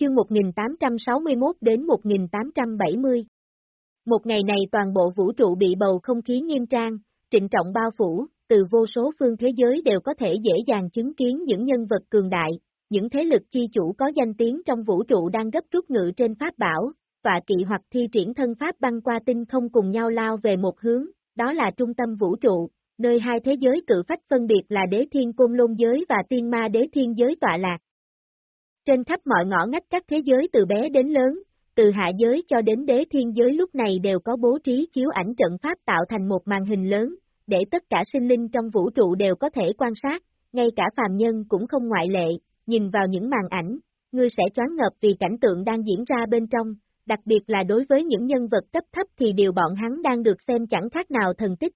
chương 1861 đến 1870. Một ngày này toàn bộ vũ trụ bị bầu không khí nghiêm trang, trịnh trọng bao phủ, từ vô số phương thế giới đều có thể dễ dàng chứng kiến những nhân vật cường đại, những thế lực chi chủ có danh tiếng trong vũ trụ đang gấp rút ngự trên pháp bảo, tọa kỵ hoặc thi triển thân pháp băng qua tinh không cùng nhau lao về một hướng, đó là trung tâm vũ trụ, nơi hai thế giới cự phách phân biệt là đế thiên côn lôn giới và tiên ma đế thiên giới tọa lạc. Trên khắp mọi ngõ ngách các thế giới từ bé đến lớn, từ hạ giới cho đến đế thiên giới lúc này đều có bố trí chiếu ảnh trận pháp tạo thành một màn hình lớn, để tất cả sinh linh trong vũ trụ đều có thể quan sát, ngay cả phàm nhân cũng không ngoại lệ, nhìn vào những màn ảnh, ngươi sẽ choáng ngợp vì cảnh tượng đang diễn ra bên trong, đặc biệt là đối với những nhân vật cấp thấp thì điều bọn hắn đang được xem chẳng khác nào thần tích.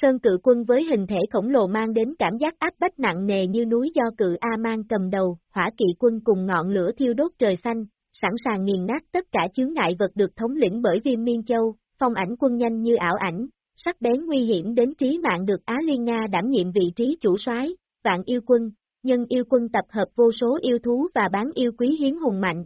Sơn cự quân với hình thể khổng lồ mang đến cảm giác áp bách nặng nề như núi do cự A mang cầm đầu, hỏa kỵ quân cùng ngọn lửa thiêu đốt trời xanh, sẵn sàng nghiền nát tất cả chướng ngại vật được thống lĩnh bởi viêm miên châu, phong ảnh quân nhanh như ảo ảnh, sắc bén nguy hiểm đến trí mạng được Á Liên Nga đảm nhiệm vị trí chủ soái, vạn yêu quân, nhân yêu quân tập hợp vô số yêu thú và bán yêu quý hiến hùng mạnh.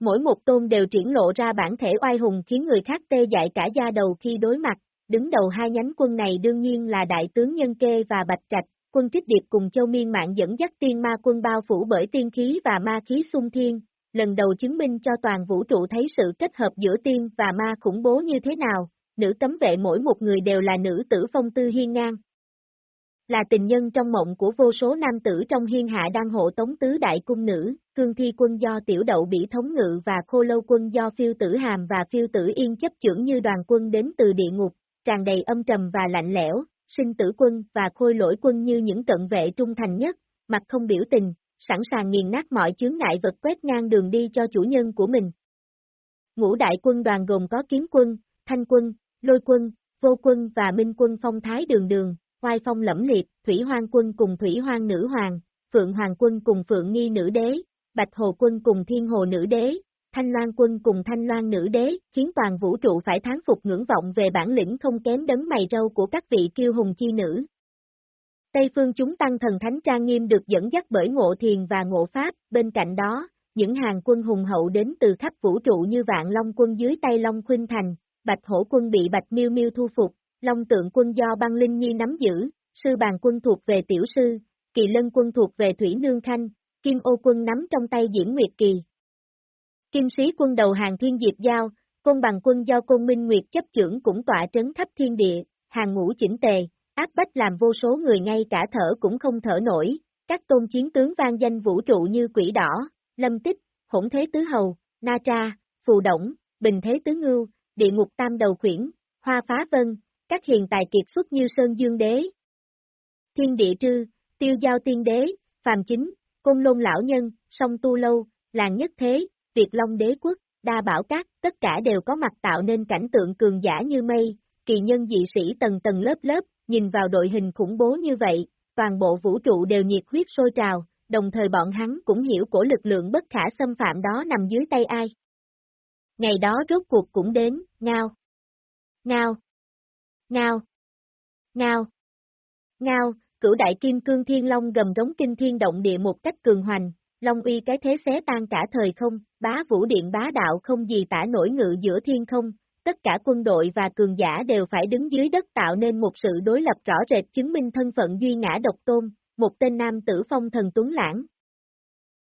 Mỗi một tôn đều triển lộ ra bản thể oai hùng khiến người khác tê dại cả da đầu khi đối mặt, đứng đầu hai nhánh quân này đương nhiên là đại tướng Nhân Kê và Bạch Trạch, quân trích điệp cùng châu miên mạng dẫn dắt tiên ma quân bao phủ bởi tiên khí và ma khí sung thiên, lần đầu chứng minh cho toàn vũ trụ thấy sự kết hợp giữa tiên và ma khủng bố như thế nào, nữ cấm vệ mỗi một người đều là nữ tử phong tư hiên ngang. Là tình nhân trong mộng của vô số nam tử trong hiên hạ đang hộ tống tứ đại cung nữ, cương thi quân do tiểu đậu bỉ thống ngự và khô lâu quân do phiêu tử hàm và phiêu tử yên chấp trưởng như đoàn quân đến từ địa ngục, tràn đầy âm trầm và lạnh lẽo, sinh tử quân và khôi lỗi quân như những cận vệ trung thành nhất, mặt không biểu tình, sẵn sàng nghiền nát mọi chướng ngại vật quét ngang đường đi cho chủ nhân của mình. Ngũ đại quân đoàn gồm có kiếm quân, thanh quân, lôi quân, vô quân và minh quân phong thái đường đường, hoài phong lẫm liệt, thủy hoang quân cùng thủy hoang nữ hoàng, phượng hoàng quân cùng phượng nghi nữ đế, bạch hồ quân cùng thiên hồ nữ đế, thanh loan quân cùng thanh loan nữ đế, khiến toàn vũ trụ phải tháng phục ngưỡng vọng về bản lĩnh không kém đấng mày râu của các vị kiêu hùng chi nữ. Tây phương chúng tăng thần thánh trang nghiêm được dẫn dắt bởi ngộ thiền và ngộ pháp, bên cạnh đó, những hàng quân hùng hậu đến từ khắp vũ trụ như vạn long quân dưới tay Long Khuynh Thành, bạch hổ quân bị bạch miêu miêu thu phục, long tượng quân do băng linh nhi nắm giữ, sư bàn quân thuộc về tiểu sư, kỳ lân quân thuộc về thủy nương khanh, kim ô quân nắm trong tay diễn nguyệt kỳ. Kim sĩ quân đầu hàng thiên diệp giao, côn bằng quân do côn minh nguyệt chấp trưởng cũng tọa trấn khắp thiên địa, hàng ngũ chỉnh tề, áp bách làm vô số người ngay cả thở cũng không thở nổi, các tôn chiến tướng vang danh vũ trụ như quỷ đỏ, lâm tích, hỗn thế tứ hầu, na tra, phù động, bình thế tứ ngưu, địa ngục tam đầu khuyển, hoa phá vân, các hiền tài kiệt xuất như Sơn Dương Đế. Thiên địa trư, tiêu giao tiên đế, phàm chính, côn lôn lão nhân, song tu lâu, làng nhất thế, Việt Long đế quốc, đa bảo các, tất cả đều có mặt tạo nên cảnh tượng cường giả như mây, kỳ nhân dị sĩ tầng tầng lớp lớp, nhìn vào đội hình khủng bố như vậy, toàn bộ vũ trụ đều nhiệt huyết sôi trào, đồng thời bọn hắn cũng hiểu cổ lực lượng bất khả xâm phạm đó nằm dưới tay ai. Ngày đó rốt cuộc cũng đến, ngao. Ngao. Ngao. Ngao. Ngao, cửu đại kim cương thiên long gầm rống kinh thiên động địa một cách cường hoành, long uy cái thế xé tan cả thời không, bá vũ điện bá đạo không gì tả nổi ngự giữa thiên không, tất cả quân đội và cường giả đều phải đứng dưới đất tạo nên một sự đối lập rõ rệt chứng minh thân phận duy ngã độc tôn, một tên nam tử phong thần tuấn lãng.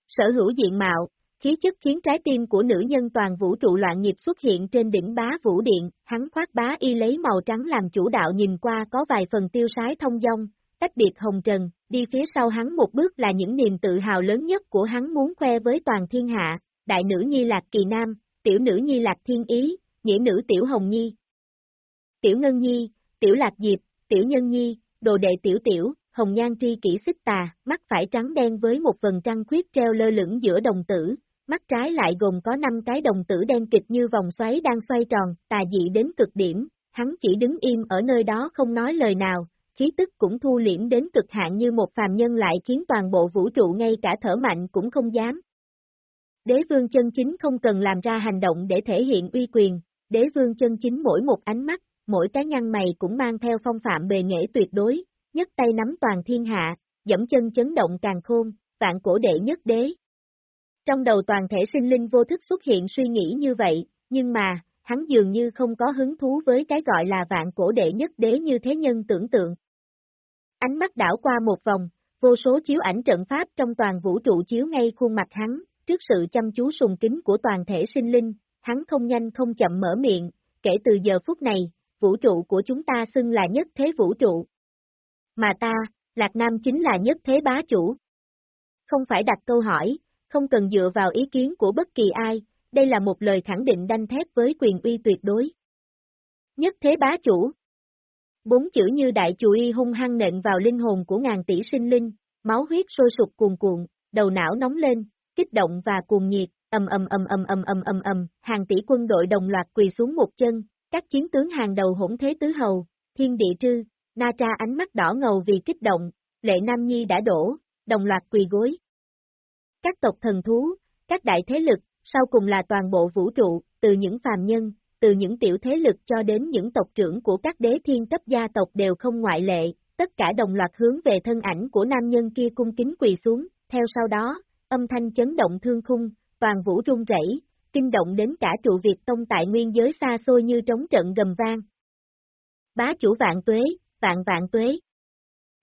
Sở hữu diện mạo, khí chất khiến trái tim của nữ nhân toàn vũ trụ loạn nhịp xuất hiện trên đỉnh bá vũ điện, hắn khoác bá y lấy màu trắng làm chủ đạo nhìn qua có vài phần tiêu sái thông dong, tách biệt hồng trần, đi phía sau hắn một bước là những niềm tự hào lớn nhất của hắn muốn khoe với toàn thiên hạ, đại nữ nhi lạc kỳ nam, tiểu nữ nhi lạc thiên ý, nghĩa nữ tiểu hồng nhi. Tiểu ngân nhi, tiểu lạc diệp, tiểu nhân nhi, đồ đệ tiểu tiểu, hồng nhan tri kỷ xích tà, mắt phải trắng đen với một vần trăng khuyết treo lơ lửng giữa đồng tử, mắt trái lại gồm có 5 cái đồng tử đen kịch như vòng xoáy đang xoay tròn, tà dị đến cực điểm, hắn chỉ đứng im ở nơi đó không nói lời nào, khí tức cũng thu liễm đến cực hạn như một phàm nhân lại khiến toàn bộ vũ trụ ngay cả thở mạnh cũng không dám. Đế vương chân chính không cần làm ra hành động để thể hiện uy quyền, đế vương chân chính mỗi một ánh mắt, mỗi cái nhăn mày cũng mang theo phong phạm bề nghệ tuyệt đối, nhất tay nắm toàn thiên hạ, dẫm chân chấn động càng khôn, vạn cổ đệ nhất đế. Trong đầu toàn thể sinh linh vô thức xuất hiện suy nghĩ như vậy, nhưng mà, hắn dường như không có hứng thú với cái gọi là vạn cổ đệ nhất đế như thế nhân tưởng tượng. Ánh mắt đảo qua một vòng, vô số chiếu ảnh trận pháp trong toàn vũ trụ chiếu ngay khuôn mặt hắn, trước sự chăm chú sùng kính của toàn thể sinh linh, hắn không nhanh không chậm mở miệng, kể từ giờ phút này, vũ trụ của chúng ta xưng là nhất thế vũ trụ. Mà ta, Lạc Nam chính là nhất thế bá chủ. Không phải đặt câu hỏi, không cần dựa vào ý kiến của bất kỳ ai, đây là một lời khẳng định đanh thép với quyền uy tuyệt đối. Nhất thế bá chủ. Bốn chữ như đại chủ y hung hăng nện vào linh hồn của ngàn tỷ sinh linh, máu huyết sôi sụp cuồn cuộn, đầu não nóng lên, kích động và cuồng nhiệt, ầm ầm ầm ầm ầm ầm ầm ầm, hàng tỷ quân đội đồng loạt quỳ xuống một chân, các chiến tướng hàng đầu hỗn thế tứ hầu, thiên địa trư, na tra ánh mắt đỏ ngầu vì kích động, lệ nam nhi đã đổ, đồng loạt quỳ gối. Các tộc thần thú, các đại thế lực, sau cùng là toàn bộ vũ trụ, từ những phàm nhân, từ những tiểu thế lực cho đến những tộc trưởng của các đế thiên cấp gia tộc đều không ngoại lệ, tất cả đồng loạt hướng về thân ảnh của nam nhân kia cung kính quỳ xuống, theo sau đó, âm thanh chấn động thương khung, toàn vũ rung rẩy, kinh động đến cả trụ Việt Tông tại nguyên giới xa xôi như trống trận gầm vang. Bá chủ vạn tuế, vạn vạn tuế.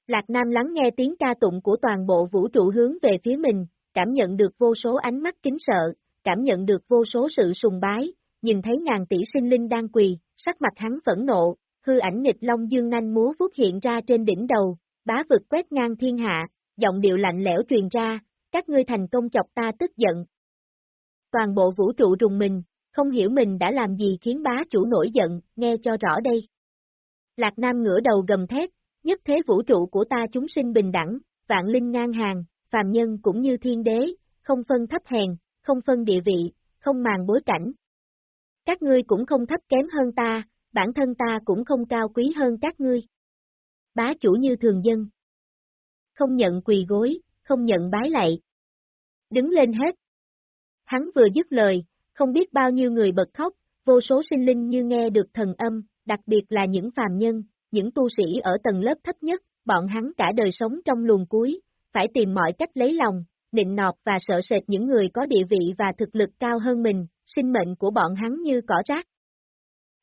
Lạc Nam lắng nghe tiếng ca tụng của toàn bộ vũ trụ hướng về phía mình, cảm nhận được vô số ánh mắt kính sợ, cảm nhận được vô số sự sùng bái, nhìn thấy ngàn tỷ sinh linh đang quỳ, sắc mặt hắn phẫn nộ, hư ảnh nghịch long dương nanh múa phút hiện ra trên đỉnh đầu, bá vực quét ngang thiên hạ, giọng điệu lạnh lẽo truyền ra, các ngươi thành công chọc ta tức giận. Toàn bộ vũ trụ rùng mình, không hiểu mình đã làm gì khiến bá chủ nổi giận, nghe cho rõ đây. Lạc Nam ngửa đầu gầm thét, nhất thế vũ trụ của ta chúng sinh bình đẳng, vạn linh ngang hàng, phàm nhân cũng như thiên đế, không phân thấp hèn, không phân địa vị, không màng bối cảnh. Các ngươi cũng không thấp kém hơn ta, bản thân ta cũng không cao quý hơn các ngươi. Bá chủ như thường dân. Không nhận quỳ gối, không nhận bái lạy. Đứng lên hết. Hắn vừa dứt lời, không biết bao nhiêu người bật khóc, vô số sinh linh như nghe được thần âm, đặc biệt là những phàm nhân, những tu sĩ ở tầng lớp thấp nhất, bọn hắn cả đời sống trong luồng cuối, phải tìm mọi cách lấy lòng, nịnh nọt và sợ sệt những người có địa vị và thực lực cao hơn mình, sinh mệnh của bọn hắn như cỏ rác.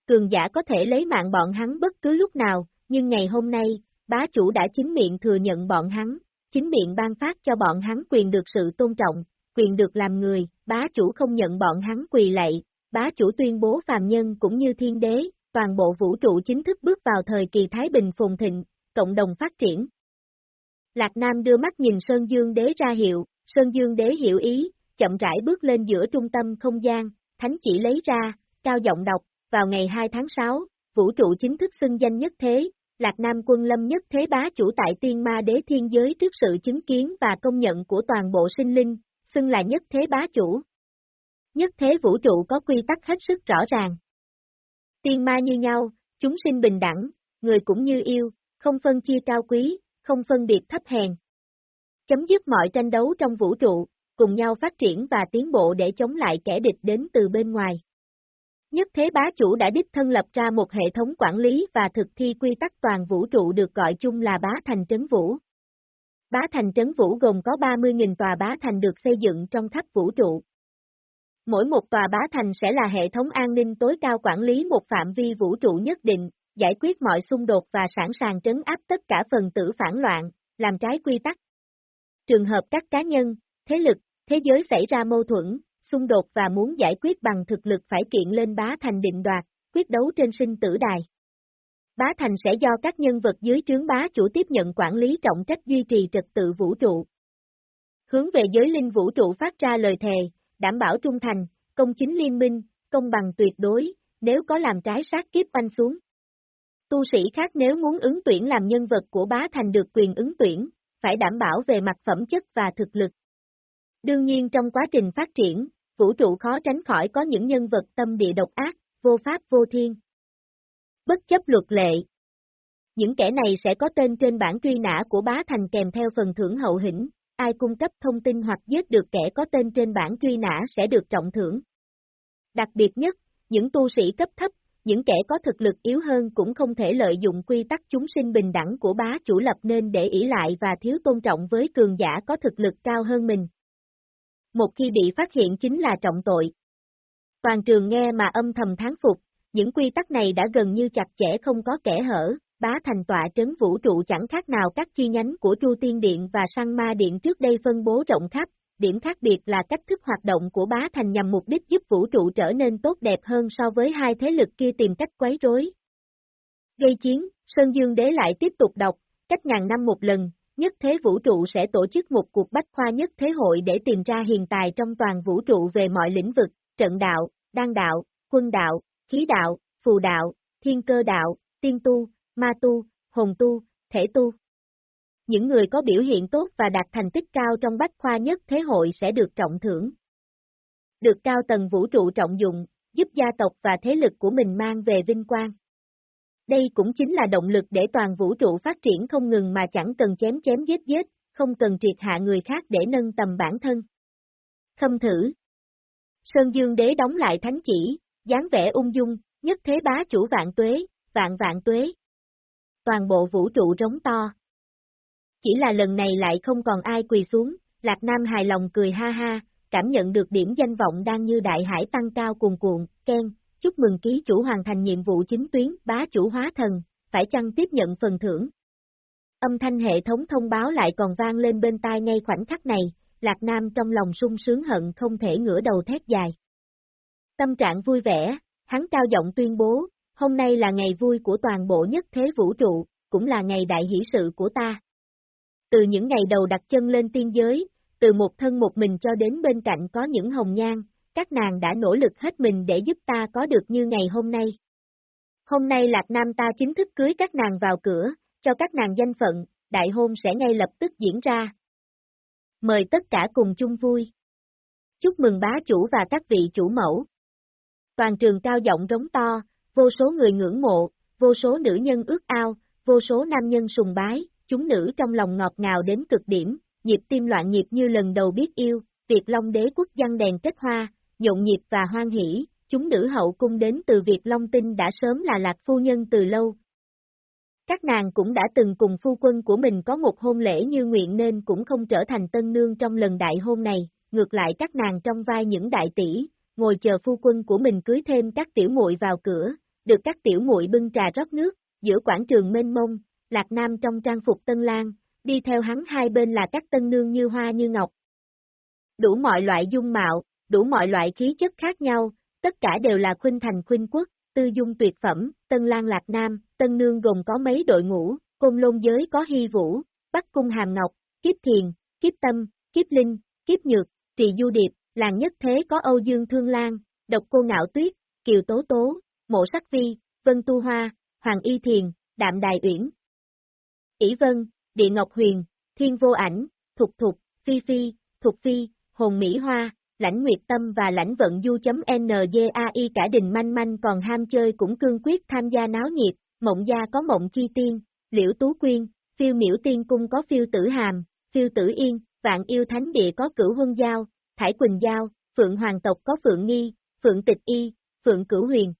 Cường giả có thể lấy mạng bọn hắn bất cứ lúc nào, nhưng ngày hôm nay, bá chủ đã chính miệng thừa nhận bọn hắn, chính miệng ban phát cho bọn hắn quyền được sự tôn trọng, quyền được làm người, bá chủ không nhận bọn hắn quỳ lạy, bá chủ tuyên bố phàm nhân cũng như thiên đế, toàn bộ vũ trụ chính thức bước vào thời kỳ Thái Bình phồn thịnh, cộng đồng phát triển. Lạc Nam đưa mắt nhìn Sơn Dương Đế ra hiệu, Sơn Dương Đế hiểu ý, chậm rãi bước lên giữa trung tâm không gian, thánh chỉ lấy ra, cao giọng đọc, vào ngày 2 tháng 6, vũ trụ chính thức xưng danh nhất thế, Lạc Nam quân lâm nhất thế bá chủ tại tiên ma đế thiên giới trước sự chứng kiến và công nhận của toàn bộ sinh linh, xưng là nhất thế bá chủ. Nhất thế vũ trụ có quy tắc hết sức rõ ràng. Tiên ma như nhau, chúng sinh bình đẳng, người cũng như yêu, không phân chia cao quý, không phân biệt thấp hèn. Chấm dứt mọi tranh đấu trong vũ trụ, cùng nhau phát triển và tiến bộ để chống lại kẻ địch đến từ bên ngoài. Nhất thế bá chủ đã đích thân lập ra một hệ thống quản lý và thực thi quy tắc toàn vũ trụ được gọi chung là bá thành trấn vũ. Bá thành trấn vũ gồm có 30.000 tòa bá thành được xây dựng trong khắp vũ trụ. Mỗi một tòa bá thành sẽ là hệ thống an ninh tối cao quản lý một phạm vi vũ trụ nhất định, giải quyết mọi xung đột và sẵn sàng trấn áp tất cả phần tử phản loạn, làm trái quy tắc. Trường hợp các cá nhân, thế lực, thế giới xảy ra mâu thuẫn, xung đột và muốn giải quyết bằng thực lực phải kiện lên bá thành định đoạt, quyết đấu trên sinh tử đài. Bá thành sẽ do các nhân vật dưới trướng bá chủ tiếp nhận quản lý trọng trách duy trì trật tự vũ trụ. Hướng về giới linh vũ trụ phát ra lời thề, đảm bảo trung thành, công chính liên minh, công bằng tuyệt đối, nếu có làm trái sát kiếp anh xuống. Tu sĩ khác nếu muốn ứng tuyển làm nhân vật của bá thành được quyền ứng tuyển, phải đảm bảo về mặt phẩm chất và thực lực. Đương nhiên trong quá trình phát triển, vũ trụ khó tránh khỏi có những nhân vật tâm địa độc ác, vô pháp vô thiên. Bất chấp luật lệ. Những kẻ này sẽ có tên trên bản truy nã của bá thành kèm theo phần thưởng hậu hĩnh, ai cung cấp thông tin hoặc giết được kẻ có tên trên bản truy nã sẽ được trọng thưởng. Đặc biệt nhất, những tu sĩ cấp thấp, những kẻ có thực lực yếu hơn cũng không thể lợi dụng quy tắc chúng sinh bình đẳng của bá chủ lập nên để ỷ lại và thiếu tôn trọng với cường giả có thực lực cao hơn mình. một khi bị phát hiện chính là trọng tội. Toàn trường nghe mà âm thầm tháng phục, những quy tắc này đã gần như chặt chẽ không có kẻ hở, bá thành tọa trấn vũ trụ chẳng khác nào các chi nhánh của Chu Tiên Điện và Sang Ma Điện trước đây phân bố rộng khắp, điểm khác biệt là cách thức hoạt động của bá thành nhằm mục đích giúp vũ trụ trở nên tốt đẹp hơn so với hai thế lực kia tìm cách quấy rối. Gây chiến, Sơn Dương Đế lại tiếp tục đọc, cách ngàn năm một lần, nhất thế vũ trụ sẽ tổ chức một cuộc bách khoa nhất thế hội để tìm ra hiền tài trong toàn vũ trụ về mọi lĩnh vực, trận đạo, đan đạo, quân đạo, khí đạo, phù đạo, thiên cơ đạo, tiên tu, ma tu, hồn tu, thể tu. Những người có biểu hiện tốt và đạt thành tích cao trong bách khoa nhất thế hội sẽ được trọng thưởng. Được cao tầng vũ trụ trọng dụng, giúp gia tộc và thế lực của mình mang về vinh quang. Đây cũng chính là động lực để toàn vũ trụ phát triển không ngừng mà chẳng cần chém chém giết giết, không cần triệt hạ người khác để nâng tầm bản thân. Khâm thử Sơn Dương Đế đóng lại thánh chỉ, dáng vẻ ung dung, nhất thế bá chủ vạn tuế, vạn vạn tuế. Toàn bộ vũ trụ rống to. Chỉ là lần này lại không còn ai quỳ xuống, Lạc Nam hài lòng cười ha ha, cảm nhận được điểm danh vọng đang như đại hải tăng cao cuồn cuộn, khen, chúc mừng ký chủ hoàn thành nhiệm vụ chính tuyến, bá chủ hóa thần, phải chăng tiếp nhận phần thưởng. Âm thanh hệ thống thông báo lại còn vang lên bên tai ngay khoảnh khắc này, Lạc Nam trong lòng sung sướng hận không thể ngửa đầu thét dài. Tâm trạng vui vẻ, hắn cao giọng tuyên bố, hôm nay là ngày vui của toàn bộ nhất thế vũ trụ, cũng là ngày đại hỷ sự của ta. Từ những ngày đầu đặt chân lên tiên giới, từ một thân một mình cho đến bên cạnh có những hồng nhan, các nàng đã nỗ lực hết mình để giúp ta có được như ngày hôm nay. Hôm nay Lạc Nam ta chính thức cưới các nàng vào cửa, cho các nàng danh phận, đại hôn sẽ ngay lập tức diễn ra. Mời tất cả cùng chung vui. Chúc mừng bá chủ và các vị chủ mẫu. Toàn trường cao giọng rống to, vô số người ngưỡng mộ, vô số nữ nhân ước ao, vô số nam nhân sùng bái, chúng nữ trong lòng ngọt ngào đến cực điểm, nhịp tim loạn nhịp như lần đầu biết yêu, Việt Long đế quốc giăng đèn kết hoa, nhộn nhịp và hoan hỷ, chúng nữ hậu cung đến từ Việt Long Tinh đã sớm là lạc phu nhân từ lâu. Các nàng cũng đã từng cùng phu quân của mình có một hôn lễ như nguyện nên cũng không trở thành tân nương trong lần đại hôn này, ngược lại các nàng trong vai những đại tỷ, ngồi chờ phu quân của mình cưới thêm các tiểu muội vào cửa, được các tiểu muội bưng trà rót nước, giữa quảng trường mênh mông, Lạc Nam trong trang phục tân lang, đi theo hắn hai bên là các tân nương như hoa như ngọc. Đủ mọi loại dung mạo, đủ mọi loại khí chất khác nhau, tất cả đều là khuynh thành khuynh quốc, tư dung tuyệt phẩm, tân lang lạc nam, tân nương gồm có mấy đội ngũ, côn lôn giới có hy vũ, bắc cung hàm ngọc, kiếp thiền, kiếp tâm, kiếp linh, kiếp nhược, trì du điệp, làng nhất thế có Âu Dương Thương Lan, độc cô ngạo tuyết, kiều tố tố, mộ sắc vi, vân tu hoa, hoàng y thiền, đạm đài uyển ỷ vân, địa ngọc huyền, thiên vô ảnh, thục thục, phi phi, thục phi, hồn mỹ hoa, lãnh nguyệt tâm và lãnh vận du.ngai cả đình manh manh còn ham chơi cũng cương quyết tham gia náo nhiệt, mộng gia có mộng chi tiên, liễu tú quyên, phiêu miễu tiên cung có phiêu tử hàm, phiêu tử yên, vạn yêu thánh địa có cửu huân giao, thải quỳnh giao, phượng hoàng tộc có phượng nghi, phượng tịch y, phượng cửu huyền.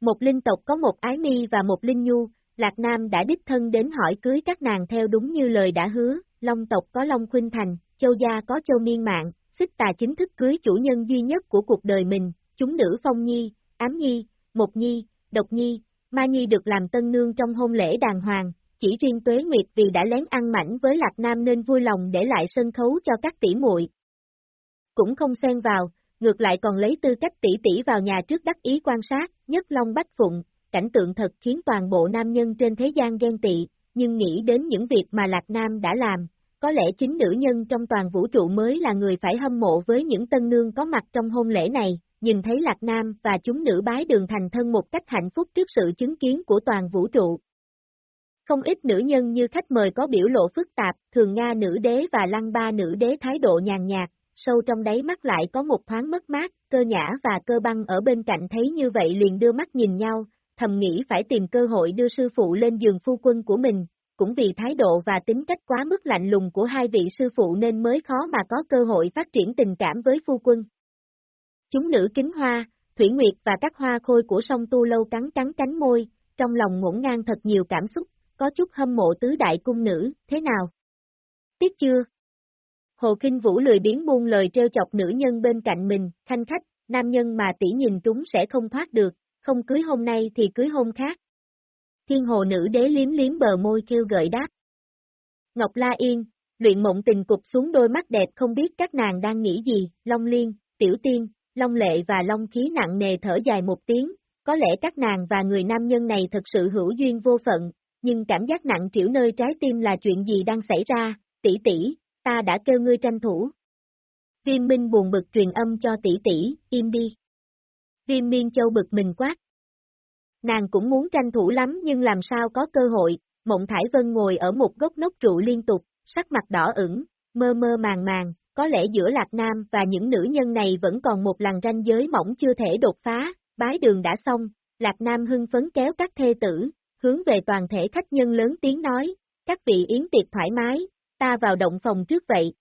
Một linh tộc có một ái mi và một linh nhu, Lạc Nam đã đích thân đến hỏi cưới các nàng theo đúng như lời đã hứa, Long tộc có Long Khuynh Thành, Châu Gia có Châu Miên Mạng, xích tà chính thức cưới chủ nhân duy nhất của cuộc đời mình, chúng nữ Phong Nhi, Ám Nhi, Mộc Nhi, Độc Nhi, Ma Nhi được làm tân nương trong hôn lễ đàng hoàng, chỉ riêng Tuế Nguyệt vì đã lén ăn mảnh với Lạc Nam nên vui lòng để lại sân khấu cho các tỷ muội. Cũng không xen vào, ngược lại còn lấy tư cách tỷ tỷ vào nhà trước đắc ý quan sát, nhất long bách phụng, cảnh tượng thật khiến toàn bộ nam nhân trên thế gian ghen tị, nhưng nghĩ đến những việc mà Lạc Nam đã làm, có lẽ chính nữ nhân trong toàn vũ trụ mới là người phải hâm mộ với những tân nương có mặt trong hôn lễ này, nhìn thấy Lạc Nam và chúng nữ bái đường thành thân một cách hạnh phúc trước sự chứng kiến của toàn vũ trụ. Không ít nữ nhân như khách mời có biểu lộ phức tạp, thường Nga nữ đế và lăng ba nữ đế thái độ nhàn nhạt, sâu trong đáy mắt lại có một thoáng mất mát, cơ nhã và cơ băng ở bên cạnh thấy như vậy liền đưa mắt nhìn nhau, thầm nghĩ phải tìm cơ hội đưa sư phụ lên giường phu quân của mình, cũng vì thái độ và tính cách quá mức lạnh lùng của hai vị sư phụ nên mới khó mà có cơ hội phát triển tình cảm với phu quân. Chúng nữ kính hoa, Thủy Nguyệt và các hoa khôi của sông Tu Lâu cắn cắn cánh môi, trong lòng ngổn ngang thật nhiều cảm xúc, có chút hâm mộ tứ đại cung nữ, thế nào? Tiếc chưa? Hồ Kinh Vũ lười biến buông lời treo chọc nữ nhân bên cạnh mình, thanh khách, nam nhân mà tỷ nhìn trúng sẽ không thoát được, không cưới hôm nay thì cưới hôm khác. Thiên hồ nữ đế liếm liếm bờ môi kêu gợi đáp. Ngọc La Yên, luyện mộng tình cục xuống đôi mắt đẹp không biết các nàng đang nghĩ gì, Long Liên, Tiểu Tiên, Long Lệ và Long Khí nặng nề thở dài một tiếng, có lẽ các nàng và người nam nhân này thật sự hữu duyên vô phận, nhưng cảm giác nặng trĩu nơi trái tim là chuyện gì đang xảy ra, tỷ tỷ, ta đã kêu ngươi tranh thủ. Viên Minh buồn bực truyền âm cho tỷ tỷ, im đi. Viêm Miên Châu bực mình quát. Nàng cũng muốn tranh thủ lắm nhưng làm sao có cơ hội, Mộng Thải Vân ngồi ở một gốc nốc trụ liên tục, sắc mặt đỏ ửng, mơ mơ màng màng, có lẽ giữa Lạc Nam và những nữ nhân này vẫn còn một làn ranh giới mỏng chưa thể đột phá, bái đường đã xong, Lạc Nam hưng phấn kéo các thê tử, hướng về toàn thể khách nhân lớn tiếng nói, các vị yến tiệc thoải mái, ta vào động phòng trước vậy.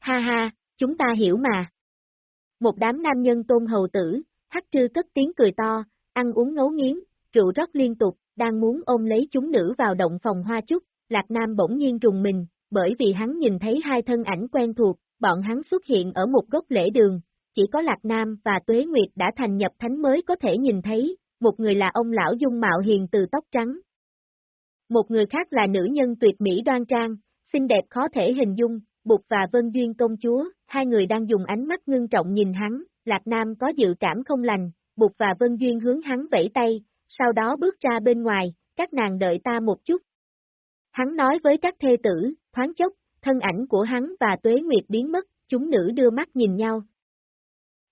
Ha ha, chúng ta hiểu mà. Một đám nam nhân tôn hầu tử, hắc trư cất tiếng cười to, ăn uống ngấu nghiến, rượu rót liên tục, đang muốn ôm lấy chúng nữ vào động phòng hoa chúc, Lạc Nam bỗng nhiên trùng mình, bởi vì hắn nhìn thấy hai thân ảnh quen thuộc, bọn hắn xuất hiện ở một gốc lễ đường, chỉ có Lạc Nam và Tuế Nguyệt đã thành nhập thánh mới có thể nhìn thấy, một người là ông lão dung mạo hiền từ tóc trắng. Một người khác là nữ nhân tuyệt mỹ đoan trang, xinh đẹp khó thể hình dung, Bụt và Vân Duyên công chúa, hai người đang dùng ánh mắt ngưng trọng nhìn hắn, Lạc Nam có dự cảm không lành, Bục và Vân Duyên hướng hắn vẫy tay, sau đó bước ra bên ngoài, các nàng đợi ta một chút. Hắn nói với các thê tử, thoáng chốc, thân ảnh của hắn và Tuế Nguyệt biến mất, chúng nữ đưa mắt nhìn nhau.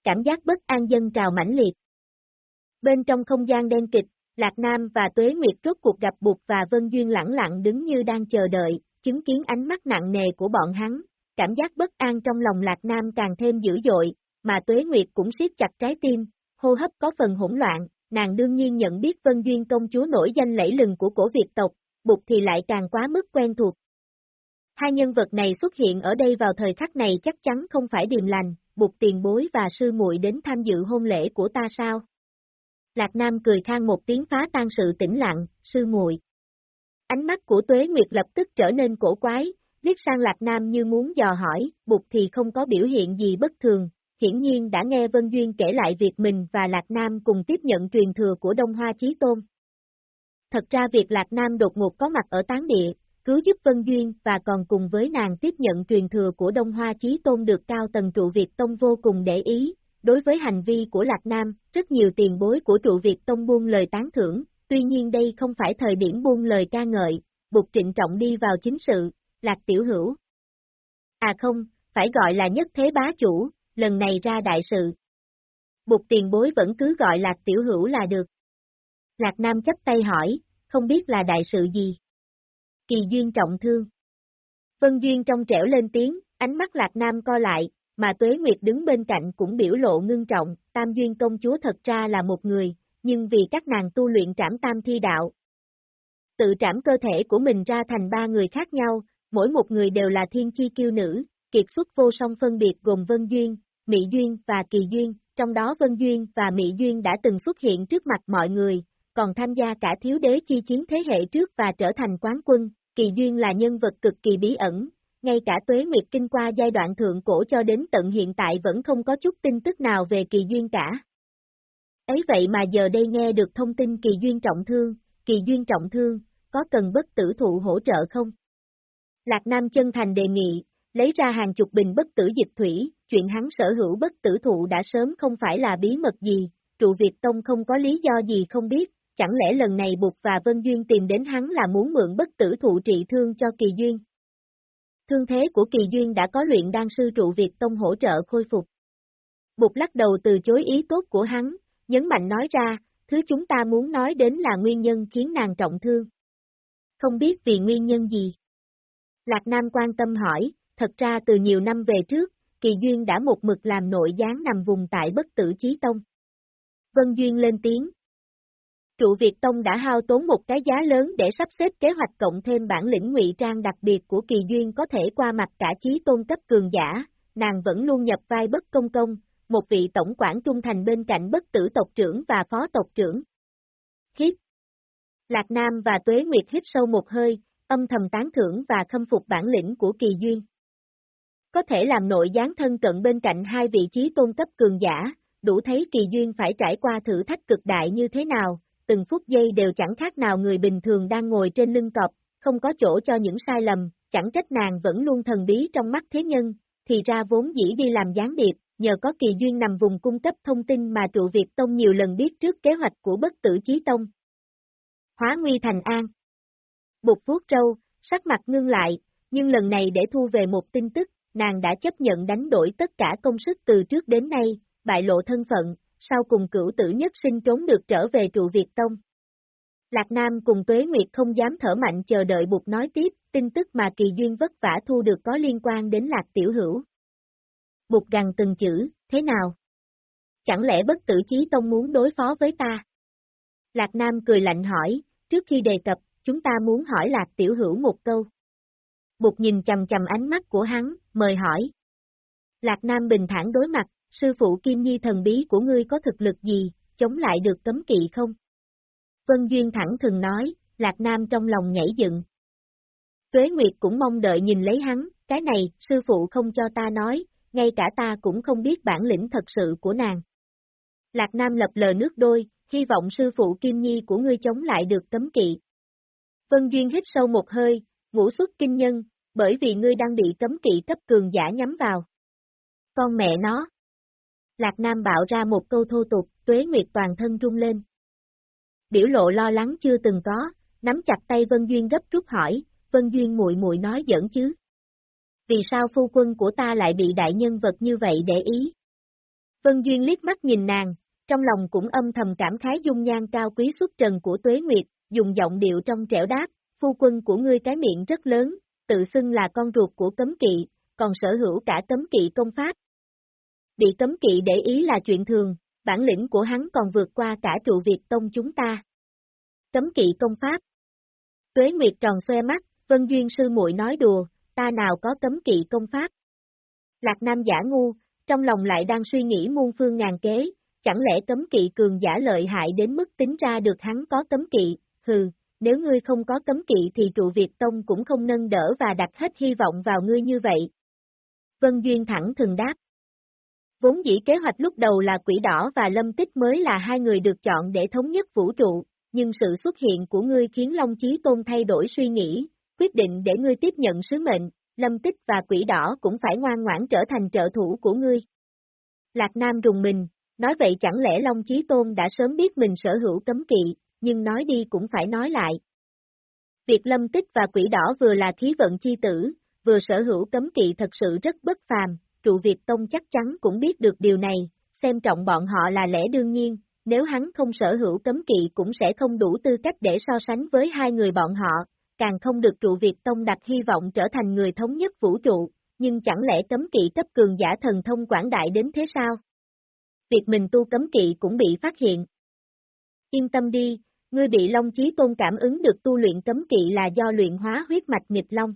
Cảm giác bất an dân trào mãnh liệt. Bên trong không gian đen kịch, Lạc Nam và Tuế Nguyệt rốt cuộc gặp Bục và Vân Duyên lẳng lặng đứng như đang chờ đợi, chứng kiến ánh mắt nặng nề của bọn hắn, cảm giác bất an trong lòng Lạc Nam càng thêm dữ dội, mà Tuế Nguyệt cũng siết chặt trái tim, hô hấp có phần hỗn loạn, nàng đương nhiên nhận biết Vân Duyên công chúa nổi danh lẫy lừng của cổ Việt tộc, bục thì lại càng quá mức quen thuộc. Hai nhân vật này xuất hiện ở đây vào thời khắc này chắc chắn không phải điềm lành, bục tiền bối và sư muội đến tham dự hôn lễ của ta sao? Lạc Nam cười khang một tiếng phá tan sự tĩnh lặng, sư muội. Ánh mắt của Tuế Nguyệt lập tức trở nên cổ quái, liếc sang Lạc Nam như muốn dò hỏi, Bụt thì không có biểu hiện gì bất thường, hiển nhiên đã nghe Vân Duyên kể lại việc mình và Lạc Nam cùng tiếp nhận truyền thừa của Đông Hoa Chí Tôn. Thật ra việc Lạc Nam đột ngột có mặt ở tán địa, cứu giúp Vân Duyên và còn cùng với nàng tiếp nhận truyền thừa của Đông Hoa Chí Tôn được cao tầng trụ Việt Tông vô cùng để ý. Đối với hành vi của Lạc Nam, rất nhiều tiền bối của trụ Việt Tông buông lời tán thưởng, tuy nhiên đây không phải thời điểm buông lời ca ngợi, buộc trịnh trọng đi vào chính sự, Lạc Tiểu Hữu. À không, phải gọi là nhất thế bá chủ, lần này ra đại sự. Buộc tiền bối vẫn cứ gọi Lạc Tiểu Hữu là được. Lạc Nam chấp tay hỏi, không biết là đại sự gì. Kỳ duyên trọng thương. Vân Duyên trong trẻo lên tiếng, ánh mắt Lạc Nam co lại, mà Tuế Nguyệt đứng bên cạnh cũng biểu lộ ngưng trọng, Tam Duyên công chúa thật ra là một người, nhưng vì các nàng tu luyện trảm tam thi đạo. Tự trảm cơ thể của mình ra thành ba người khác nhau, mỗi một người đều là thiên chi kiêu nữ, kiệt xuất vô song phân biệt gồm Vân Duyên, Mỹ Duyên và Kỳ Duyên, trong đó Vân Duyên và Mỹ Duyên đã từng xuất hiện trước mặt mọi người, còn tham gia cả thiếu đế chi chiến thế hệ trước và trở thành quán quân, Kỳ Duyên là nhân vật cực kỳ bí ẩn, ngay cả tuế nguyệt kinh qua giai đoạn thượng cổ cho đến tận hiện tại vẫn không có chút tin tức nào về Kỳ Duyên cả. Ấy vậy mà giờ đây nghe được thông tin Kỳ Duyên trọng thương, Kỳ Duyên trọng thương, có cần bất tử thụ hỗ trợ không? Lạc Nam chân thành đề nghị, lấy ra hàng chục bình bất tử dịch thủy, chuyện hắn sở hữu bất tử thụ đã sớm không phải là bí mật gì, trụ Việt Tông không có lý do gì không biết, chẳng lẽ lần này Bục và Vân Duyên tìm đến hắn là muốn mượn bất tử thụ trị thương cho Kỳ Duyên. Thương thế của Kỳ Duyên đã có luyện đan sư trụ Việt Tông hỗ trợ khôi phục. Bục lắc đầu từ chối ý tốt của hắn, nhấn mạnh nói ra, thứ chúng ta muốn nói đến là nguyên nhân khiến nàng trọng thương. Không biết vì nguyên nhân gì. Lạc Nam quan tâm hỏi, thật ra từ nhiều năm về trước, Kỳ Duyên đã một mực làm nội gián nằm vùng tại bất tử chí tông. Vân Duyên lên tiếng. Trụ Việt Tông đã hao tốn một cái giá lớn để sắp xếp kế hoạch cộng thêm bản lĩnh ngụy trang đặc biệt của Kỳ Duyên có thể qua mặt cả chí tôn cấp cường giả, nàng vẫn luôn nhập vai bất công công, một vị tổng quản trung thành bên cạnh bất tử tộc trưởng và phó tộc trưởng. Hít. Lạc Nam và Tuế Nguyệt hít sâu một hơi, âm thầm tán thưởng và khâm phục bản lĩnh của Kỳ Duyên. Có thể làm nội gián thân cận bên cạnh hai vị trí tôn cấp cường giả, đủ thấy kỳ duyên phải trải qua thử thách cực đại như thế nào, từng phút giây đều chẳng khác nào người bình thường đang ngồi trên lưng cọp, không có chỗ cho những sai lầm, chẳng trách nàng vẫn luôn thần bí trong mắt thế nhân, thì ra vốn dĩ đi làm gián điệp, nhờ có kỳ duyên nằm vùng cung cấp thông tin mà trụ Việt Tông nhiều lần biết trước kế hoạch của bất tử chí Tông. Hóa nguy thành an. Bụt vuốt râu, sắc mặt ngưng lại, nhưng lần này để thu về một tin tức, nàng đã chấp nhận đánh đổi tất cả công sức từ trước đến nay, bại lộ thân phận, sau cùng cửu tử nhất sinh trốn được trở về trụ Việt Tông. Lạc Nam cùng Tuế Nguyệt không dám thở mạnh chờ đợi Bụt nói tiếp, tin tức mà kỳ duyên vất vả thu được có liên quan đến Lạc Tiểu Hữu. Bụt gằn từng chữ, thế nào? Chẳng lẽ bất tử chí tông muốn đối phó với ta? Lạc Nam cười lạnh hỏi, trước khi đề cập, chúng ta muốn hỏi Lạc Tiểu Hữu một câu. Bục nhìn chầm chầm ánh mắt của hắn, mời hỏi. Lạc Nam bình thản đối mặt, sư phụ Kim Nhi thần bí của ngươi có thực lực gì, chống lại được cấm kỵ không? Vân Duyên thẳng thừng nói, Lạc Nam trong lòng nhảy dựng. Tuế Nguyệt cũng mong đợi nhìn lấy hắn, cái này, sư phụ không cho ta nói, ngay cả ta cũng không biết bản lĩnh thật sự của nàng. Lạc Nam lập lờ nước đôi, hy vọng sư phụ Kim Nhi của ngươi chống lại được cấm kỵ. Vân Duyên hít sâu một hơi, ngũ xuất kinh nhân, bởi vì ngươi đang bị cấm kỵ cấp cường giả nhắm vào. Con mẹ nó. Lạc Nam bạo ra một câu thô tục, tuế nguyệt toàn thân rung lên. Biểu lộ lo lắng chưa từng có, nắm chặt tay Vân Duyên gấp rút hỏi, Vân Duyên muội muội nói giỡn chứ. Vì sao phu quân của ta lại bị đại nhân vật như vậy để ý? Vân Duyên liếc mắt nhìn nàng, trong lòng cũng âm thầm cảm khái dung nhan cao quý xuất trần của Tuế Nguyệt, dùng giọng điệu trong trẻo đáp, phu quân của ngươi cái miệng rất lớn, tự xưng là con ruột của cấm kỵ, còn sở hữu cả cấm kỵ công pháp. Bị cấm kỵ để ý là chuyện thường, bản lĩnh của hắn còn vượt qua cả trụ Việt Tông chúng ta. Cấm kỵ công pháp. Tuế Nguyệt tròn xoe mắt, Vân Duyên sư muội nói đùa, ta nào có cấm kỵ công pháp. Lạc Nam giả ngu, trong lòng lại đang suy nghĩ muôn phương ngàn kế, chẳng lẽ cấm kỵ cường giả lợi hại đến mức tính ra được hắn có cấm kỵ, hừ, nếu ngươi không có cấm kỵ thì trụ Việt Tông cũng không nâng đỡ và đặt hết hy vọng vào ngươi như vậy. Vân Duyên thẳng thừng đáp. Vốn dĩ kế hoạch lúc đầu là quỷ đỏ và lâm tích mới là hai người được chọn để thống nhất vũ trụ, nhưng sự xuất hiện của ngươi khiến Long Chí Tôn thay đổi suy nghĩ, quyết định để ngươi tiếp nhận sứ mệnh, lâm tích và quỷ đỏ cũng phải ngoan ngoãn trở thành trợ thủ của ngươi. Lạc Nam rùng mình, nói vậy chẳng lẽ Long Chí Tôn đã sớm biết mình sở hữu cấm kỵ, nhưng nói đi cũng phải nói lại. Việc lâm tích và quỷ đỏ vừa là khí vận chi tử, vừa sở hữu cấm kỵ thật sự rất bất phàm, trụ Việt Tông chắc chắn cũng biết được điều này, xem trọng bọn họ là lẽ đương nhiên, nếu hắn không sở hữu cấm kỵ cũng sẽ không đủ tư cách để so sánh với hai người bọn họ, càng không được trụ Việt Tông đặt hy vọng trở thành người thống nhất vũ trụ, nhưng chẳng lẽ cấm kỵ cấp cường giả thần thông quảng đại đến thế sao? Việc mình tu cấm kỵ cũng bị phát hiện. Yên tâm đi, ngươi bị Long Chí Tôn cảm ứng được tu luyện cấm kỵ là do luyện hóa huyết mạch nghịch Long.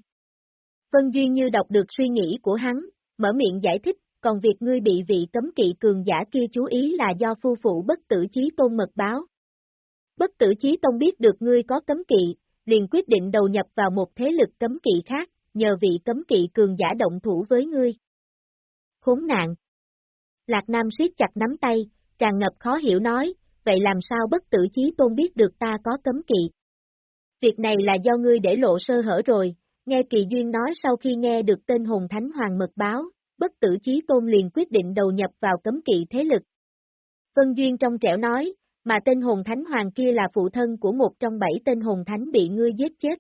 Vân Duyên như đọc được suy nghĩ của hắn, mở miệng giải thích, còn việc ngươi bị vị cấm kỵ cường giả kia chú ý là do phu phụ bất tử chí tôn mật báo. Bất tử chí tôn biết được ngươi có cấm kỵ, liền quyết định đầu nhập vào một thế lực cấm kỵ khác, nhờ vị cấm kỵ cường giả động thủ với ngươi. Khốn nạn! Lạc Nam siết chặt nắm tay, tràn ngập khó hiểu nói, vậy làm sao bất tử chí tôn biết được ta có cấm kỵ? Việc này là do ngươi để lộ sơ hở rồi, nghe Kỳ Duyên nói sau khi nghe được tên hồn thánh hoàng mật báo, bất tử chí tôn liền quyết định đầu nhập vào cấm kỵ thế lực. Vân Duyên trong trẻo nói, mà tên hồn thánh hoàng kia là phụ thân của một trong bảy tên hồn thánh bị ngươi giết chết.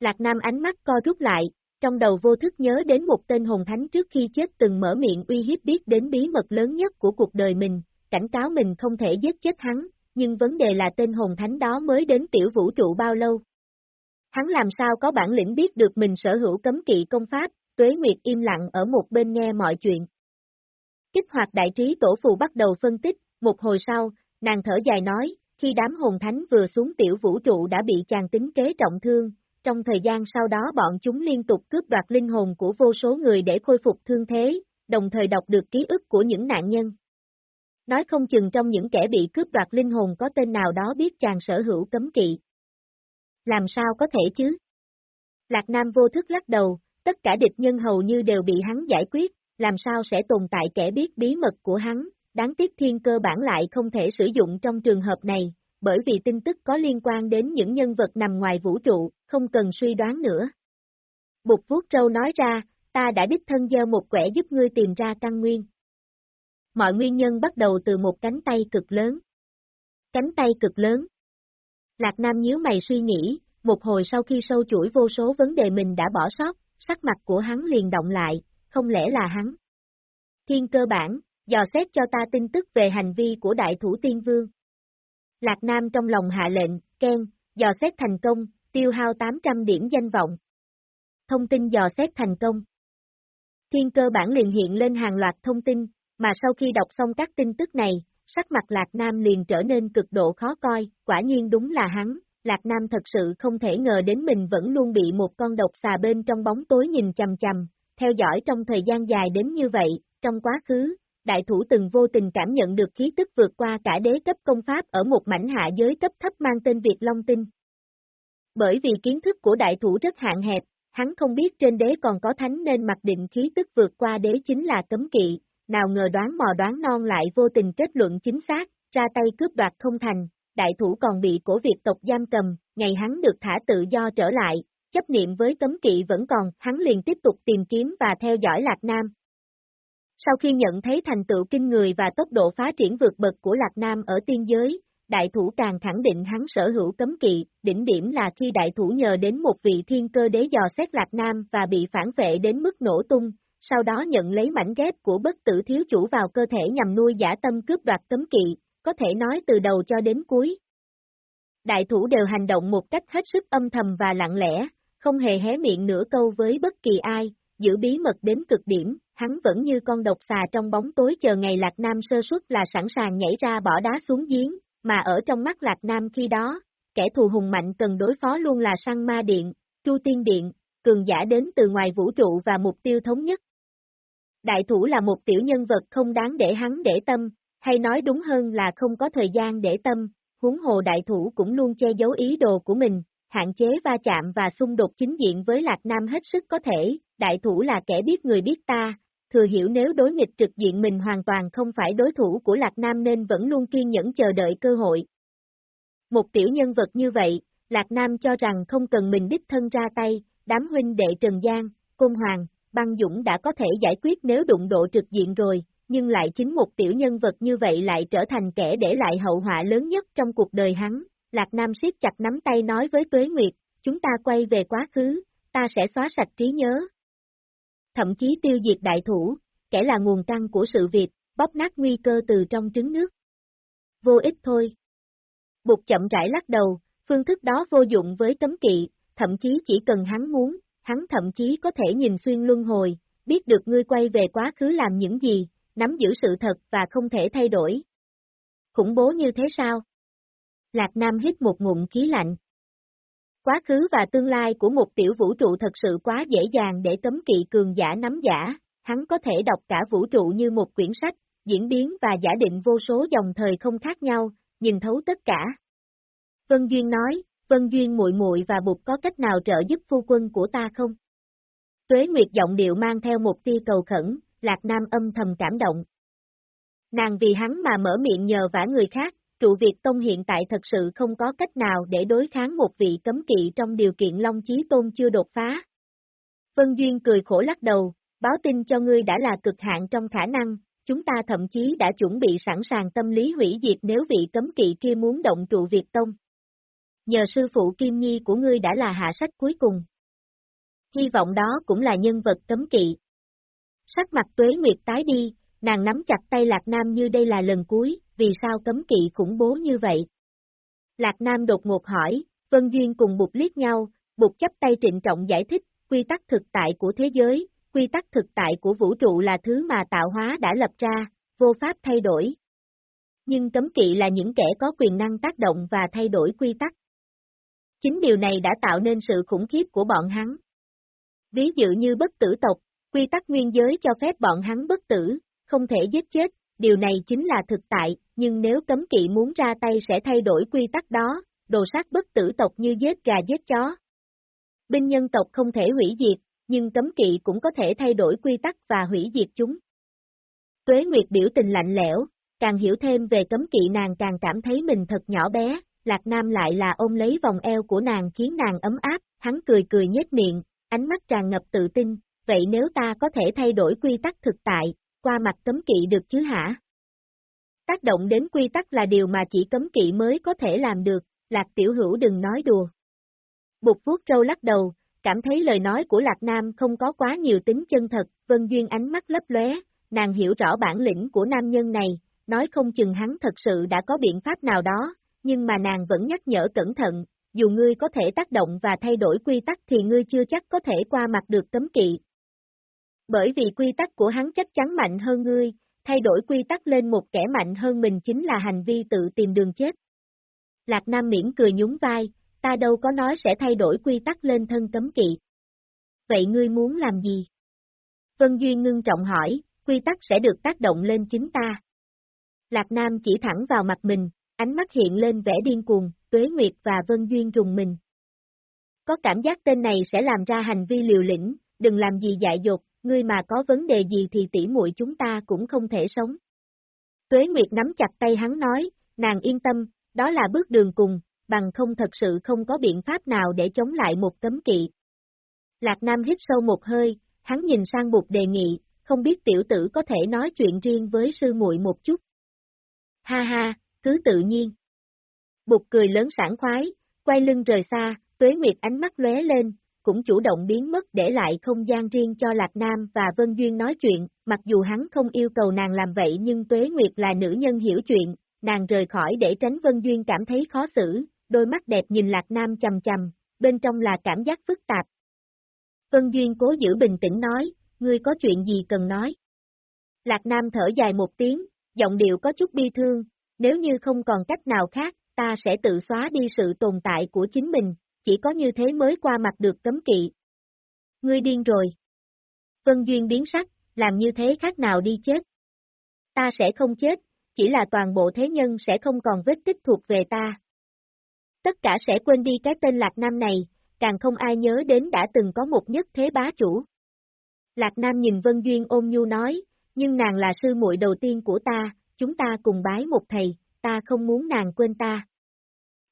Lạc Nam ánh mắt co rút lại, trong đầu vô thức nhớ đến một tên hồn thánh trước khi chết từng mở miệng uy hiếp biết đến bí mật lớn nhất của cuộc đời mình, cảnh cáo mình không thể giết chết hắn, nhưng vấn đề là tên hồn thánh đó mới đến tiểu vũ trụ bao lâu. Hắn làm sao có bản lĩnh biết được mình sở hữu cấm kỵ công pháp, tuế nguyệt im lặng ở một bên nghe mọi chuyện. Kích hoạt đại trí tổ phù bắt đầu phân tích, một hồi sau, nàng thở dài nói, khi đám hồn thánh vừa xuống tiểu vũ trụ đã bị chàng tính kế trọng thương, trong thời gian sau đó bọn chúng liên tục cướp đoạt linh hồn của vô số người để khôi phục thương thế, đồng thời đọc được ký ức của những nạn nhân. Nói không chừng trong những kẻ bị cướp đoạt linh hồn có tên nào đó biết chàng sở hữu cấm kỵ. Làm sao có thể chứ? Lạc Nam vô thức lắc đầu, tất cả địch nhân hầu như đều bị hắn giải quyết, làm sao sẽ tồn tại kẻ biết bí mật của hắn, đáng tiếc thiên cơ bản lại không thể sử dụng trong trường hợp này, bởi vì tin tức có liên quan đến những nhân vật nằm ngoài vũ trụ, không cần suy đoán nữa. Bục vuốt trâu nói ra, ta đã đích thân gieo một quẻ giúp ngươi tìm ra căn nguyên. Mọi nguyên nhân bắt đầu từ một cánh tay cực lớn. Cánh tay cực lớn. Lạc Nam nhíu mày suy nghĩ, một hồi sau khi sâu chuỗi vô số vấn đề mình đã bỏ sót, sắc mặt của hắn liền động lại, không lẽ là hắn? Thiên cơ bản, dò xét cho ta tin tức về hành vi của đại thủ tiên vương. Lạc Nam trong lòng hạ lệnh, khen, dò xét thành công, tiêu hao 800 điểm danh vọng. Thông tin dò xét thành công. Thiên cơ bản liền hiện lên hàng loạt thông tin, mà sau khi đọc xong các tin tức này, sắc mặt Lạc Nam liền trở nên cực độ khó coi, quả nhiên đúng là hắn, Lạc Nam thật sự không thể ngờ đến mình vẫn luôn bị một con độc xà bên trong bóng tối nhìn chầm chầm, theo dõi trong thời gian dài đến như vậy, trong quá khứ, đại thủ từng vô tình cảm nhận được khí tức vượt qua cả đế cấp công pháp ở một mảnh hạ giới cấp thấp mang tên Việt Long Tinh. Bởi vì kiến thức của đại thủ rất hạn hẹp, hắn không biết trên đế còn có thánh nên mặc định khí tức vượt qua đế chính là cấm kỵ, nào ngờ đoán mò đoán non lại vô tình kết luận chính xác, ra tay cướp đoạt không thành, đại thủ còn bị cổ Việt tộc giam cầm, ngày hắn được thả tự do trở lại, chấp niệm với cấm kỵ vẫn còn, hắn liền tiếp tục tìm kiếm và theo dõi Lạc Nam. Sau khi nhận thấy thành tựu kinh người và tốc độ phát triển vượt bậc của Lạc Nam ở tiên giới, đại thủ càng khẳng định hắn sở hữu cấm kỵ, đỉnh điểm là khi đại thủ nhờ đến một vị thiên cơ đế dò xét Lạc Nam và bị phản vệ đến mức nổ tung, sau đó nhận lấy mảnh ghép của bất tử thiếu chủ vào cơ thể nhằm nuôi giả tâm cướp đoạt cấm kỵ, có thể nói từ đầu cho đến cuối. Đại thủ đều hành động một cách hết sức âm thầm và lặng lẽ, không hề hé miệng nửa câu với bất kỳ ai, giữ bí mật đến cực điểm, hắn vẫn như con độc xà trong bóng tối chờ ngày Lạc Nam sơ suất là sẵn sàng nhảy ra bỏ đá xuống giếng, mà ở trong mắt Lạc Nam khi đó, kẻ thù hùng mạnh cần đối phó luôn là săn ma điện, chu tiên điện, cường giả đến từ ngoài vũ trụ và mục tiêu thống nhất. Đại thủ là một tiểu nhân vật không đáng để hắn để tâm, hay nói đúng hơn là không có thời gian để tâm, huống hồ đại thủ cũng luôn che giấu ý đồ của mình, hạn chế va chạm và xung đột chính diện với Lạc Nam hết sức có thể, đại thủ là kẻ biết người biết ta, thừa hiểu nếu đối nghịch trực diện mình hoàn toàn không phải đối thủ của Lạc Nam nên vẫn luôn kiên nhẫn chờ đợi cơ hội. Một tiểu nhân vật như vậy, Lạc Nam cho rằng không cần mình đích thân ra tay, đám huynh đệ Trần Giang, Côn Hoàng, Băng Dũng đã có thể giải quyết nếu đụng độ trực diện rồi, nhưng lại chính một tiểu nhân vật như vậy lại trở thành kẻ để lại hậu họa lớn nhất trong cuộc đời hắn. Lạc Nam siết chặt nắm tay nói với Tuế Nguyệt, chúng ta quay về quá khứ, ta sẽ xóa sạch trí nhớ. Thậm chí tiêu diệt đại thủ, kẻ là nguồn căng của sự việc, bóp nát nguy cơ từ trong trứng nước. Vô ích thôi. Bụt chậm rãi lắc đầu, phương thức đó vô dụng với cấm kỵ, thậm chí chỉ cần hắn muốn, hắn thậm chí có thể nhìn xuyên luân hồi, biết được ngươi quay về quá khứ làm những gì, nắm giữ sự thật và không thể thay đổi. Khủng bố như thế sao? Lạc Nam hít một ngụm khí lạnh. Quá khứ và tương lai của một tiểu vũ trụ thật sự quá dễ dàng để tấm kỵ cường giả nắm giả, hắn có thể đọc cả vũ trụ như một quyển sách, diễn biến và giả định vô số dòng thời không khác nhau, nhìn thấu tất cả. Vân Duyên nói, Vân Duyên muội muội và Bụt có cách nào trợ giúp phu quân của ta không? Tuế Nguyệt giọng điệu mang theo một tia cầu khẩn, Lạc Nam âm thầm cảm động. Nàng vì hắn mà mở miệng nhờ vả người khác, trụ Việt Tông hiện tại thật sự không có cách nào để đối kháng một vị cấm kỵ trong điều kiện Long Chí Tôn chưa đột phá. Vân Duyên cười khổ lắc đầu, báo tin cho ngươi đã là cực hạn trong khả năng, chúng ta thậm chí đã chuẩn bị sẵn sàng tâm lý hủy diệt nếu vị cấm kỵ kia muốn động trụ Việt Tông. Nhờ sư phụ Kim Nhi của ngươi đã là hạ sách cuối cùng. Hy vọng đó cũng là nhân vật cấm kỵ. Sắc mặt tuế nguyệt tái đi, nàng nắm chặt tay Lạc Nam như đây là lần cuối, vì sao cấm kỵ khủng bố như vậy? Lạc Nam đột ngột hỏi, Vân Duyên cùng Bụt liếc nhau, Bụt chấp tay trịnh trọng giải thích, quy tắc thực tại của thế giới, quy tắc thực tại của vũ trụ là thứ mà tạo hóa đã lập ra, vô pháp thay đổi. Nhưng cấm kỵ là những kẻ có quyền năng tác động và thay đổi quy tắc. Chính điều này đã tạo nên sự khủng khiếp của bọn hắn. Ví dụ như bất tử tộc, quy tắc nguyên giới cho phép bọn hắn bất tử, không thể giết chết, điều này chính là thực tại, nhưng nếu cấm kỵ muốn ra tay sẽ thay đổi quy tắc đó, đồ sát bất tử tộc như giết gà giết chó. Binh nhân tộc không thể hủy diệt, nhưng cấm kỵ cũng có thể thay đổi quy tắc và hủy diệt chúng. Tuế Nguyệt biểu tình lạnh lẽo, càng hiểu thêm về cấm kỵ nàng càng cảm thấy mình thật nhỏ bé, Lạc Nam lại là ôm lấy vòng eo của nàng khiến nàng ấm áp, hắn cười cười nhếch miệng, ánh mắt tràn ngập tự tin, vậy nếu ta có thể thay đổi quy tắc thực tại, qua mặt cấm kỵ được chứ hả? Tác động đến quy tắc là điều mà chỉ cấm kỵ mới có thể làm được, Lạc Tiểu Hữu đừng nói đùa. Bụt vuốt trâu lắc đầu, cảm thấy lời nói của Lạc Nam không có quá nhiều tính chân thật, Vân Duyên ánh mắt lấp lóe, nàng hiểu rõ bản lĩnh của nam nhân này, nói không chừng hắn thật sự đã có biện pháp nào đó, nhưng mà nàng vẫn nhắc nhở cẩn thận, dù ngươi có thể tác động và thay đổi quy tắc thì ngươi chưa chắc có thể qua mặt được cấm kỵ. Bởi vì quy tắc của hắn chắc chắn mạnh hơn ngươi, thay đổi quy tắc lên một kẻ mạnh hơn mình chính là hành vi tự tìm đường chết. Lạc Nam miễn cười nhún vai, ta đâu có nói sẽ thay đổi quy tắc lên thân cấm kỵ. Vậy ngươi muốn làm gì? Vân Duyên ngưng trọng hỏi, quy tắc sẽ được tác động lên chính ta. Lạc Nam chỉ thẳng vào mặt mình, ánh mắt hiện lên vẻ điên cuồng, Tuế Nguyệt và Vân Duyên rùng mình. Có cảm giác tên này sẽ làm ra hành vi liều lĩnh, đừng làm gì dại dột, ngươi mà có vấn đề gì thì tỉ muội chúng ta cũng không thể sống. Tuế Nguyệt nắm chặt tay hắn nói, nàng yên tâm, đó là bước đường cùng, bằng không thật sự không có biện pháp nào để chống lại một cấm kỵ. Lạc Nam hít sâu một hơi, hắn nhìn sang bục đề nghị, không biết tiểu tử có thể nói chuyện riêng với sư muội một chút. Ha ha, cứ tự nhiên. Bụt cười lớn sảng khoái, quay lưng rời xa, Tuế Nguyệt ánh mắt lóe lên, cũng chủ động biến mất để lại không gian riêng cho Lạc Nam và Vân Duyên nói chuyện, mặc dù hắn không yêu cầu nàng làm vậy nhưng Tuế Nguyệt là nữ nhân hiểu chuyện, nàng rời khỏi để tránh Vân Duyên cảm thấy khó xử, đôi mắt đẹp nhìn Lạc Nam chầm chầm, bên trong là cảm giác phức tạp. Vân Duyên cố giữ bình tĩnh nói, ngươi có chuyện gì cần nói. Lạc Nam thở dài một tiếng, giọng điệu có chút bi thương, nếu như không còn cách nào khác, ta sẽ tự xóa đi sự tồn tại của chính mình, chỉ có như thế mới qua mặt được cấm kỵ. Ngươi điên rồi. Vân Duyên biến sắc, làm như thế khác nào đi chết. Ta sẽ không chết, chỉ là toàn bộ thế nhân sẽ không còn vết tích thuộc về ta. Tất cả sẽ quên đi cái tên Lạc Nam này, càng không ai nhớ đến đã từng có một nhất thế bá chủ. Lạc Nam nhìn Vân Duyên ôm nhu nói, nhưng nàng là sư muội đầu tiên của ta, chúng ta cùng bái một thầy, ta không muốn nàng quên ta.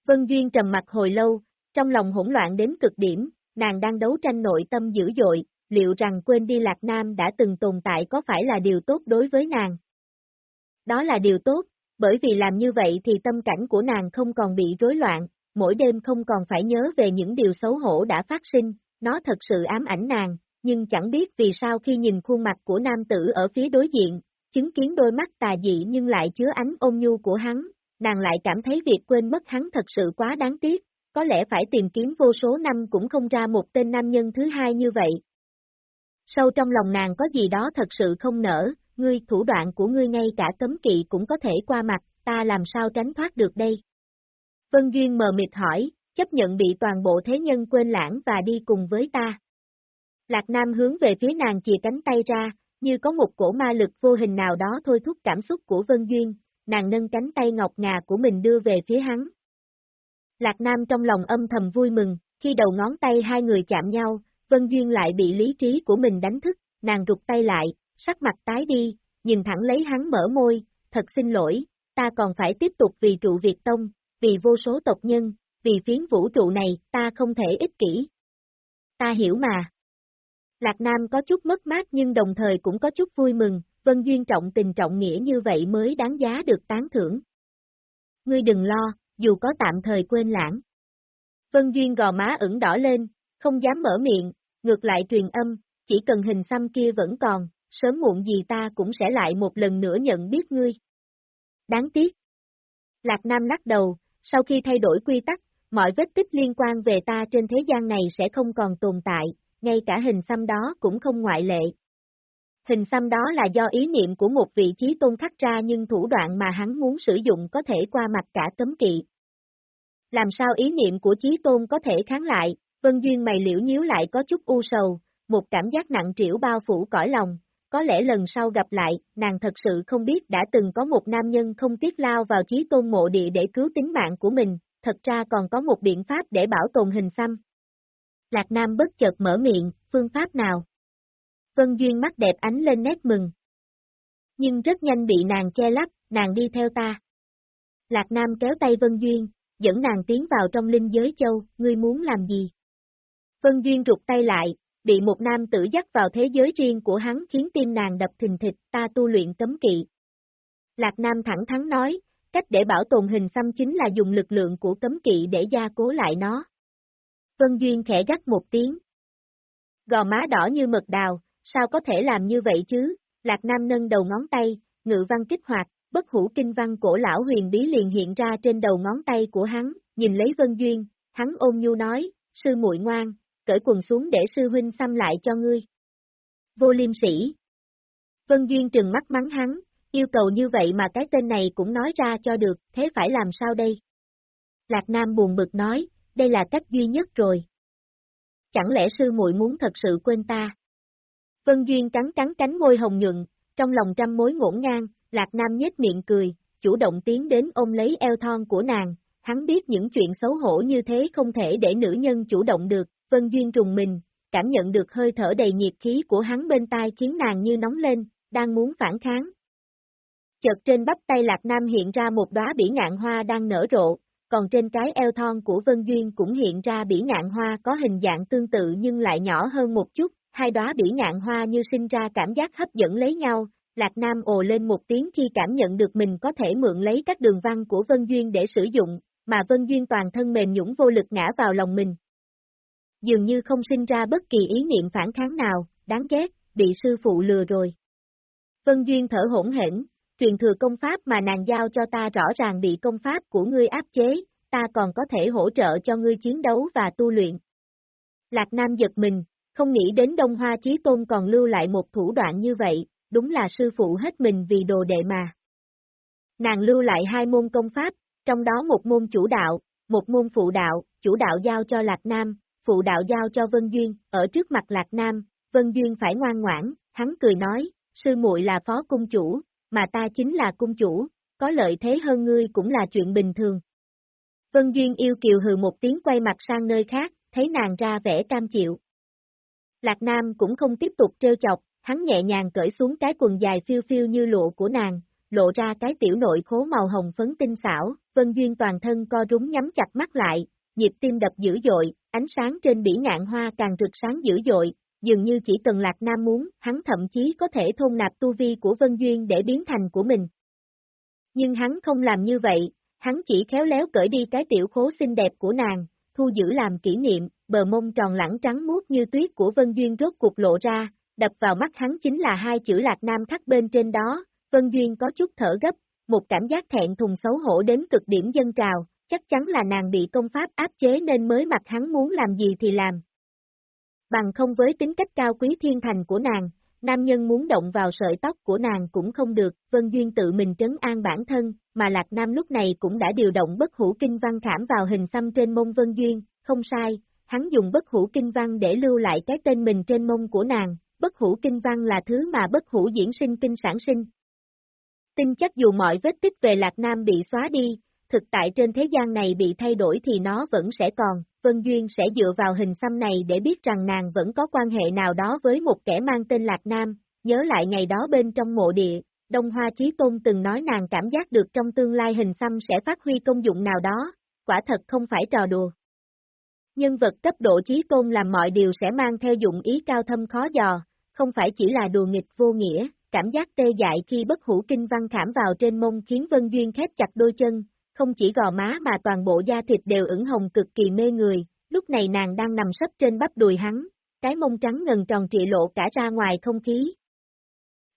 Vân Duyên trầm mặt hồi lâu, trong lòng hỗn loạn đến cực điểm, nàng đang đấu tranh nội tâm dữ dội, liệu rằng quên đi Lạc Nam đã từng tồn tại có phải là điều tốt đối với nàng? Đó là điều tốt, bởi vì làm như vậy thì tâm cảnh của nàng không còn bị rối loạn, mỗi đêm không còn phải nhớ về những điều xấu hổ đã phát sinh, nó thật sự ám ảnh nàng, nhưng chẳng biết vì sao khi nhìn khuôn mặt của nam tử ở phía đối diện, chứng kiến đôi mắt tà dị nhưng lại chứa ánh ôn nhu của hắn, nàng lại cảm thấy việc quên mất hắn thật sự quá đáng tiếc, có lẽ phải tìm kiếm vô số năm cũng không ra một tên nam nhân thứ hai như vậy. Sâu trong lòng nàng có gì đó thật sự không nở, ngươi thủ đoạn của ngươi ngay cả cấm kỵ cũng có thể qua mặt, ta làm sao tránh thoát được đây? Vân Duyên mờ mịt hỏi, chấp nhận bị toàn bộ thế nhân quên lãng và đi cùng với ta. Lạc Nam hướng về phía nàng chìa cánh tay ra, như có một cổ ma lực vô hình nào đó thôi thúc cảm xúc của Vân Duyên, nàng nâng cánh tay ngọc ngà của mình đưa về phía hắn. Lạc Nam trong lòng âm thầm vui mừng, khi đầu ngón tay hai người chạm nhau, Vân Duyên lại bị lý trí của mình đánh thức, nàng rụt tay lại, sắc mặt tái đi, nhìn thẳng lấy hắn mở môi, thật xin lỗi, ta còn phải tiếp tục vì trụ Việt Tông, vì vô số tộc nhân, vì phiến vũ trụ này, ta không thể ích kỷ. Ta hiểu mà. Lạc Nam có chút mất mát nhưng đồng thời cũng có chút vui mừng, Vân Duyên trọng tình trọng nghĩa như vậy mới đáng giá được tán thưởng. Ngươi đừng lo, dù có tạm thời quên lãng. Vân Duyên gò má ửng đỏ lên, không dám mở miệng, ngược lại truyền âm, chỉ cần hình xăm kia vẫn còn, sớm muộn gì ta cũng sẽ lại một lần nữa nhận biết ngươi. Đáng tiếc. Lạc Nam lắc đầu, sau khi thay đổi quy tắc, mọi vết tích liên quan về ta trên thế gian này sẽ không còn tồn tại, ngay cả hình xăm đó cũng không ngoại lệ. Hình xăm đó là do ý niệm của một vị trí tôn khắc ra nhưng thủ đoạn mà hắn muốn sử dụng có thể qua mặt cả cấm kỵ. Làm sao ý niệm của trí tôn có thể kháng lại, Vân Duyên mày liễu nhíu lại có chút u sầu, một cảm giác nặng trĩu bao phủ cõi lòng, có lẽ lần sau gặp lại, nàng thật sự không biết đã từng có một nam nhân không tiếc lao vào trí tôn mộ địa để cứu tính mạng của mình, thật ra còn có một biện pháp để bảo tồn hình xăm. Lạc Nam bất chợt mở miệng, phương pháp nào? Vân Duyên mắt đẹp ánh lên nét mừng. Nhưng rất nhanh bị nàng che lấp, nàng đi theo ta. Lạc Nam kéo tay Vân Duyên, dẫn nàng tiến vào trong linh giới châu, ngươi muốn làm gì? Vân Duyên rụt tay lại, bị một nam tử dắt vào thế giới riêng của hắn khiến tim nàng đập thình thịch, ta tu luyện cấm kỵ. Lạc Nam thẳng thắn nói, cách để bảo tồn hình xăm chính là dùng lực lượng của cấm kỵ để gia cố lại nó. Vân Duyên khẽ gắt một tiếng. Gò má đỏ như mật đào, sao có thể làm như vậy chứ? Lạc Nam nâng đầu ngón tay, ngự văn kích hoạt, bất hủ kinh văn cổ lão huyền bí liền hiện ra trên đầu ngón tay của hắn, nhìn lấy Vân Duyên, hắn ôm nhu nói, sư muội ngoan, cởi quần xuống để sư huynh xăm lại cho ngươi. Vô liêm sĩ. Vân Duyên trừng mắt mắng hắn, yêu cầu như vậy mà cái tên này cũng nói ra cho được, thế phải làm sao đây? Lạc Nam buồn bực nói, đây là cách duy nhất rồi. Chẳng lẽ sư muội muốn thật sự quên ta? Vân Duyên cắn cắn cánh môi hồng nhuận, trong lòng trăm mối ngổn ngang, Lạc Nam nhếch miệng cười, chủ động tiến đến ôm lấy eo thon của nàng, hắn biết những chuyện xấu hổ như thế không thể để nữ nhân chủ động được, Vân Duyên trùng mình, cảm nhận được hơi thở đầy nhiệt khí của hắn bên tai khiến nàng như nóng lên, đang muốn phản kháng. Chợt trên bắp tay Lạc Nam hiện ra một đóa bỉ ngạn hoa đang nở rộ, còn trên cái eo thon của Vân Duyên cũng hiện ra bỉ ngạn hoa có hình dạng tương tự nhưng lại nhỏ hơn một chút, hai đóa bỉ ngạn hoa như sinh ra cảm giác hấp dẫn lấy nhau, Lạc Nam ồ lên một tiếng khi cảm nhận được mình có thể mượn lấy các đường văn của Vân Duyên để sử dụng, mà Vân Duyên toàn thân mềm nhũng vô lực ngã vào lòng mình. Dường như không sinh ra bất kỳ ý niệm phản kháng nào, đáng ghét, bị sư phụ lừa rồi. Vân Duyên thở hỗn hển, truyền thừa công pháp mà nàng giao cho ta rõ ràng bị công pháp của ngươi áp chế, ta còn có thể hỗ trợ cho ngươi chiến đấu và tu luyện. Lạc Nam giật mình, không nghĩ đến Đông Hoa Chí Tôn còn lưu lại một thủ đoạn như vậy, đúng là sư phụ hết mình vì đồ đệ mà. Nàng lưu lại hai môn công pháp, trong đó một môn chủ đạo, một môn phụ đạo, chủ đạo giao cho Lạc Nam, phụ đạo giao cho Vân Duyên, ở trước mặt Lạc Nam, Vân Duyên phải ngoan ngoãn, hắn cười nói, sư muội là phó cung chủ, mà ta chính là cung chủ, có lợi thế hơn ngươi cũng là chuyện bình thường. Vân Duyên yêu kiều hừ một tiếng quay mặt sang nơi khác, thấy nàng ra vẻ cam chịu. Lạc Nam cũng không tiếp tục trêu chọc, hắn nhẹ nhàng cởi xuống cái quần dài phiêu phiêu như lụa của nàng, lộ ra cái tiểu nội khố màu hồng phấn tinh xảo, Vân Duyên toàn thân co rúng nhắm chặt mắt lại, nhịp tim đập dữ dội, ánh sáng trên bỉ ngạn hoa càng rực sáng dữ dội, dường như chỉ cần Lạc Nam muốn, hắn thậm chí có thể thôn nạp tu vi của Vân Duyên để biến thành của mình. Nhưng hắn không làm như vậy, hắn chỉ khéo léo cởi đi cái tiểu khố xinh đẹp của nàng, thu giữ làm kỷ niệm, bờ mông tròn lẳng trắng muốt như tuyết của Vân Duyên rốt cuộc lộ ra, đập vào mắt hắn chính là hai chữ Lạc Nam khắc bên trên đó, Vân Duyên có chút thở gấp, một cảm giác thẹn thùng xấu hổ đến cực điểm dân trào, chắc chắn là nàng bị công pháp áp chế nên mới mặc hắn muốn làm gì thì làm. Bằng không với tính cách cao quý thiên thành của nàng, nam nhân muốn động vào sợi tóc của nàng cũng không được, Vân Duyên tự mình trấn an bản thân, mà Lạc Nam lúc này cũng đã điều động bất hủ kinh văn khảm vào hình xăm trên mông Vân Duyên, không sai, hắn dùng bất hủ kinh văn để lưu lại cái tên mình trên mông của nàng, bất hủ kinh văn là thứ mà bất hủ diễn sinh kinh sản sinh. Tin chắc dù mọi vết tích về Lạc Nam bị xóa đi, thực tại trên thế gian này bị thay đổi thì nó vẫn sẽ còn, Vân Duyên sẽ dựa vào hình xăm này để biết rằng nàng vẫn có quan hệ nào đó với một kẻ mang tên Lạc Nam, nhớ lại ngày đó bên trong mộ địa, Đông Hoa Chí Tôn từng nói nàng cảm giác được trong tương lai hình xăm sẽ phát huy công dụng nào đó, quả thật không phải trò đùa. Nhân vật cấp độ Chí Tôn làm mọi điều sẽ mang theo dụng ý cao thâm khó dò, không phải chỉ là đùa nghịch vô nghĩa, cảm giác tê dại khi bất hủ kinh văn khảm vào trên mông khiến Vân Duyên khép chặt đôi chân, không chỉ gò má mà toàn bộ da thịt đều ửng hồng cực kỳ mê người, lúc này nàng đang nằm sấp trên bắp đùi hắn, cái mông trắng ngần tròn trịa lộ cả ra ngoài không khí.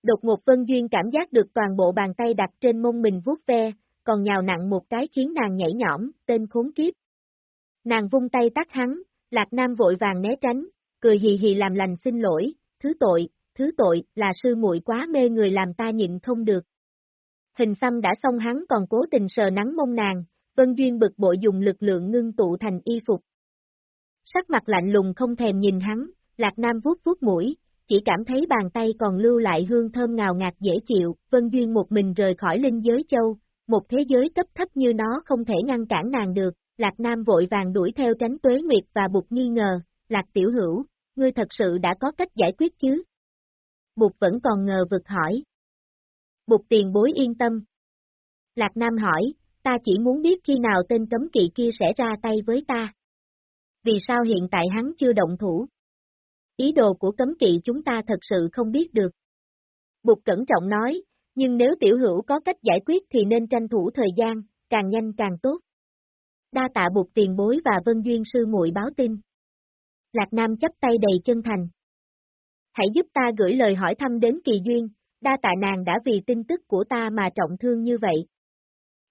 Đột ngột Vân Duyên cảm giác được toàn bộ bàn tay đặt trên mông mình vuốt ve, còn nhào nặng một cái khiến nàng nhảy nhõm, tên khốn kiếp. Nàng vung tay tắt hắn, Lạc Nam vội vàng né tránh, cười hì hì làm lành xin lỗi, thứ tội, thứ tội, là sư muội quá mê người làm ta nhịn không được. Hình xăm đã xong hắn còn cố tình sờ nắng mông nàng, Vân Duyên bực bội dùng lực lượng ngưng tụ thành y phục. Sắc mặt lạnh lùng không thèm nhìn hắn, Lạc Nam vuốt vuốt mũi, chỉ cảm thấy bàn tay còn lưu lại hương thơm ngào ngạt dễ chịu, Vân Duyên một mình rời khỏi linh giới châu, một thế giới cấp thấp như nó không thể ngăn cản nàng được, Lạc Nam vội vàng đuổi theo tránh tuế nguyệt và bục nghi ngờ, Lạc tiểu hữu, ngươi thật sự đã có cách giải quyết chứ? Bụt vẫn còn ngờ vực hỏi. Bụt tiền bối yên tâm. Lạc Nam hỏi, ta chỉ muốn biết khi nào tên cấm kỵ kia sẽ ra tay với ta. Vì sao hiện tại hắn chưa động thủ? Ý đồ của cấm kỵ chúng ta thật sự không biết được. Bụt cẩn trọng nói, nhưng nếu tiểu hữu có cách giải quyết thì nên tranh thủ thời gian, càng nhanh càng tốt. Đa tạ Bụt tiền bối và Vân Duyên sư muội báo tin. Lạc Nam chấp tay đầy chân thành. Hãy giúp ta gửi lời hỏi thăm đến Kỳ Duyên, đa tạ nàng đã vì tin tức của ta mà trọng thương như vậy.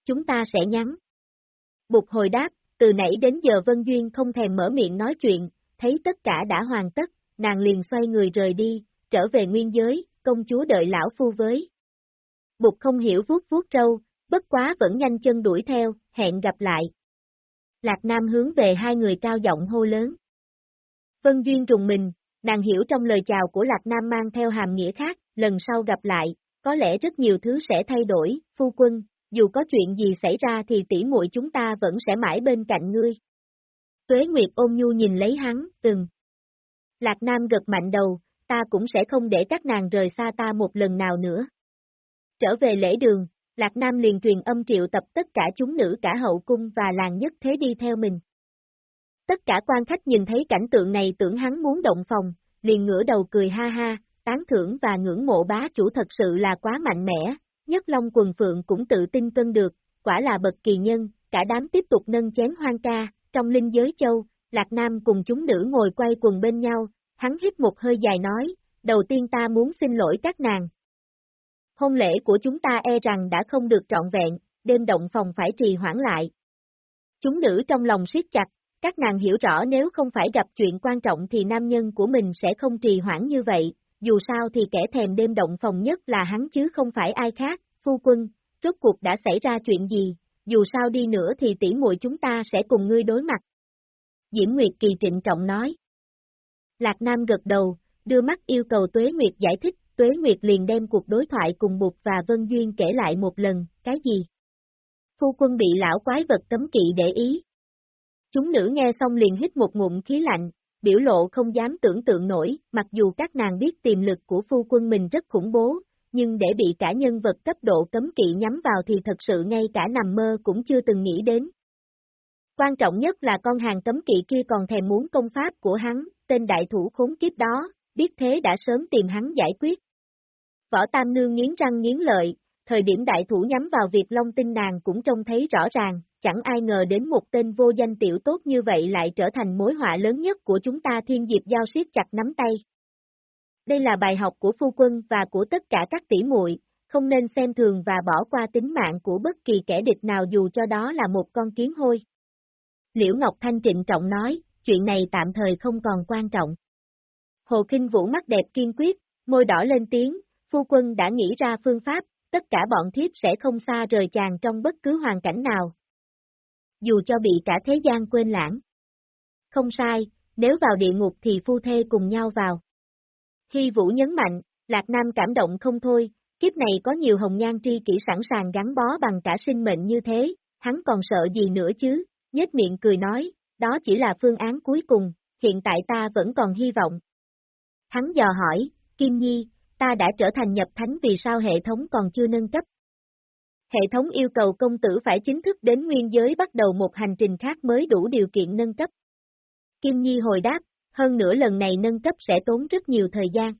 Chúng ta sẽ nhắn. Bụt hồi đáp, từ nãy đến giờ Vân Duyên không thèm mở miệng nói chuyện, thấy tất cả đã hoàn tất, nàng liền xoay người rời đi, trở về nguyên giới, công chúa đợi lão phu với. Bụt không hiểu vuốt vuốt trâu, bất quá vẫn nhanh chân đuổi theo, hẹn gặp lại. Lạc Nam hướng về hai người cao giọng hô lớn. Vân Duyên trùng mình, nàng hiểu trong lời chào của Lạc Nam mang theo hàm nghĩa khác, lần sau gặp lại, có lẽ rất nhiều thứ sẽ thay đổi, phu quân, dù có chuyện gì xảy ra thì tỷ muội chúng ta vẫn sẽ mãi bên cạnh ngươi. Tuế Nguyệt ôm nhu nhìn lấy hắn, từng. Lạc Nam gật mạnh đầu, ta cũng sẽ không để các nàng rời xa ta một lần nào nữa. Trở về lễ đường, Lạc Nam liền truyền âm triệu tập tất cả chúng nữ cả hậu cung và làng nhất thế đi theo mình. Tất cả quan khách nhìn thấy cảnh tượng này tưởng hắn muốn động phòng, liền ngửa đầu cười ha ha, tán thưởng và ngưỡng mộ bá chủ thật sự là quá mạnh mẽ, nhất long quần phượng cũng tự tin cân được, quả là bậc kỳ nhân, cả đám tiếp tục nâng chén hoang ca, trong linh giới châu, Lạc Nam cùng chúng nữ ngồi quay quần bên nhau, hắn hít một hơi dài nói, đầu tiên ta muốn xin lỗi các nàng. Hôn lễ của chúng ta e rằng đã không được trọn vẹn, đêm động phòng phải trì hoãn lại. Chúng nữ trong lòng siết chặt, các nàng hiểu rõ nếu không phải gặp chuyện quan trọng thì nam nhân của mình sẽ không trì hoãn như vậy, dù sao thì kẻ thèm đêm động phòng nhất là hắn chứ không phải ai khác, phu quân, rốt cuộc đã xảy ra chuyện gì, dù sao đi nữa thì tỷ muội chúng ta sẽ cùng ngươi đối mặt. Diễm Nguyệt Kỳ trịnh trọng nói. Lạc Nam gật đầu, đưa mắt yêu cầu Tuế Nguyệt giải thích, Tuế Nguyệt liền đem cuộc đối thoại cùng Bụt và Vân Duyên kể lại một lần, cái gì? Phu quân bị lão quái vật cấm kỵ để ý. Chúng nữ nghe xong liền hít một ngụm khí lạnh, biểu lộ không dám tưởng tượng nổi, mặc dù các nàng biết tiềm lực của phu quân mình rất khủng bố, nhưng để bị cả nhân vật cấp độ cấm kỵ nhắm vào thì thật sự ngay cả nằm mơ cũng chưa từng nghĩ đến. Quan trọng nhất là con hàng cấm kỵ kia còn thèm muốn công pháp của hắn, tên đại thủ khốn kiếp đó, biết thế đã sớm tìm hắn giải quyết. Võ Tam Nương nghiến răng nghiến lợi, thời điểm đại thủ nhắm vào việc Long Tinh nàng cũng trông thấy rõ ràng, chẳng ai ngờ đến một tên vô danh tiểu tốt như vậy lại trở thành mối họa lớn nhất của chúng ta thiên diệp giao siết chặt nắm tay. Đây là bài học của phu quân và của tất cả các tỷ muội, không nên xem thường và bỏ qua tính mạng của bất kỳ kẻ địch nào dù cho đó là một con kiến hôi. Liễu Ngọc Thanh trịnh trọng nói, chuyện này tạm thời không còn quan trọng. Hồ Kinh Vũ mắt đẹp kiên quyết, môi đỏ lên tiếng, phu quân đã nghĩ ra phương pháp, tất cả bọn thiếp sẽ không xa rời chàng trong bất cứ hoàn cảnh nào. Dù cho bị cả thế gian quên lãng. Không sai, nếu vào địa ngục thì phu thê cùng nhau vào. Hy Vũ nhấn mạnh, Lạc Nam cảm động không thôi, kiếp này có nhiều hồng nhan tri kỷ sẵn sàng gắn bó bằng cả sinh mệnh như thế, hắn còn sợ gì nữa chứ, nhếch miệng cười nói, đó chỉ là phương án cuối cùng, hiện tại ta vẫn còn hy vọng. Hắn dò hỏi, Kim Nhi, ta đã trở thành nhập thánh vì sao hệ thống còn chưa nâng cấp? Hệ thống yêu cầu công tử phải chính thức đến nguyên giới bắt đầu một hành trình khác mới đủ điều kiện nâng cấp. Kim Nhi hồi đáp, hơn nữa lần này nâng cấp sẽ tốn rất nhiều thời gian.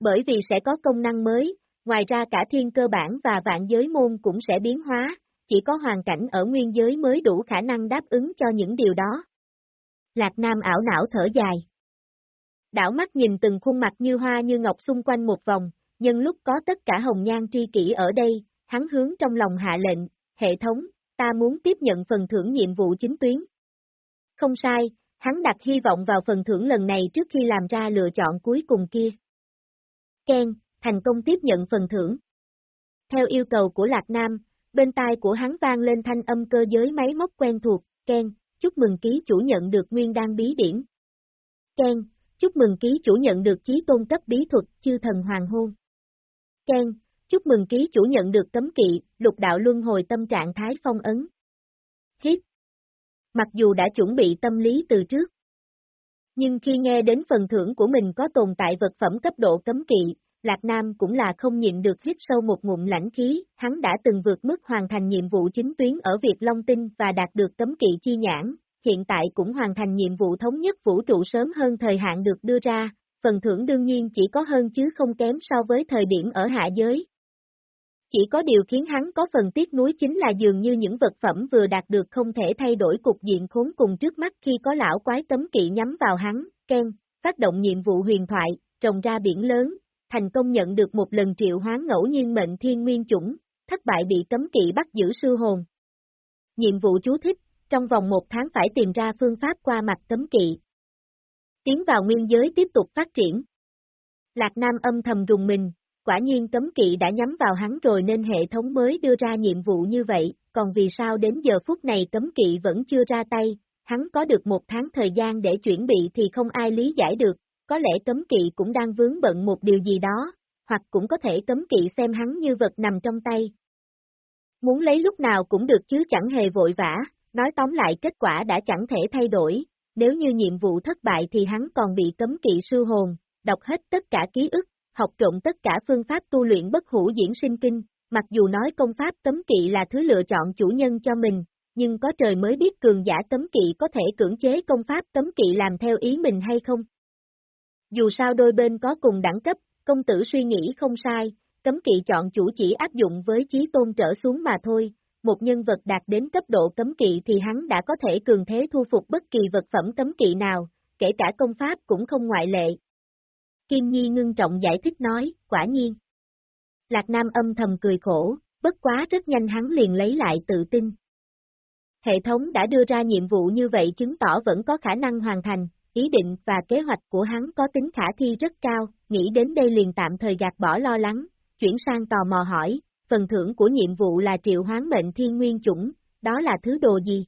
Bởi vì sẽ có công năng mới, ngoài ra cả thiên cơ bản và vạn giới môn cũng sẽ biến hóa, chỉ có hoàn cảnh ở nguyên giới mới đủ khả năng đáp ứng cho những điều đó. Lạc Nam ảo não thở dài. Đảo mắt nhìn từng khuôn mặt như hoa như ngọc xung quanh một vòng, nhân lúc có tất cả hồng nhan tri kỷ ở đây, hắn hướng trong lòng hạ lệnh, hệ thống, ta muốn tiếp nhận phần thưởng nhiệm vụ chính tuyến. Không sai, hắn đặt hy vọng vào phần thưởng lần này trước khi làm ra lựa chọn cuối cùng kia. Ken, thành công tiếp nhận phần thưởng. Theo yêu cầu của Lạc Nam, bên tai của hắn vang lên thanh âm cơ giới máy móc quen thuộc, Ken, chúc mừng ký chủ nhận được nguyên đan bí điển. Ken, chúc mừng ký chủ nhận được chí tôn cấp bí thuật chư thần hoàng hôn. Ken, chúc mừng ký chủ nhận được cấm kỵ, lục đạo luân hồi tâm trạng thái phong ấn. Hít. Mặc dù đã chuẩn bị tâm lý từ trước. Nhưng khi nghe đến phần thưởng của mình có tồn tại vật phẩm cấp độ cấm kỵ, Lạc Nam cũng là không nhịn được hít sâu một ngụm lãnh khí, hắn đã từng vượt mức hoàn thành nhiệm vụ chính tuyến ở Việt Long Tinh và đạt được cấm kỵ chi nhãn, hiện tại cũng hoàn thành nhiệm vụ thống nhất vũ trụ sớm hơn thời hạn được đưa ra, phần thưởng đương nhiên chỉ có hơn chứ không kém so với thời điểm ở hạ giới. Chỉ có điều khiến hắn có phần tiếc nuối chính là dường như những vật phẩm vừa đạt được không thể thay đổi cục diện khốn cùng trước mắt khi có lão quái cấm kỵ nhắm vào hắn, Ken, phát động nhiệm vụ huyền thoại, trồng ra biển lớn, thành công nhận được một lần triệu hoán ngẫu nhiên mệnh thiên nguyên chủng, thất bại bị cấm kỵ bắt giữ sư hồn. Nhiệm vụ chú thích, trong vòng một tháng phải tìm ra phương pháp qua mặt cấm kỵ. Tiến vào nguyên giới tiếp tục phát triển. Lạc Nam âm thầm rùng mình, quả nhiên cấm kỵ đã nhắm vào hắn rồi nên hệ thống mới đưa ra nhiệm vụ như vậy, còn vì sao đến giờ phút này cấm kỵ vẫn chưa ra tay, hắn có được một tháng thời gian để chuẩn bị thì không ai lý giải được, có lẽ cấm kỵ cũng đang vướng bận một điều gì đó, hoặc cũng có thể cấm kỵ xem hắn như vật nằm trong tay. Muốn lấy lúc nào cũng được chứ chẳng hề vội vã, nói tóm lại kết quả đã chẳng thể thay đổi, nếu như nhiệm vụ thất bại thì hắn còn bị cấm kỵ sư hồn, đọc hết tất cả ký ức, học trộn tất cả phương pháp tu luyện bất hủ diễn sinh kinh, mặc dù nói công pháp cấm kỵ là thứ lựa chọn chủ nhân cho mình, nhưng có trời mới biết cường giả cấm kỵ có thể cưỡng chế công pháp cấm kỵ làm theo ý mình hay không. Dù sao đôi bên có cùng đẳng cấp, công tử suy nghĩ không sai, cấm kỵ chọn chủ chỉ áp dụng với trí tôn trở xuống mà thôi, một nhân vật đạt đến cấp độ cấm kỵ thì hắn đã có thể cường thế thu phục bất kỳ vật phẩm cấm kỵ nào, kể cả công pháp cũng không ngoại lệ. Kim Nhi ngưng trọng giải thích nói, quả nhiên. Lạc Nam âm thầm cười khổ, bất quá rất nhanh hắn liền lấy lại tự tin. Hệ thống đã đưa ra nhiệm vụ như vậy chứng tỏ vẫn có khả năng hoàn thành, ý định và kế hoạch của hắn có tính khả thi rất cao, nghĩ đến đây liền tạm thời gạt bỏ lo lắng, chuyển sang tò mò hỏi, phần thưởng của nhiệm vụ là triệu hoán mệnh thiên nguyên chủng, đó là thứ đồ gì?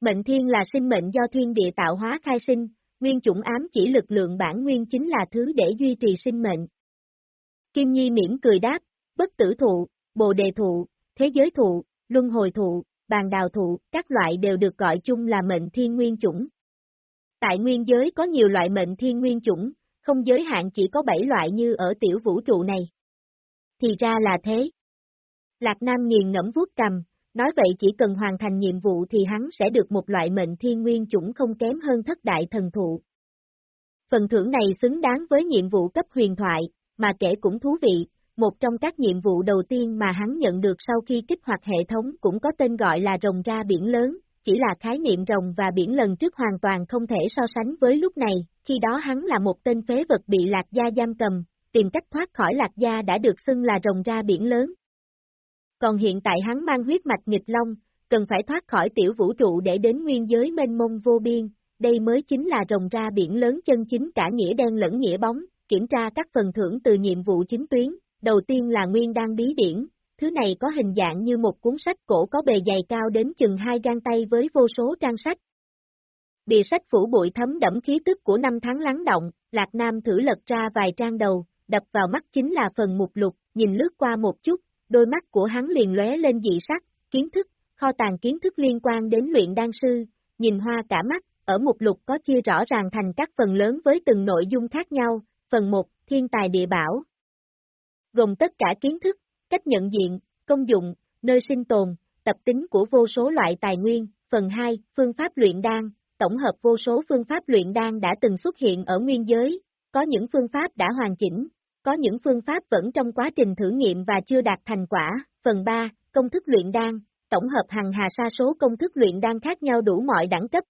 Mệnh thiên là sinh mệnh do thiên địa tạo hóa khai sinh, nguyên chủng ám chỉ lực lượng bản nguyên chính là thứ để duy trì sinh mệnh. Kim Nhi miễn cười đáp, bất tử thụ, bồ đề thụ, thế giới thụ, luân hồi thụ, bàn đào thụ, các loại đều được gọi chung là mệnh thiên nguyên chủng. Tại nguyên giới có nhiều loại mệnh thiên nguyên chủng, không giới hạn chỉ có 7 loại như ở tiểu vũ trụ này. Thì ra là thế. Lạc Nam nghiền ngẫm vuốt cầm, nói vậy chỉ cần hoàn thành nhiệm vụ thì hắn sẽ được một loại mệnh thiên nguyên chủng không kém hơn thất đại thần thụ. Phần thưởng này xứng đáng với nhiệm vụ cấp huyền thoại, mà kể cũng thú vị, một trong các nhiệm vụ đầu tiên mà hắn nhận được sau khi kích hoạt hệ thống cũng có tên gọi là rồng ra biển lớn, chỉ là khái niệm rồng và biển lần trước hoàn toàn không thể so sánh với lúc này, khi đó hắn là một tên phế vật bị lạc gia giam cầm, tìm cách thoát khỏi lạc gia đã được xưng là rồng ra biển lớn. Còn hiện tại hắn mang huyết mạch nghịch long, cần phải thoát khỏi tiểu vũ trụ để đến nguyên giới mênh mông vô biên, đây mới chính là rồng ra biển lớn chân chính cả nghĩa đen lẫn nghĩa bóng, kiểm tra các phần thưởng từ nhiệm vụ chính tuyến, đầu tiên là nguyên đan bí điển, thứ này có hình dạng như một cuốn sách cổ có bề dày cao đến chừng hai gang tay với vô số trang sách. Bìa sách phủ bụi thấm đẫm khí tức của năm tháng lắng động, Lạc Nam thử lật ra vài trang đầu, đập vào mắt chính là phần mục lục, nhìn lướt qua một chút, đôi mắt của hắn liền lóe lên dị sắc, kiến thức, kho tàng kiến thức liên quan đến luyện đan sư, nhìn hoa cả mắt, ở mục lục có chia rõ ràng thành các phần lớn với từng nội dung khác nhau, phần 1, thiên tài địa bảo. Gồm tất cả kiến thức, cách nhận diện, công dụng, nơi sinh tồn, tập tính của vô số loại tài nguyên, phần 2, phương pháp luyện đan, tổng hợp vô số phương pháp luyện đan đã từng xuất hiện ở nguyên giới, có những phương pháp đã hoàn chỉnh, có những phương pháp vẫn trong quá trình thử nghiệm và chưa đạt thành quả. Phần 3, công thức luyện đan, tổng hợp hàng hà sa số công thức luyện đan khác nhau đủ mọi đẳng cấp.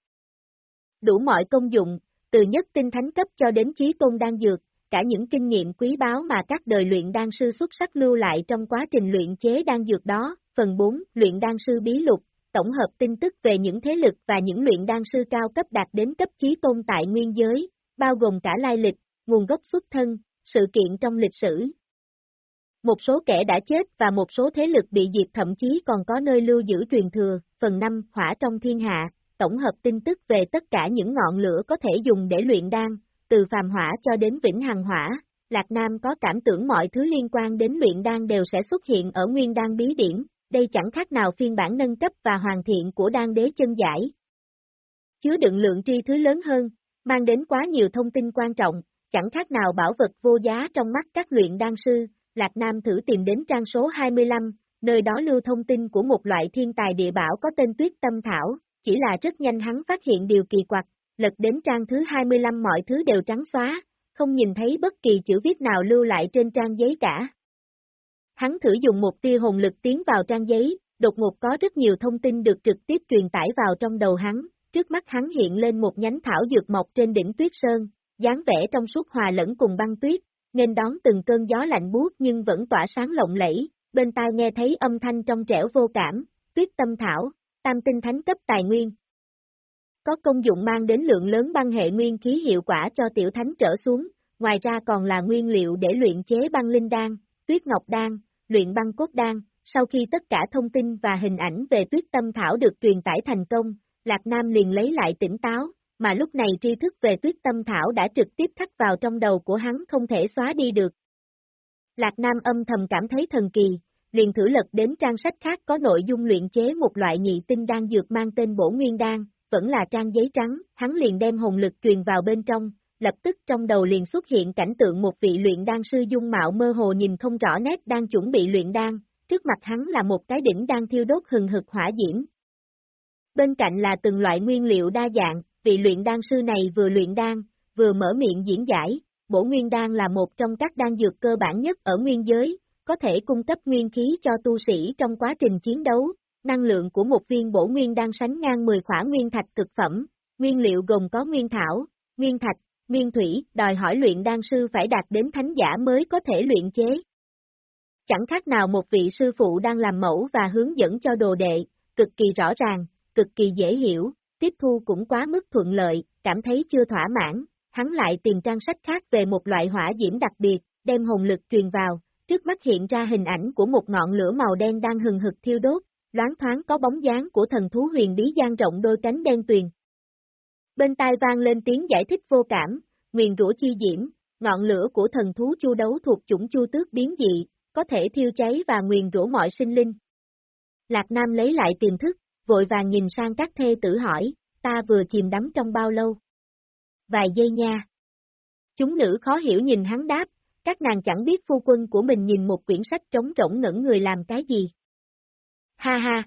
Đủ mọi công dụng, từ nhất tinh thánh cấp cho đến trí tôn đan dược, cả những kinh nghiệm quý báu mà các đời luyện đan sư xuất sắc lưu lại trong quá trình luyện chế đan dược đó. Phần 4, luyện đan sư bí lục, tổng hợp tin tức về những thế lực và những luyện đan sư cao cấp đạt đến cấp trí tôn tại nguyên giới, bao gồm cả lai lịch, nguồn gốc xuất thân, sự kiện trong lịch sử. Một số kẻ đã chết và một số thế lực bị diệt thậm chí còn có nơi lưu giữ truyền thừa, phần 5, hỏa trong thiên hạ, tổng hợp tin tức về tất cả những ngọn lửa có thể dùng để luyện đan, từ phàm hỏa cho đến vĩnh hằng hỏa. Lạc Nam có cảm tưởng mọi thứ liên quan đến luyện đan đều sẽ xuất hiện ở nguyên đan bí điển, đây chẳng khác nào phiên bản nâng cấp và hoàn thiện của đan đế chân giải. Chứa đựng lượng tri thứ lớn hơn, mang đến quá nhiều thông tin quan trọng, chẳng khác nào bảo vật vô giá trong mắt các luyện đan sư, Lạc Nam thử tìm đến trang số 25, nơi đó lưu thông tin của một loại thiên tài địa bảo có tên tuyết tâm thảo, chỉ là rất nhanh hắn phát hiện điều kỳ quặc, lật đến trang thứ 25 mọi thứ đều trắng xóa, không nhìn thấy bất kỳ chữ viết nào lưu lại trên trang giấy cả. Hắn thử dùng một tia hồn lực tiến vào trang giấy, đột ngột có rất nhiều thông tin được trực tiếp truyền tải vào trong đầu hắn, trước mắt hắn hiện lên một nhánh thảo dược mọc trên đỉnh tuyết sơn, dáng vẻ trong suốt hòa lẫn cùng băng tuyết, nên đón từng cơn gió lạnh buốt nhưng vẫn tỏa sáng lộng lẫy, bên tai nghe thấy âm thanh trong trẻo vô cảm, tuyết tâm thảo, tam tinh thánh cấp tài nguyên. Có công dụng mang đến lượng lớn băng hệ nguyên khí hiệu quả cho tiểu thánh trở xuống, ngoài ra còn là nguyên liệu để luyện chế băng linh đan, tuyết ngọc đan, luyện băng cốt đan. Sau khi tất cả thông tin và hình ảnh về tuyết tâm thảo được truyền tải thành công, Lạc Nam liền lấy lại tỉnh táo, mà lúc này tri thức về tuyết tâm thảo đã trực tiếp thắt vào trong đầu của hắn không thể xóa đi được. Lạc Nam âm thầm cảm thấy thần kỳ, liền thử lật đến trang sách khác có nội dung luyện chế một loại nhị tinh đan dược mang tên bổ nguyên đan, vẫn là trang giấy trắng, hắn liền đem hồn lực truyền vào bên trong, lập tức trong đầu liền xuất hiện cảnh tượng một vị luyện đan sư dung mạo mơ hồ nhìn không rõ nét đang chuẩn bị luyện đan, trước mặt hắn là một cái đỉnh đang thiêu đốt hừng hực hỏa diễm. Bên cạnh là từng loại nguyên liệu đa dạng, vị luyện đan sư này vừa luyện đan, vừa mở miệng diễn giải, bổ nguyên đan là một trong các đan dược cơ bản nhất ở nguyên giới, có thể cung cấp nguyên khí cho tu sĩ trong quá trình chiến đấu, năng lượng của một viên bổ nguyên đan sánh ngang 10 khỏa nguyên thạch thực phẩm, nguyên liệu gồm có nguyên thảo, nguyên thạch, nguyên thủy, đòi hỏi luyện đan sư phải đạt đến thánh giả mới có thể luyện chế. Chẳng khác nào một vị sư phụ đang làm mẫu và hướng dẫn cho đồ đệ, cực kỳ rõ ràng, cực kỳ dễ hiểu, tiếp thu cũng quá mức thuận lợi, cảm thấy chưa thỏa mãn, hắn lại tìm trang sách khác về một loại hỏa diễm đặc biệt, đem hồn lực truyền vào, trước mắt hiện ra hình ảnh của một ngọn lửa màu đen đang hừng hực thiêu đốt, loáng thoáng có bóng dáng của thần thú huyền bí gian rộng đôi cánh đen tuyền. Bên tai vang lên tiếng giải thích vô cảm, nguyền rủa chi diễm, ngọn lửa của thần thú chu đấu thuộc chủng chu tước biến dị, có thể thiêu cháy và nguyền rủa mọi sinh linh. Lạc Nam lấy lại tiềm thức, vội vàng nhìn sang các thê tử hỏi, ta vừa chìm đắm trong bao lâu? Vài giây nha. Chúng nữ khó hiểu nhìn hắn đáp, các nàng chẳng biết phu quân của mình nhìn một quyển sách trống rỗng ngẩn người làm cái gì. Ha ha!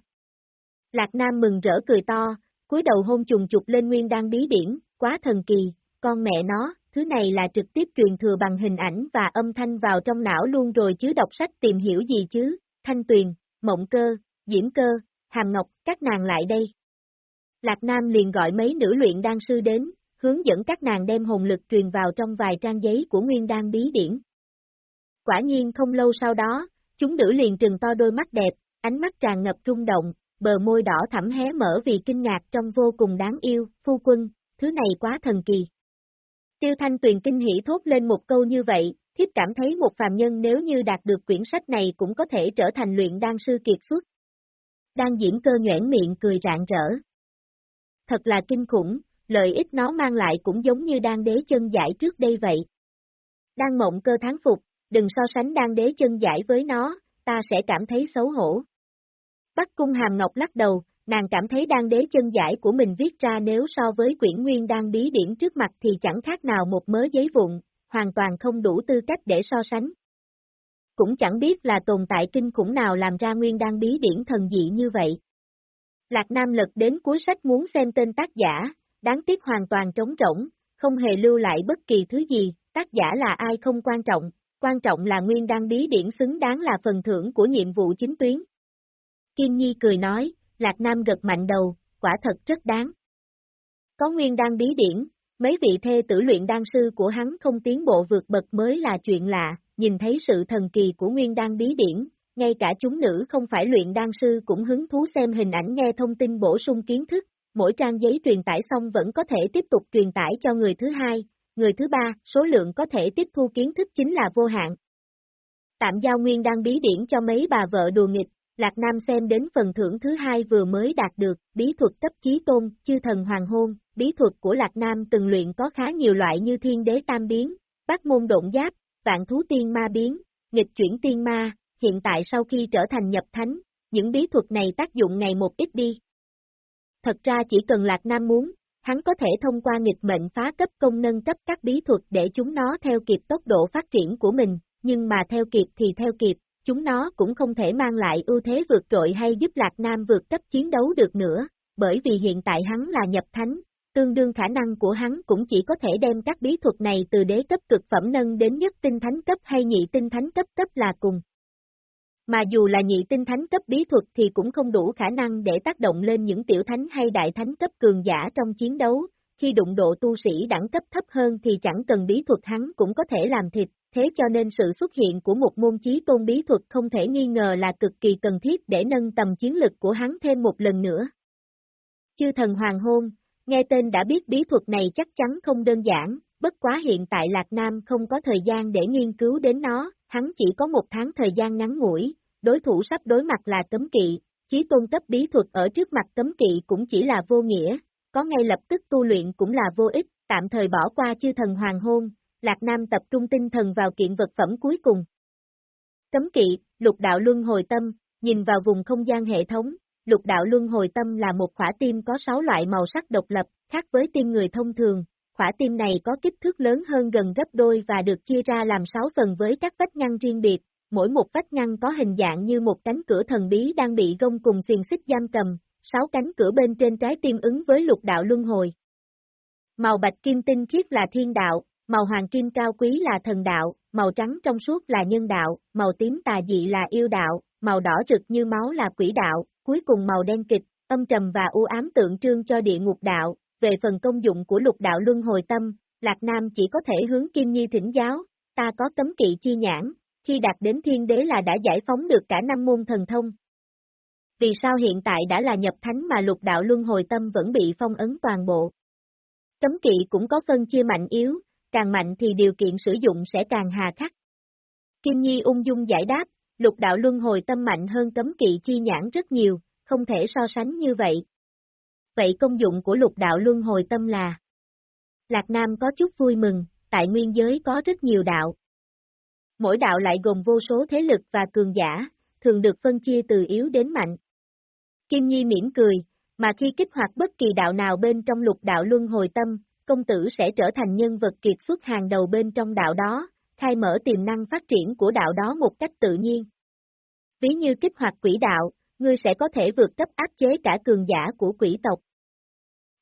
Lạc Nam mừng rỡ cười to, cúi đầu hôn trùng trục lên nguyên đan bí điển, quá thần kỳ, con mẹ nó, thứ này là trực tiếp truyền thừa bằng hình ảnh và âm thanh vào trong não luôn rồi chứ đọc sách tìm hiểu gì chứ, thanh tuyền, mộng cơ, diễm cơ, hàm ngọc, các nàng lại đây. Lạc Nam liền gọi mấy nữ luyện đan sư đến, hướng dẫn các nàng đem hồn lực truyền vào trong vài trang giấy của nguyên đan bí điển. Quả nhiên không lâu sau đó, chúng nữ liền trừng to đôi mắt đẹp, ánh mắt tràn ngập rung động, bờ môi đỏ thẳm hé mở vì kinh ngạc trong vô cùng đáng yêu, phu quân, thứ này quá thần kỳ. Tiêu Thanh Tuyền kinh hỉ thốt lên một câu như vậy, thiếp cảm thấy một phàm nhân nếu như đạt được quyển sách này cũng có thể trở thành luyện đan sư kiệt xuất. Đang diễn cơ nhoẻn miệng cười rạng rỡ. Thật là kinh khủng, lợi ích nó mang lại cũng giống như đan đế chân giải trước đây vậy. Đang mộng cơ tháng phục, đừng so sánh đan đế chân giải với nó, ta sẽ cảm thấy xấu hổ. Bắc cung hàm ngọc lắc đầu, nàng cảm thấy đan đế chân giải của mình viết ra nếu so với quyển nguyên đan bí điển trước mặt thì chẳng khác nào một mớ giấy vụn, hoàn toàn không đủ tư cách để so sánh. Cũng chẳng biết là tồn tại kinh khủng nào làm ra nguyên đan bí điển thần dị như vậy. Lạc Nam lật đến cuối sách muốn xem tên tác giả, đáng tiếc hoàn toàn trống rỗng, không hề lưu lại bất kỳ thứ gì, tác giả là ai không quan trọng, quan trọng là nguyên đan bí điển xứng đáng là phần thưởng của nhiệm vụ chính tuyến. Kim Nhi cười nói, Lạc Nam gật mạnh đầu, quả thật rất đáng. Có nguyên đan bí điển, mấy vị thê tử luyện đan sư của hắn không tiến bộ vượt bậc mới là chuyện lạ, nhìn thấy sự thần kỳ của nguyên đan bí điển, ngay cả chúng nữ không phải luyện đan sư cũng hứng thú xem hình ảnh nghe thông tin bổ sung kiến thức, mỗi trang giấy truyền tải xong vẫn có thể tiếp tục truyền tải cho người thứ hai, người thứ ba, số lượng có thể tiếp thu kiến thức chính là vô hạn. Tạm giao nguyên đan bí điển cho mấy bà vợ đùa nghịch, Lạc Nam xem đến phần thưởng thứ hai vừa mới đạt được, bí thuật cấp chí tôn, chư thần hoàng hôn, bí thuật của Lạc Nam từng luyện có khá nhiều loại như thiên đế tam biến, bát môn độn giáp, vạn thú tiên ma biến, nghịch chuyển tiên ma, hiện tại sau khi trở thành nhập thánh, những bí thuật này tác dụng ngày một ít đi. Thật ra chỉ cần Lạc Nam muốn, hắn có thể thông qua nghịch mệnh phá cấp công nâng cấp các bí thuật để chúng nó theo kịp tốc độ phát triển của mình, nhưng mà theo kịp thì theo kịp, chúng nó cũng không thể mang lại ưu thế vượt trội hay giúp Lạc Nam vượt cấp chiến đấu được nữa, bởi vì hiện tại hắn là nhập thánh, tương đương khả năng của hắn cũng chỉ có thể đem các bí thuật này từ đế cấp cực phẩm nâng đến nhất tinh thánh cấp hay nhị tinh thánh cấp cấp là cùng. Mà dù là nhị tinh thánh cấp bí thuật thì cũng không đủ khả năng để tác động lên những tiểu thánh hay đại thánh cấp cường giả trong chiến đấu, khi đụng độ tu sĩ đẳng cấp thấp hơn thì chẳng cần bí thuật hắn cũng có thể làm thịt, thế cho nên sự xuất hiện của một môn chí tôn bí thuật không thể nghi ngờ là cực kỳ cần thiết để nâng tầm chiến lực của hắn thêm một lần nữa. Chư thần hoàng hôn, nghe tên đã biết bí thuật này chắc chắn không đơn giản, bất quá hiện tại Lạc Nam không có thời gian để nghiên cứu đến nó, hắn chỉ có một tháng thời gian ngắn ngủi, đối thủ sắp đối mặt là cấm kỵ, chí tôn cấp bí thuật ở trước mặt cấm kỵ cũng chỉ là vô nghĩa, có ngay lập tức tu luyện cũng là vô ích, tạm thời bỏ qua chư thần hoàng hôn, Lạc Nam tập trung tinh thần vào kiện vật phẩm cuối cùng. Cấm kỵ, lục đạo luân hồi tâm, nhìn vào vùng không gian hệ thống, lục đạo luân hồi tâm là một khỏa tim có 6 loại màu sắc độc lập, khác với tim người thông thường. Khỏa tim này có kích thước lớn hơn gần gấp đôi và được chia ra làm 6 phần với các vách ngăn riêng biệt, mỗi một vách ngăn có hình dạng như một cánh cửa thần bí đang bị gông cùng xiềng xích giam cầm, sáu cánh cửa bên trên trái tim ứng với lục đạo luân hồi. Màu bạch kim tinh khiết là thiên đạo, màu hoàng kim cao quý là thần đạo, màu trắng trong suốt là nhân đạo, màu tím tà dị là yêu đạo, màu đỏ rực như máu là quỷ đạo, cuối cùng màu đen kịch, âm trầm và u ám tượng trưng cho địa ngục đạo. Về phần công dụng của lục đạo luân hồi tâm, Lạc Nam chỉ có thể hướng Kim Nhi thỉnh giáo, ta có cấm kỵ chi nhãn, khi đạt đến thiên đế là đã giải phóng được cả năm môn thần thông. Vì sao hiện tại đã là nhập thánh mà lục đạo luân hồi tâm vẫn bị phong ấn toàn bộ? Cấm kỵ cũng có phân chia mạnh yếu, càng mạnh thì điều kiện sử dụng sẽ càng hà khắc. Kim Nhi ung dung giải đáp, lục đạo luân hồi tâm mạnh hơn cấm kỵ chi nhãn rất nhiều, không thể so sánh như vậy. Vậy công dụng của lục đạo luân hồi tâm là Lạc Nam có chút vui mừng, tại nguyên giới có rất nhiều đạo, mỗi đạo lại gồm vô số thế lực và cường giả, thường được phân chia từ yếu đến mạnh. Kim Nhi mỉm cười, mà khi kích hoạt bất kỳ đạo nào bên trong lục đạo luân hồi tâm, công tử sẽ trở thành nhân vật kiệt xuất hàng đầu bên trong đạo đó, khai mở tiềm năng phát triển của đạo đó một cách tự nhiên. Ví như kích hoạt quỷ đạo, ngươi sẽ có thể vượt cấp áp chế cả cường giả của quỷ tộc.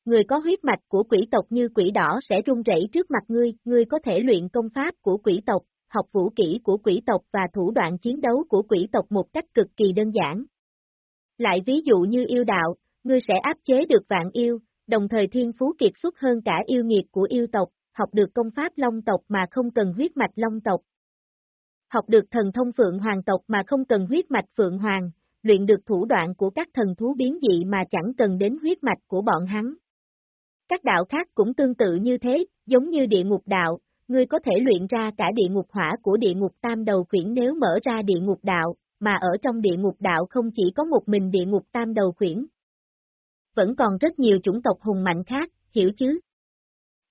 Người có huyết mạch của quỷ tộc như quỷ đỏ sẽ run rẩy trước mặt ngươi, ngươi có thể luyện công pháp của quỷ tộc, học vũ kỹ của quỷ tộc và thủ đoạn chiến đấu của quỷ tộc một cách cực kỳ đơn giản. Lại ví dụ như yêu đạo, ngươi sẽ áp chế được vạn yêu, đồng thời thiên phú kiệt xuất hơn cả yêu nghiệt của yêu tộc, học được công pháp long tộc mà không cần huyết mạch long tộc. Học được thần thông phượng hoàng tộc mà không cần huyết mạch phượng hoàng, luyện được thủ đoạn của các thần thú biến dị mà chẳng cần đến huyết mạch của bọn hắn. Các đạo khác cũng tương tự như thế, giống như địa ngục đạo, ngươi có thể luyện ra cả địa ngục hỏa của địa ngục tam đầu khuyển nếu mở ra địa ngục đạo, mà ở trong địa ngục đạo không chỉ có một mình địa ngục tam đầu khuyển. Vẫn còn rất nhiều chủng tộc hùng mạnh khác, hiểu chứ?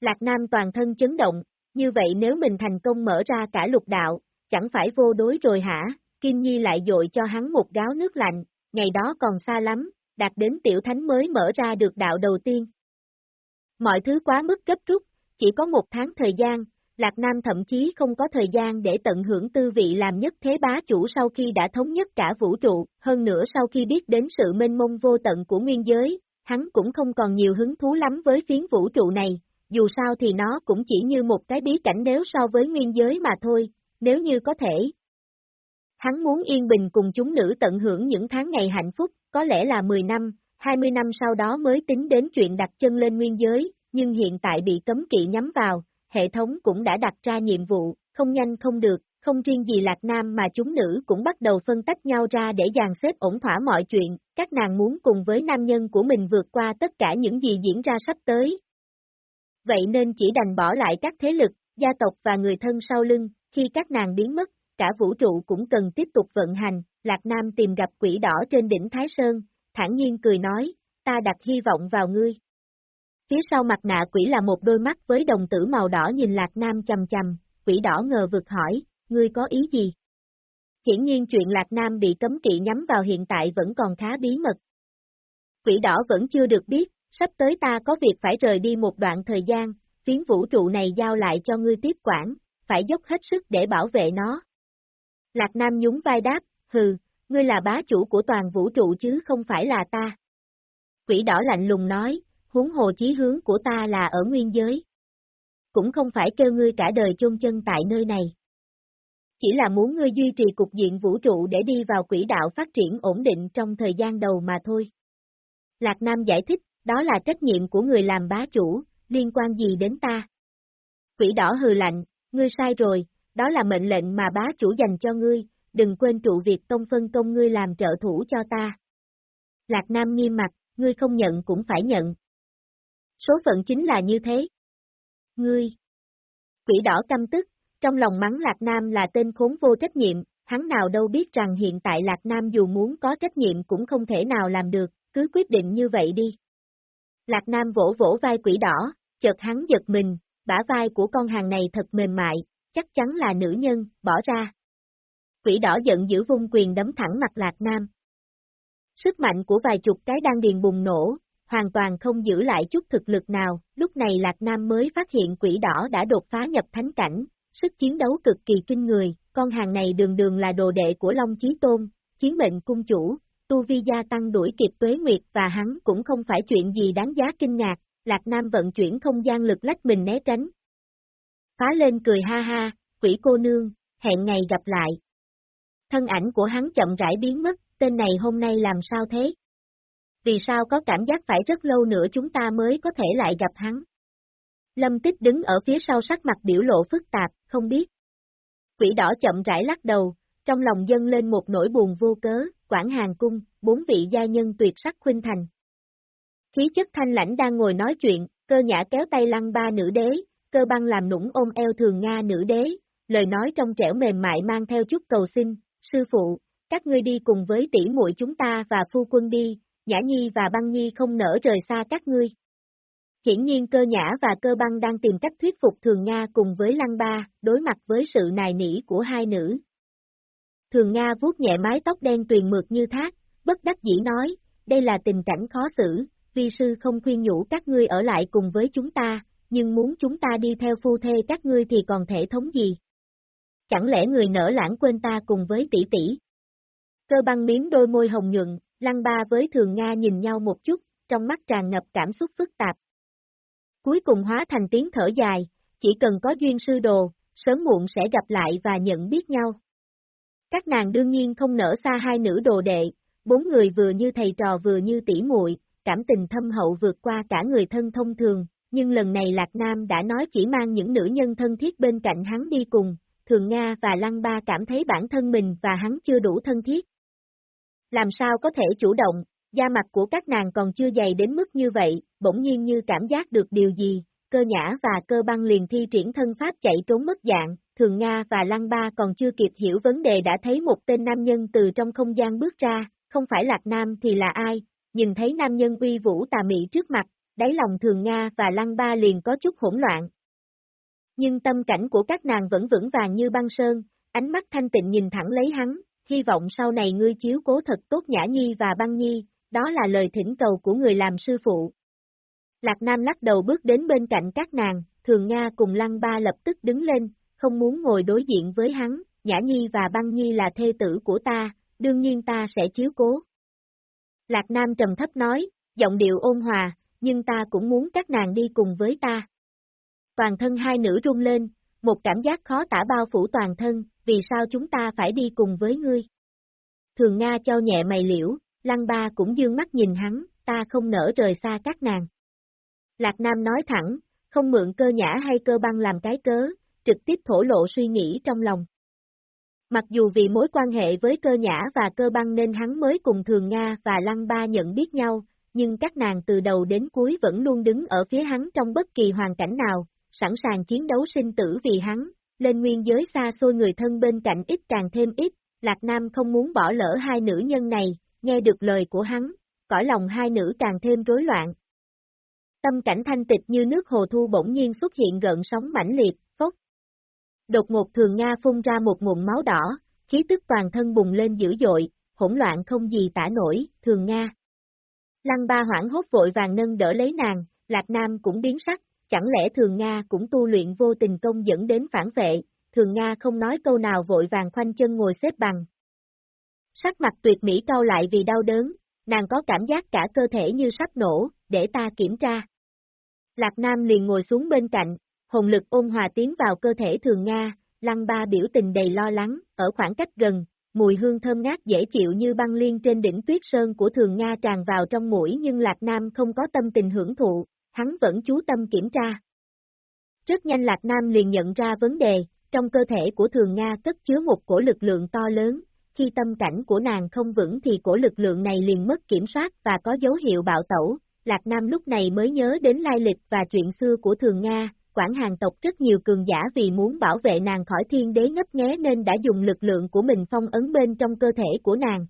Lạc Nam toàn thân chấn động, như vậy nếu mình thành công mở ra cả lục đạo, chẳng phải vô đối rồi hả? Kim Nhi lại dội cho hắn một gáo nước lạnh, ngày đó còn xa lắm, đạt đến tiểu thánh mới mở ra được đạo đầu tiên. Mọi thứ quá mức gấp rút, chỉ có một tháng thời gian, Lạc Nam thậm chí không có thời gian để tận hưởng tư vị làm nhất thế bá chủ sau khi đã thống nhất cả vũ trụ, hơn nữa sau khi biết đến sự mênh mông vô tận của nguyên giới, hắn cũng không còn nhiều hứng thú lắm với phiến vũ trụ này, dù sao thì nó cũng chỉ như một cái bí cảnh nếu so với nguyên giới mà thôi, nếu như có thể. Hắn muốn yên bình cùng chúng nữ tận hưởng những tháng ngày hạnh phúc, có lẽ là 10 năm, 20 năm sau đó mới tính đến chuyện đặt chân lên nguyên giới, nhưng hiện tại bị cấm kỵ nhắm vào, hệ thống cũng đã đặt ra nhiệm vụ, không nhanh không được, không riêng gì Lạc Nam mà chúng nữ cũng bắt đầu phân tách nhau ra để dàn xếp ổn thỏa mọi chuyện, các nàng muốn cùng với nam nhân của mình vượt qua tất cả những gì diễn ra sắp tới. Vậy nên chỉ đành bỏ lại các thế lực, gia tộc và người thân sau lưng, khi các nàng biến mất, cả vũ trụ cũng cần tiếp tục vận hành, Lạc Nam tìm gặp quỷ đỏ trên đỉnh Thái Sơn, thản nhiên cười nói, ta đặt hy vọng vào ngươi. Phía sau mặt nạ quỷ là một đôi mắt với đồng tử màu đỏ nhìn Lạc Nam chầm chầm, quỷ đỏ ngờ vực hỏi, ngươi có ý gì? Hiển nhiên chuyện Lạc Nam bị cấm kỵ nhắm vào hiện tại vẫn còn khá bí mật. Quỷ đỏ vẫn chưa được biết, sắp tới ta có việc phải rời đi một đoạn thời gian, phiến vũ trụ này giao lại cho ngươi tiếp quản, phải dốc hết sức để bảo vệ nó. Lạc Nam nhún vai đáp, hừ, ngươi là bá chủ của toàn vũ trụ chứ không phải là ta. Quỷ đỏ lạnh lùng nói, huống hồ chí hướng của ta là ở nguyên giới. Cũng không phải kêu ngươi cả đời chôn chân tại nơi này. Chỉ là muốn ngươi duy trì cục diện vũ trụ để đi vào quỹ đạo phát triển ổn định trong thời gian đầu mà thôi. Lạc Nam giải thích, đó là trách nhiệm của người làm bá chủ, liên quan gì đến ta? Quỷ đỏ hừ lạnh, ngươi sai rồi, đó là mệnh lệnh mà bá chủ dành cho ngươi, đừng quên trụ việc tông phân công ngươi làm trợ thủ cho ta. Lạc Nam nghiêm mặt, ngươi không nhận cũng phải nhận. Số phận chính là như thế. Ngươi. Quỷ đỏ căm tức, trong lòng mắng Lạc Nam là tên khốn vô trách nhiệm, hắn nào đâu biết rằng hiện tại Lạc Nam dù muốn có trách nhiệm cũng không thể nào làm được, cứ quyết định như vậy đi. Lạc Nam vỗ vỗ vai quỷ đỏ, chợt hắn giật mình, bả vai của con hàng này thật mềm mại, chắc chắn là nữ nhân, bỏ ra. Quỷ đỏ giận giữ vung quyền đấm thẳng mặt Lạc Nam. Sức mạnh của vài chục cái đang điền bùng nổ, hoàn toàn không giữ lại chút thực lực nào, lúc này Lạc Nam mới phát hiện quỷ đỏ đã đột phá nhập thánh cảnh, sức chiến đấu cực kỳ kinh người, con hàng này đường đường là đồ đệ của Long Chí Tôn, chiến mệnh cung chủ, tu vi gia tăng đuổi kịp tuế nguyệt và hắn cũng không phải chuyện gì đáng giá kinh ngạc, Lạc Nam vận chuyển không gian lực lách mình né tránh. Phá lên cười ha ha, quỷ cô nương, hẹn ngày gặp lại. Thân ảnh của hắn chậm rãi biến mất, tên này hôm nay làm sao thế? Vì sao có cảm giác phải rất lâu nữa chúng ta mới có thể lại gặp hắn? Lâm Tích đứng ở phía sau sắc mặt biểu lộ phức tạp, không biết. Quỷ đỏ chậm rãi lắc đầu, trong lòng dâng lên một nỗi buồn vô cớ, quản hàng cung, bốn vị gia nhân tuyệt sắc khuynh thành. Khí chất thanh lãnh đang ngồi nói chuyện, cơ nhã kéo tay lăng ba nữ đế, cơ băng làm nũng ôm eo thường Nga nữ đế, lời nói trong trẻo mềm mại mang theo chút cầu xin, sư phụ, các ngươi đi cùng với tỷ muội chúng ta và phu quân đi, Nhã Nhi và Băng Nhi không nỡ rời xa các ngươi. Hiển nhiên cơ nhã và cơ băng đang tìm cách thuyết phục Thường Nga cùng với Lăng Ba, đối mặt với sự nài nỉ của hai nữ. Thường Nga vuốt nhẹ mái tóc đen tuyền mượt như thác, bất đắc dĩ nói, đây là tình cảnh khó xử, vi sư không khuyên nhủ các ngươi ở lại cùng với chúng ta, nhưng muốn chúng ta đi theo phu thê các ngươi thì còn thể thống gì? Chẳng lẽ người nở lãng quên ta cùng với tỷ tỷ? Cơ băng miếng đôi môi hồng nhuận, lăng ba với thường Nga nhìn nhau một chút, trong mắt tràn ngập cảm xúc phức tạp. Cuối cùng hóa thành tiếng thở dài, chỉ cần có duyên sư đồ, sớm muộn sẽ gặp lại và nhận biết nhau. Các nàng đương nhiên không nở xa hai nữ đồ đệ, bốn người vừa như thầy trò vừa như tỷ muội, cảm tình thâm hậu vượt qua cả người thân thông thường, nhưng lần này Lạc Nam đã nói chỉ mang những nữ nhân thân thiết bên cạnh hắn đi cùng, Thường Nga và Lăng Ba cảm thấy bản thân mình và hắn chưa đủ thân thiết. Làm sao có thể chủ động, da mặt của các nàng còn chưa dày đến mức như vậy, bỗng nhiên như cảm giác được điều gì, cơ nhã và cơ băng liền thi triển thân pháp chạy trốn mất dạng, Thường Nga và Lăng Ba còn chưa kịp hiểu vấn đề đã thấy một tên nam nhân từ trong không gian bước ra, không phải Lạc Nam thì là ai, nhìn thấy nam nhân uy vũ tà mị trước mặt, đáy lòng Thường Nga và Lăng Ba liền có chút hỗn loạn. Nhưng tâm cảnh của các nàng vẫn vững vàng như băng sơn, ánh mắt thanh tịnh nhìn thẳng lấy hắn, hy vọng sau này ngươi chiếu cố thật tốt Nhã Nhi và Băng Nhi, đó là lời thỉnh cầu của người làm sư phụ. Lạc Nam lắc đầu bước đến bên cạnh các nàng, Thường Nga cùng Lăng Ba lập tức đứng lên, không muốn ngồi đối diện với hắn, Nhã Nhi và Băng Nhi là thê tử của ta, đương nhiên ta sẽ chiếu cố. Lạc Nam trầm thấp nói, giọng điệu ôn hòa, nhưng ta cũng muốn các nàng đi cùng với ta. Toàn thân hai nữ rung lên, một cảm giác khó tả bao phủ toàn thân, vì sao chúng ta phải đi cùng với ngươi? Thường Nga cho nhẹ mày liễu, Lăng Ba cũng dương mắt nhìn hắn, ta không nỡ rời xa các nàng. Lạc Nam nói thẳng, không mượn cơ nhã hay cơ băng làm cái cớ, trực tiếp thổ lộ suy nghĩ trong lòng. Mặc dù vì mối quan hệ với cơ nhã và cơ băng nên hắn mới cùng Thường Nga và Lăng Ba nhận biết nhau, nhưng các nàng từ đầu đến cuối vẫn luôn đứng ở phía hắn trong bất kỳ hoàn cảnh nào, sẵn sàng chiến đấu sinh tử vì hắn, lên nguyên giới xa xôi người thân bên cạnh ít càng thêm ít, Lạc Nam không muốn bỏ lỡ hai nữ nhân này, nghe được lời của hắn, cõi lòng hai nữ càng thêm rối loạn. Tâm cảnh thanh tịch như nước hồ thu bỗng nhiên xuất hiện gợn sóng mãnh liệt, phốc. Đột ngột thường Nga phun ra một nguồn máu đỏ, khí tức toàn thân bùng lên dữ dội, hỗn loạn không gì tả nổi, thường Nga. Lăng ba hoảng hốt vội vàng nâng đỡ lấy nàng, Lạc Nam cũng biến sắc, chẳng lẽ Thường Nga cũng tu luyện vô tình công dẫn đến phản vệ, Thường Nga không nói câu nào vội vàng khoanh chân ngồi xếp bằng. Sắc mặt tuyệt mỹ cau lại vì đau đớn, nàng có cảm giác cả cơ thể như sắp nổ, để ta kiểm tra. Lạc Nam liền ngồi xuống bên cạnh, hồn lực ôn hòa tiến vào cơ thể Thường Nga, Lăng Ba biểu tình đầy lo lắng, ở khoảng cách gần, mùi hương thơm ngát dễ chịu như băng liên trên đỉnh tuyết sơn của Thường Nga tràn vào trong mũi nhưng Lạc Nam không có tâm tình hưởng thụ, hắn vẫn chú tâm kiểm tra. Rất nhanh Lạc Nam liền nhận ra vấn đề, trong cơ thể của Thường Nga cất chứa một cổ lực lượng to lớn, khi tâm cảnh của nàng không vững thì cổ lực lượng này liền mất kiểm soát và có dấu hiệu bạo tẩu, Lạc Nam lúc này mới nhớ đến lai lịch và chuyện xưa của Thường Nga, quản hàng tộc rất nhiều cường giả vì muốn bảo vệ nàng khỏi thiên đế ngấp nghé nên đã dùng lực lượng của mình phong ấn bên trong cơ thể của nàng.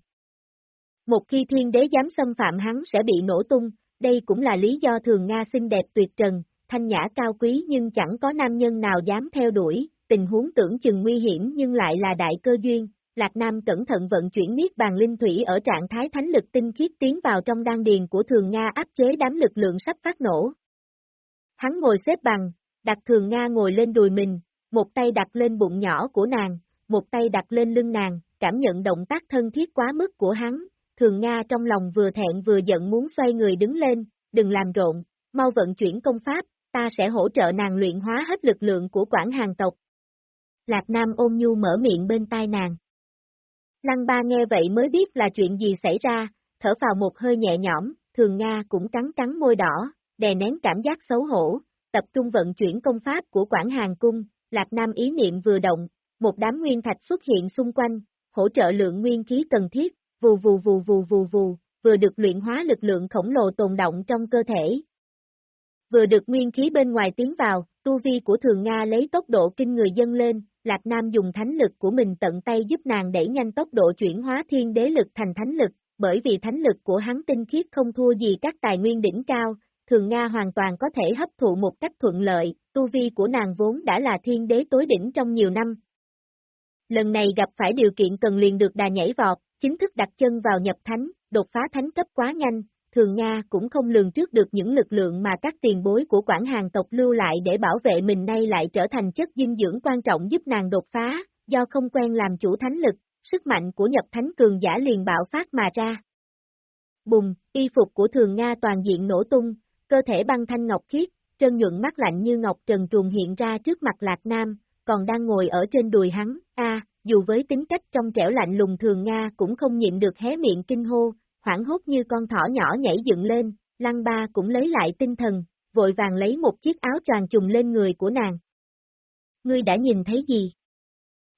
Một khi thiên đế dám xâm phạm hắn sẽ bị nổ tung, đây cũng là lý do thường Nga xinh đẹp tuyệt trần, thanh nhã cao quý nhưng chẳng có nam nhân nào dám theo đuổi, tình huống tưởng chừng nguy hiểm nhưng lại là đại cơ duyên. Lạc Nam cẩn thận vận chuyển niết bàn linh thủy ở trạng thái thánh lực tinh khiết tiến vào trong đan điền của thường Nga áp chế đám lực lượng sắp phát nổ. Hắn ngồi xếp bằng, đặt thường Nga ngồi lên đùi mình, một tay đặt lên bụng nhỏ của nàng, một tay đặt lên lưng nàng, cảm nhận động tác thân thiết quá mức của hắn, thường Nga trong lòng vừa thẹn vừa giận muốn xoay người đứng lên, đừng làm rộn, mau vận chuyển công pháp, ta sẽ hỗ trợ nàng luyện hóa hết lực lượng của quản hàng tộc. Lạc Nam ôm nhu mở miệng bên tai nàng. Lăng ba nghe vậy mới biết là chuyện gì xảy ra, thở vào một hơi nhẹ nhõm, thường Nga cũng cắn cắn môi đỏ, đè nén cảm giác xấu hổ, tập trung vận chuyển công pháp của quản hàng cung, Lạc Nam ý niệm vừa động, một đám nguyên thạch xuất hiện xung quanh, hỗ trợ lượng nguyên khí cần thiết, vù vù vù vù vù vù, vừa được luyện hóa lực lượng khổng lồ tồn động trong cơ thể. Vừa được nguyên khí bên ngoài tiến vào, tu vi của Thường Nga lấy tốc độ kinh người dân lên, Lạc Nam dùng thánh lực của mình tận tay giúp nàng đẩy nhanh tốc độ chuyển hóa thiên đế lực thành thánh lực, bởi vì thánh lực của hắn tinh khiết không thua gì các tài nguyên đỉnh cao, Thường Nga hoàn toàn có thể hấp thụ một cách thuận lợi, tu vi của nàng vốn đã là thiên đế tối đỉnh trong nhiều năm. Lần này gặp phải điều kiện cần liền được đà nhảy vọt, chính thức đặt chân vào nhập thánh, đột phá thánh cấp quá nhanh, thường Nga cũng không lường trước được những lực lượng mà các tiền bối của quản hàng tộc lưu lại để bảo vệ mình nay lại trở thành chất dinh dưỡng quan trọng giúp nàng đột phá, do không quen làm chủ thánh lực, sức mạnh của nhập thánh cường giả liền bạo phát mà ra. Bùng, y phục của thường Nga toàn diện nổ tung, cơ thể băng thanh ngọc khiết, trơn nhuận mắt lạnh như ngọc trần truồng hiện ra trước mặt Lạc Nam, còn đang ngồi ở trên đùi hắn, a, dù với tính cách trong trẻo lạnh lùng thường Nga cũng không nhịn được hé miệng kinh hô, hoảng hốt như con thỏ nhỏ nhảy dựng lên, lăng ba cũng lấy lại tinh thần, vội vàng lấy một chiếc áo choàng trùng lên người của nàng. Ngươi đã nhìn thấy gì?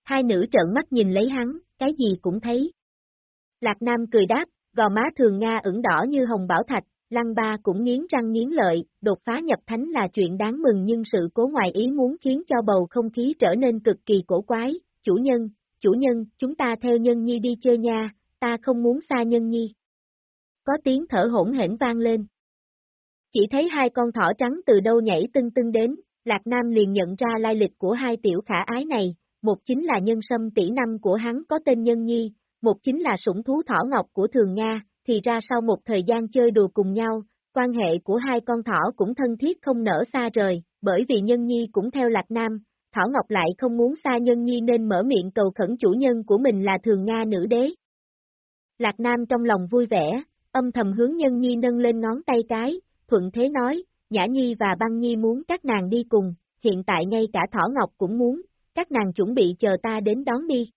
Hai nữ trợn mắt nhìn lấy hắn, cái gì cũng thấy. Lạc Nam cười đáp, gò má thường Nga ửng đỏ như hồng bảo thạch, Lăng ba cũng nghiến răng nghiến lợi, đột phá nhập thánh là chuyện đáng mừng nhưng sự cố ngoài ý muốn khiến cho bầu không khí trở nên cực kỳ cổ quái, chủ nhân, chủ nhân, chúng ta theo nhân nhi đi chơi nha, ta không muốn xa nhân nhi. Có tiếng thở hỗn hển vang lên. Chỉ thấy hai con thỏ trắng từ đâu nhảy tưng tưng đến, Lạc Nam liền nhận ra lai lịch của hai tiểu khả ái này, một chính là nhân sâm tỷ năm của hắn có tên Nhân Nhi, một chính là sủng thú thỏ ngọc của Thường Nga, thì ra sau một thời gian chơi đùa cùng nhau, quan hệ của hai con thỏ cũng thân thiết không nở xa rời, bởi vì Nhân Nhi cũng theo Lạc Nam, Thỏ Ngọc lại không muốn xa Nhân Nhi nên mở miệng cầu khẩn chủ nhân của mình là Thường Nga nữ đế. Lạc Nam trong lòng vui vẻ, âm thầm hướng Nhân Nhi nâng lên ngón tay cái, thuận thế nói, Nhã Nhi và Băng Nhi muốn các nàng đi cùng, hiện tại ngay cả Thỏ Ngọc cũng muốn, các nàng chuẩn bị chờ ta đến đón đi.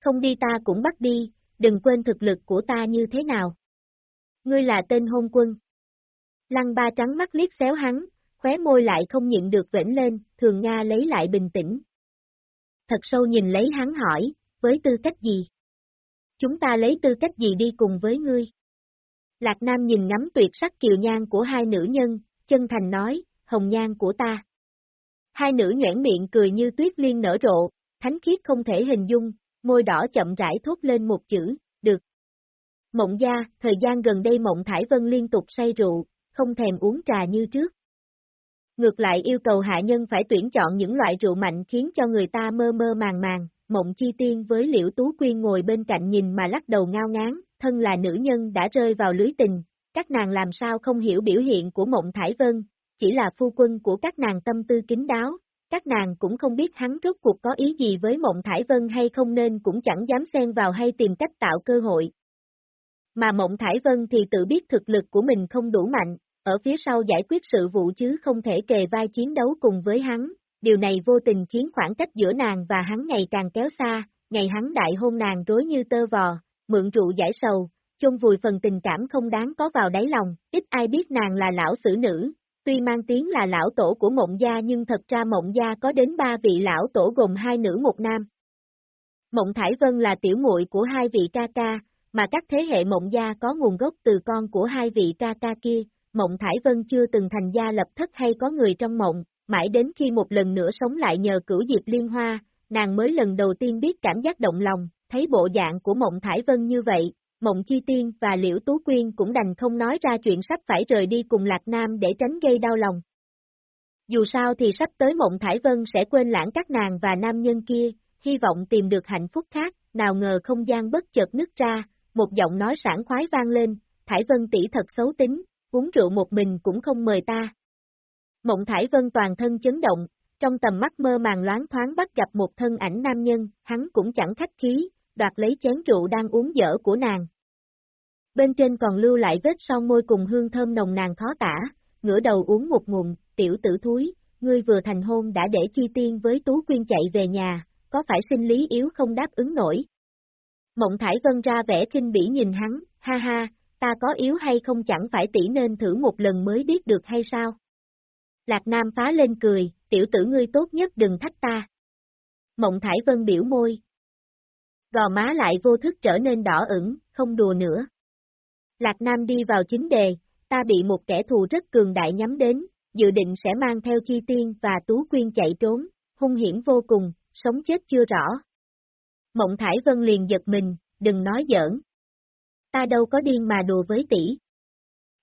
Không đi ta cũng bắt đi, đừng quên thực lực của ta như thế nào. Ngươi là tên hôn quân. Lăng ba trắng mắt liếc xéo hắn, khóe môi lại không nhịn được vểnh lên, thường Nga lấy lại bình tĩnh. Thật sâu nhìn lấy hắn hỏi, với tư cách gì? Chúng ta lấy tư cách gì đi cùng với ngươi? Lạc Nam nhìn ngắm tuyệt sắc kiều nhan của hai nữ nhân, chân thành nói, hồng nhan của ta. Hai nữ nhuyễn miệng cười như tuyết liên nở rộ, thánh khiết không thể hình dung, môi đỏ chậm rãi thốt lên một chữ, được. Mộng gia, thời gian gần đây Mộng Thải Vân liên tục say rượu, không thèm uống trà như trước. Ngược lại yêu cầu hạ nhân phải tuyển chọn những loại rượu mạnh khiến cho người ta mơ mơ màng màng, Mộng Chi Tiên với Liễu Tú Quyên ngồi bên cạnh nhìn mà lắc đầu ngao ngán, thân là nữ nhân đã rơi vào lưới tình, các nàng làm sao không hiểu biểu hiện của mộng Thải Vân, chỉ là phu quân của các nàng tâm tư kín đáo, các nàng cũng không biết hắn rốt cuộc có ý gì với mộng Thải Vân hay không nên cũng chẳng dám xen vào hay tìm cách tạo cơ hội. Mà mộng Thải Vân thì tự biết thực lực của mình không đủ mạnh, ở phía sau giải quyết sự vụ chứ không thể kề vai chiến đấu cùng với hắn, điều này vô tình khiến khoảng cách giữa nàng và hắn ngày càng kéo xa, ngày hắn đại hôn nàng rối như tơ vò, mượn rượu giải sầu, chôn vùi phần tình cảm không đáng có vào đáy lòng, ít ai biết nàng là lão sử nữ, tuy mang tiếng là lão tổ của mộng gia nhưng thật ra mộng gia có đến ba vị lão tổ gồm hai nữ một nam. Mộng Thải Vân là tiểu muội của hai vị ca ca, mà các thế hệ mộng gia có nguồn gốc từ con của hai vị ca ca kia, mộng Thải Vân chưa từng thành gia lập thất hay có người trong mộng, mãi đến khi một lần nữa sống lại nhờ cửu diệp liên hoa, nàng mới lần đầu tiên biết cảm giác động lòng, thấy bộ dạng của mộng Thải Vân như vậy, Mộng Chi Tiên và Liễu Tú Quyên cũng đành không nói ra chuyện sắp phải rời đi cùng Lạc Nam để tránh gây đau lòng. Dù sao thì sắp tới Mộng Thải Vân sẽ quên lãng các nàng và nam nhân kia, hy vọng tìm được hạnh phúc khác, nào ngờ không gian bất chợt nứt ra, một giọng nói sảng khoái vang lên, Thải Vân tỷ thật xấu tính, uống rượu một mình cũng không mời ta. Mộng Thải Vân toàn thân chấn động, trong tầm mắt mơ màng loáng thoáng bắt gặp một thân ảnh nam nhân, hắn cũng chẳng khách khí, đoạt lấy chén rượu đang uống dở của nàng. Bên trên còn lưu lại vết son môi cùng hương thơm nồng nàng khó tả, ngửa đầu uống một ngụm, tiểu tử thúi, ngươi vừa thành hôn đã để chi tiên với Tú Quyên chạy về nhà, có phải sinh lý yếu không đáp ứng nổi. Mộng Thải Vân ra vẻ kinh bỉ nhìn hắn, ha ha, ta có yếu hay không chẳng phải tỷ nên thử một lần mới biết được hay sao? Lạc Nam phá lên cười, tiểu tử ngươi tốt nhất đừng thách ta. Mộng Thải Vân biểu môi, gò má lại vô thức trở nên đỏ ửng, không đùa nữa. Lạc Nam đi vào chính đề, ta bị một kẻ thù rất cường đại nhắm đến, dự định sẽ mang theo Chi Tiên và Tú Quyên chạy trốn, hung hiểm vô cùng, sống chết chưa rõ. Mộng Thải Vân liền giật mình, đừng nói giỡn. Ta đâu có điên mà đùa với tỷ.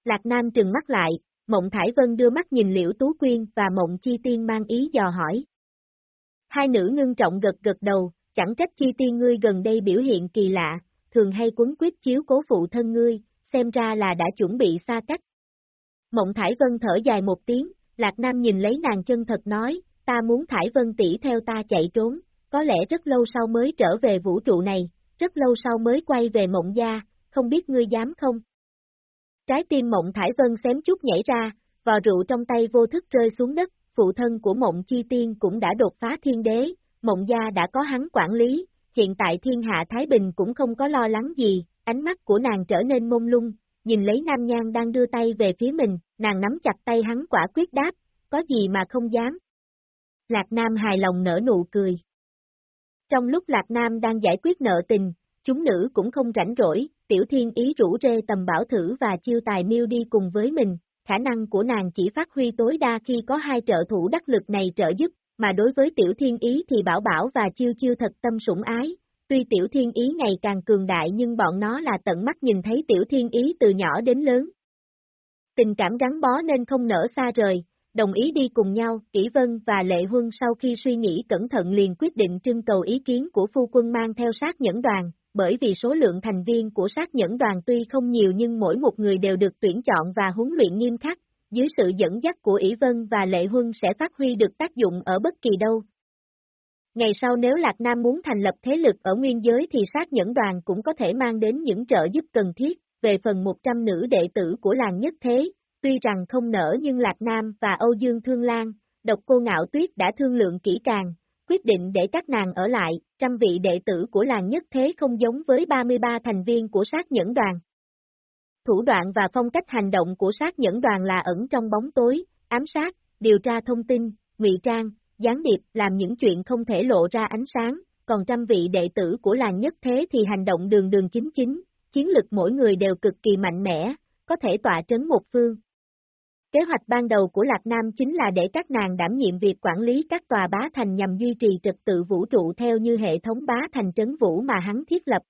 Lạc Nam trừng mắt lại, Mộng Thải Vân đưa mắt nhìn Liễu Tú Quyên và Mộng Chi Tiên mang ý dò hỏi. Hai nữ ngưng trọng gật gật đầu, chẳng trách chi tiên ngươi gần đây biểu hiện kỳ lạ, thường hay quấn quyết chiếu cố phụ thân ngươi, xem ra là đã chuẩn bị xa cách. Mộng Thải Vân thở dài một tiếng, Lạc Nam nhìn lấy nàng chân thật nói, ta muốn Thải Vân tỷ theo ta chạy trốn, có lẽ rất lâu sau mới trở về vũ trụ này, rất lâu sau mới quay về mộng gia, không biết ngươi dám không? Trái tim mộng Thải Vân xém chút nhảy ra, vò rượu trong tay vô thức rơi xuống đất, phụ thân của mộng chi tiên cũng đã đột phá thiên đế, mộng gia đã có hắn quản lý, hiện tại thiên hạ Thái Bình cũng không có lo lắng gì, ánh mắt của nàng trở nên mông lung, nhìn lấy Nam Nhan đang đưa tay về phía mình, nàng nắm chặt tay hắn quả quyết đáp, có gì mà không dám. Lạc Nam hài lòng nở nụ cười. Trong lúc Lạc Nam đang giải quyết nợ tình, chúng nữ cũng không rảnh rỗi, Tiểu Thiên ý rủ rê tầm bảo thử và chiêu tài miêu đi cùng với mình, khả năng của nàng chỉ phát huy tối đa khi có hai trợ thủ đắc lực này trợ giúp, mà đối với tiểu thiên ý thì bảo bảo và chiêu chiêu thật tâm sủng ái. Tuy tiểu thiên ý ngày càng cường đại nhưng bọn nó là tận mắt nhìn thấy tiểu thiên ý từ nhỏ đến lớn. Tình cảm gắn bó nên không nở xa rời, đồng ý đi cùng nhau, Kỷ Vân và Lệ Huân sau khi suy nghĩ cẩn thận liền quyết định trưng cầu ý kiến của phu quân mang theo sát nhẫn đoàn, bởi vì số lượng thành viên của sát nhẫn đoàn tuy không nhiều nhưng mỗi một người đều được tuyển chọn và huấn luyện nghiêm khắc, dưới sự dẫn dắt của ỷ Vân và Lệ Huân sẽ phát huy được tác dụng ở bất kỳ đâu. Ngày sau nếu Lạc Nam muốn thành lập thế lực ở nguyên giới thì sát nhẫn đoàn cũng có thể mang đến những trợ giúp cần thiết, về phần 100 nữ đệ tử của làng nhất thế, tuy rằng không nở nhưng Lạc Nam và Âu Dương Thương Lan, độc cô ngạo tuyết đã thương lượng kỹ càng, quyết định để các nàng ở lại, trăm vị đệ tử của làng nhất thế không giống với 33 thành viên của sát nhẫn đoàn. Thủ đoạn và phong cách hành động của sát nhẫn đoàn là ẩn trong bóng tối, ám sát, điều tra thông tin, ngụy trang, gián điệp làm những chuyện không thể lộ ra ánh sáng, còn trăm vị đệ tử của làng nhất thế thì hành động đường đường chính chính, chiến lực mỗi người đều cực kỳ mạnh mẽ, có thể tọa trấn một phương. Kế hoạch ban đầu của Lạc Nam chính là để các nàng đảm nhiệm việc quản lý các tòa bá thành nhằm duy trì trật tự vũ trụ theo như hệ thống bá thành trấn vũ mà hắn thiết lập,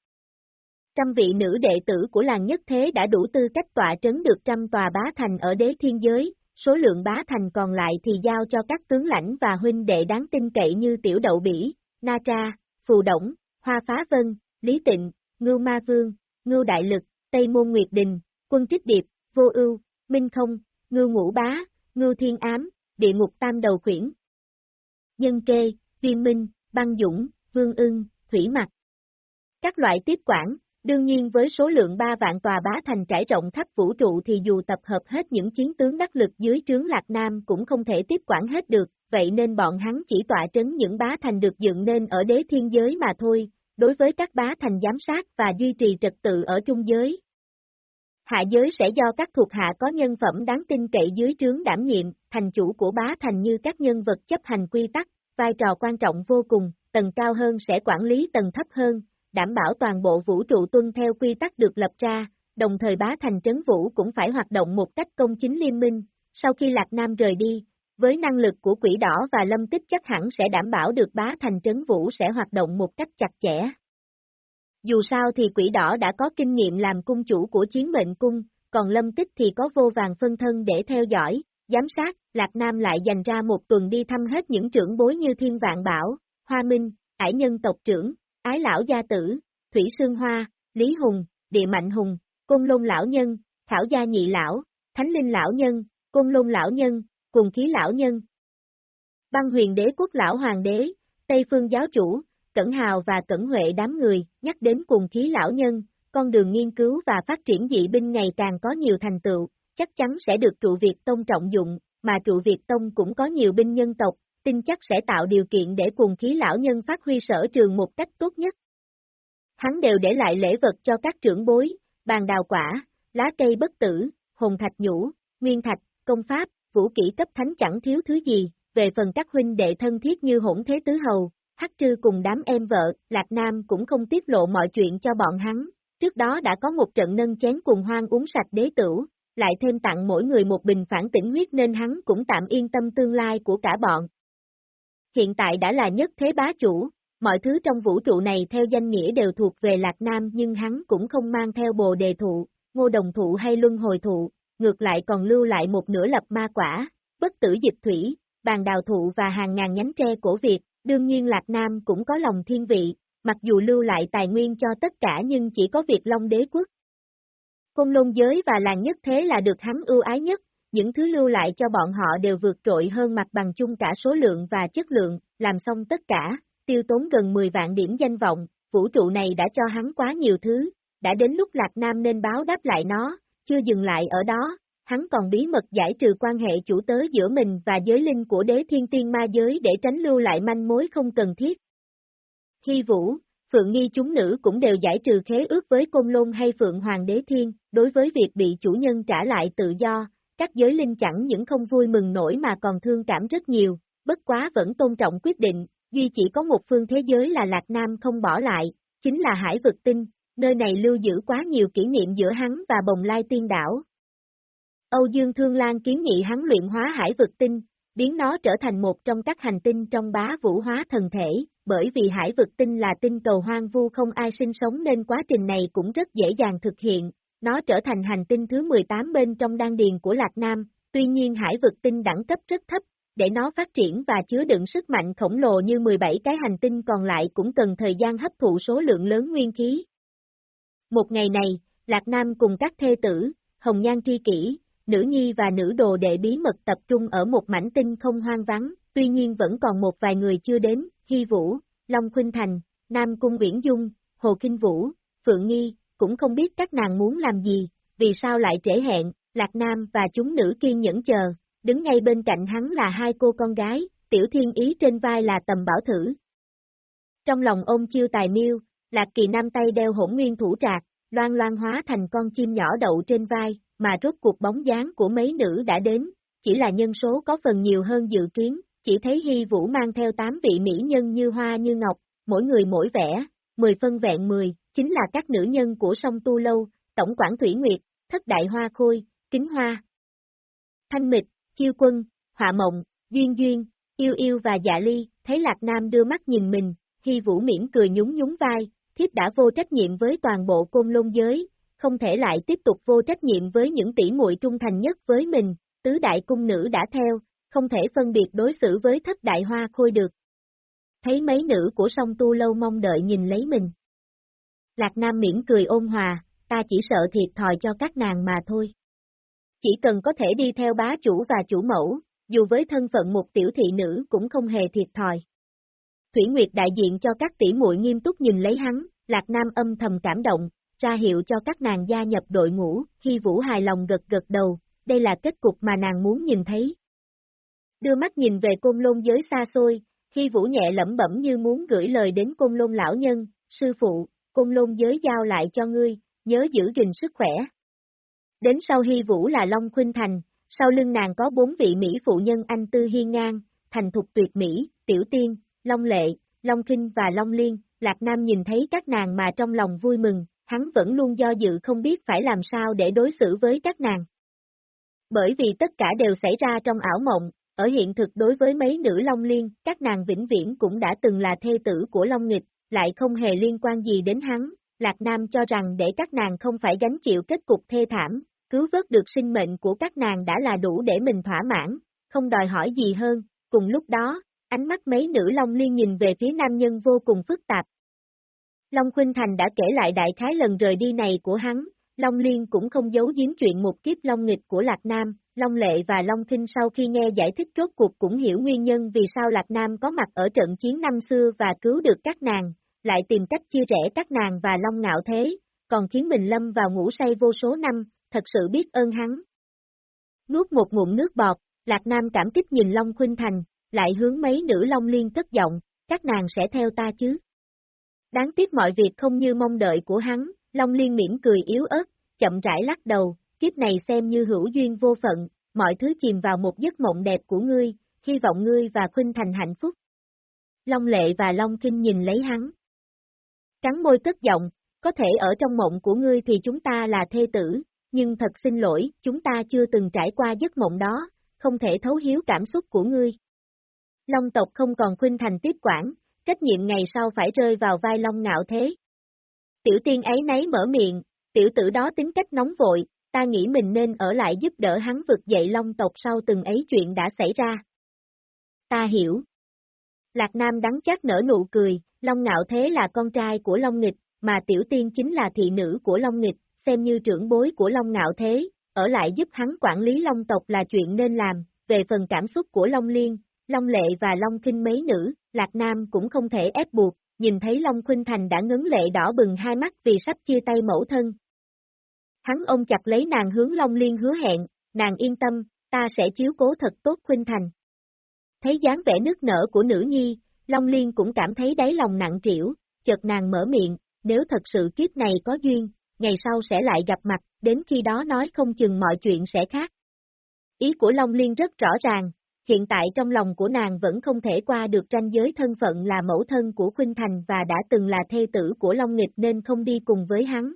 Trăm vị nữ đệ tử của làng nhất thế đã đủ tư cách tọa trấn được trăm tòa bá thành ở đế thiên giới, số lượng bá thành còn lại thì giao cho các tướng lãnh và huynh đệ đáng tin cậy như Tiểu Đậu Bỉ, Na Tra, Phù Động, Hoa Phá Vân, Lý Tịnh, Ngưu Ma Vương, Ngưu Đại Lực, Tây Môn Nguyệt Đình, Quân Trích Điệp, vô ưu, minh không, ngưu ngũ bá, ngưu thiên ám, địa ngục tam đầu khuyển. Nhân kê, viên minh, băng dũng, vương ưng, thủy mặt. Các loại tiếp quản, đương nhiên với số lượng 3 vạn tòa bá thành trải rộng khắp vũ trụ thì dù tập hợp hết những chiến tướng đắc lực dưới trướng Lạc Nam cũng không thể tiếp quản hết được, vậy nên bọn hắn chỉ tọa trấn những bá thành được dựng nên ở đế thiên giới mà thôi, đối với các bá thành giám sát và duy trì trật tự ở trung giới. Hạ giới sẽ do các thuộc hạ có nhân phẩm đáng tin cậy dưới trướng đảm nhiệm, thành chủ của bá thành như các nhân vật chấp hành quy tắc, vai trò quan trọng vô cùng, tầng cao hơn sẽ quản lý tầng thấp hơn, đảm bảo toàn bộ vũ trụ tuân theo quy tắc được lập ra, đồng thời bá thành trấn vũ cũng phải hoạt động một cách công chính liên minh. Sau khi Lạc Nam rời đi, với năng lực của quỷ đỏ và lâm tích chắc hẳn sẽ đảm bảo được bá thành trấn vũ sẽ hoạt động một cách chặt chẽ. Dù sao thì quỷ đỏ đã có kinh nghiệm làm cung chủ của chiến mệnh cung, còn lâm tích thì có vô vàng phân thân để theo dõi, giám sát, Lạc Nam lại dành ra một tuần đi thăm hết những trưởng bối như Thiên Vạn Bảo, Hoa Minh, Ải Nhân tộc trưởng, Ái Lão Gia Tử, Thủy Sương Hoa, Lý Hùng, Địa Mạnh Hùng, Côn Lôn Lão Nhân, Thảo Gia Nhị Lão, Thánh Linh Lão Nhân, Côn Lôn Lão Nhân, Cùng Khí Lão Nhân. Băng huyền đế quốc Lão Hoàng đế, Tây Phương Giáo Chủ, Cẩn Hào và Cẩn Huệ đám người, nhắc đến cùng khí lão nhân, con đường nghiên cứu và phát triển dị binh ngày càng có nhiều thành tựu, chắc chắn sẽ được trụ Việt Tông trọng dụng, mà trụ Việt Tông cũng có nhiều binh nhân tộc, tin chắc sẽ tạo điều kiện để cùng khí lão nhân phát huy sở trường một cách tốt nhất. Hắn đều để lại lễ vật cho các trưởng bối, bàn đào quả, lá cây bất tử, hồn thạch nhũ, nguyên thạch, công pháp, vũ kỹ cấp thánh chẳng thiếu thứ gì, về phần các huynh đệ thân thiết như hỗn thế tứ hầu, hắc trư cùng đám em vợ, Lạc Nam cũng không tiết lộ mọi chuyện cho bọn hắn, trước đó đã có một trận nâng chén cùng hoang uống sạch đế tửu, lại thêm tặng mỗi người một bình phản tỉnh huyết nên hắn cũng tạm yên tâm tương lai của cả bọn. Hiện tại đã là nhất thế bá chủ, mọi thứ trong vũ trụ này theo danh nghĩa đều thuộc về Lạc Nam nhưng hắn cũng không mang theo bồ đề thụ, ngô đồng thụ hay luân hồi thụ, ngược lại còn lưu lại một nửa lập ma quả, bất tử dịch thủy, bàn đào thụ và hàng ngàn nhánh tre cổ Việt, đương nhiên Lạc Nam cũng có lòng thiên vị, mặc dù lưu lại tài nguyên cho tất cả nhưng chỉ có việt Long đế quốc. Côn lôn giới và làng nhất thế là được hắn ưu ái nhất, những thứ lưu lại cho bọn họ đều vượt trội hơn mặt bằng chung cả số lượng và chất lượng, làm xong tất cả, tiêu tốn gần 10 vạn điểm danh vọng, vũ trụ này đã cho hắn quá nhiều thứ, đã đến lúc Lạc Nam nên báo đáp lại nó, chưa dừng lại ở đó, hắn còn bí mật giải trừ quan hệ chủ tớ giữa mình và giới linh của đế thiên tiên ma giới để tránh lưu lại manh mối không cần thiết. Hy Vũ, Phượng Nghi chúng nữ cũng đều giải trừ khế ước với Côn Lôn hay Phượng Hoàng đế thiên, đối với việc bị chủ nhân trả lại tự do, các giới linh chẳng những không vui mừng nổi mà còn thương cảm rất nhiều, bất quá vẫn tôn trọng quyết định, duy chỉ có một phương thế giới là Lạc Nam không bỏ lại, chính là hải vực tinh, nơi này lưu giữ quá nhiều kỷ niệm giữa hắn và bồng lai tiên đảo, Âu Dương Thương Lan kiến nghị hắn luyện hóa hải vực tinh, biến nó trở thành một trong các hành tinh trong bá vũ hóa thần thể, bởi vì hải vực tinh là tinh cầu hoang vu không ai sinh sống nên quá trình này cũng rất dễ dàng thực hiện, nó trở thành hành tinh thứ 18 bên trong đan điền của Lạc Nam, tuy nhiên hải vực tinh đẳng cấp rất thấp, để nó phát triển và chứa đựng sức mạnh khổng lồ như 17 cái hành tinh còn lại cũng cần thời gian hấp thụ số lượng lớn nguyên khí. Một ngày này, Lạc Nam cùng các thê tử, Hồng Nhan Tri Kỷ, nữ nhi và nữ đồ đệ bí mật tập trung ở một mảnh tinh không hoang vắng, tuy nhiên vẫn còn một vài người chưa đến, Hy Vũ, Long Khuynh Thành, Nam Cung Nguyễn Dung, Hồ Kinh Vũ, Phượng Nghi, cũng không biết các nàng muốn làm gì, vì sao lại trễ hẹn, Lạc Nam và chúng nữ kiên nhẫn chờ, đứng ngay bên cạnh hắn là hai cô con gái, Tiểu Thiên Ý trên vai là Tầm Bảo Thử. Trong lòng ôm chiêu tài miêu, Lạc Kỳ Nam tay đeo hỗn nguyên thủ trạc, loan loan hóa thành con chim nhỏ đậu trên vai, mà rốt cuộc bóng dáng của mấy nữ đã đến, chỉ là nhân số có phần nhiều hơn dự kiến, chỉ thấy Hy Vũ mang theo tám vị mỹ nhân như hoa như ngọc, mỗi người mỗi vẻ, 10 phân vẹn 10, chính là các nữ nhân của sông Tu Lâu, Tổng quản Thủy Nguyệt, Thất Đại Hoa Khôi, Kính Hoa. Thanh Mịch, Chiêu Quân, Họa Mộng, Duyên Duyên, Yêu Yêu và Dạ Ly, thấy Lạc Nam đưa mắt nhìn mình, Hy Vũ miễn cười nhún nhún vai, thiếp đã vô trách nhiệm với toàn bộ côn lôn giới, không thể lại tiếp tục vô trách nhiệm với những tỷ muội trung thành nhất với mình, tứ đại cung nữ đã theo, không thể phân biệt đối xử với thất đại hoa khôi được. Thấy mấy nữ của sông tu lâu mong đợi nhìn lấy mình. Lạc Nam miễn cười ôn hòa, ta chỉ sợ thiệt thòi cho các nàng mà thôi. chỉ cần có thể đi theo bá chủ và chủ mẫu, dù với thân phận một tiểu thị nữ cũng không hề thiệt thòi. Thủy Nguyệt đại diện cho các tỷ muội nghiêm túc nhìn lấy hắn, Lạc Nam âm thầm cảm động, ra hiệu cho các nàng gia nhập đội ngũ, khi Vũ hài lòng gật gật đầu, đây là kết cục mà nàng muốn nhìn thấy. Đưa mắt nhìn về côn lôn giới xa xôi, khi Vũ nhẹ lẩm bẩm như muốn gửi lời đến côn lôn lão nhân, sư phụ, côn lôn giới giao lại cho ngươi, nhớ giữ gìn sức khỏe. Đến sau Hy Vũ là Long Khuynh Thành, sau lưng nàng có bốn vị Mỹ phụ nhân anh Tư Hiên Ngang, Thành Thục Tuyệt Mỹ, Tiểu Tiên, Long Lệ, Long Kinh và Long Liên, Lạc Nam nhìn thấy các nàng mà trong lòng vui mừng, hắn vẫn luôn do dự không biết phải làm sao để đối xử với các nàng. Bởi vì tất cả đều xảy ra trong ảo mộng, ở hiện thực đối với mấy nữ Long Liên, các nàng vĩnh viễn cũng đã từng là thê tử của Long Nghịch, lại không hề liên quan gì đến hắn, Lạc Nam cho rằng để các nàng không phải gánh chịu kết cục thê thảm, cứu vớt được sinh mệnh của các nàng đã là đủ để mình thỏa mãn, không đòi hỏi gì hơn, cùng lúc đó, ánh mắt mấy nữ Long Liên nhìn về phía nam nhân vô cùng phức tạp. Long Khuynh Thành đã kể lại đại khái lần rời đi này của hắn, Long Liên cũng không giấu giếm chuyện một kiếp Long nghịch của Lạc Nam, Long Lệ và Long Kinh sau khi nghe giải thích rốt cuộc cũng hiểu nguyên nhân vì sao Lạc Nam có mặt ở trận chiến năm xưa và cứu được các nàng, lại tìm cách chia rẽ các nàng và Long Ngạo Thế, còn khiến mình lâm vào ngủ say vô số năm, thật sự biết ơn hắn. Nuốt một ngụm nước bọt, Lạc Nam cảm kích nhìn Long Khuynh Thành, lại hướng mấy nữ Long Liên cất giọng, các nàng sẽ theo ta chứ. Đáng tiếc mọi việc không như mong đợi của hắn, Long Liên mỉm cười yếu ớt, chậm rãi lắc đầu, kiếp này xem như hữu duyên vô phận, mọi thứ chìm vào một giấc mộng đẹp của ngươi, hy vọng ngươi và Khuynh Thành hạnh phúc. Long Lệ và Long Kinh nhìn lấy hắn. Cắn môi tức giọng, có thể ở trong mộng của ngươi thì chúng ta là thê tử, nhưng thật xin lỗi, chúng ta chưa từng trải qua giấc mộng đó, không thể thấu hiếu cảm xúc của ngươi. Long tộc không còn Khuynh Thành tiếp quản, trách nhiệm ngày sau phải rơi vào vai Long ngạo thế. Tiểu tiên ấy nấy mở miệng, tiểu tử đó tính cách nóng vội, ta nghĩ mình nên ở lại giúp đỡ hắn vực dậy Long tộc sau từng ấy chuyện đã xảy ra. Ta hiểu. Lạc Nam đắng chát nở nụ cười, Long ngạo thế là con trai của Long nghịch, mà tiểu tiên chính là thị nữ của Long nghịch, xem như trưởng bối của Long ngạo thế, ở lại giúp hắn quản lý Long tộc là chuyện nên làm, về phần cảm xúc của Long Liên, Long Lệ và Long Kinh mấy nữ, Lạc Nam cũng không thể ép buộc, nhìn thấy Long Khuynh Thành đã ngấn lệ đỏ bừng hai mắt vì sắp chia tay mẫu thân. Hắn ôm chặt lấy nàng hướng Long Liên hứa hẹn, nàng yên tâm, ta sẽ chiếu cố thật tốt Khuynh Thành. Thấy dáng vẻ nước nở của nữ nhi, Long Liên cũng cảm thấy đáy lòng nặng trĩu, chợt nàng mở miệng, nếu thật sự kiếp này có duyên, ngày sau sẽ lại gặp mặt, đến khi đó nói không chừng mọi chuyện sẽ khác. Ý của Long Liên rất rõ ràng, hiện tại trong lòng của nàng vẫn không thể qua được ranh giới thân phận là mẫu thân của Khuynh Thành và đã từng là thê tử của Long Nghịch nên không đi cùng với hắn.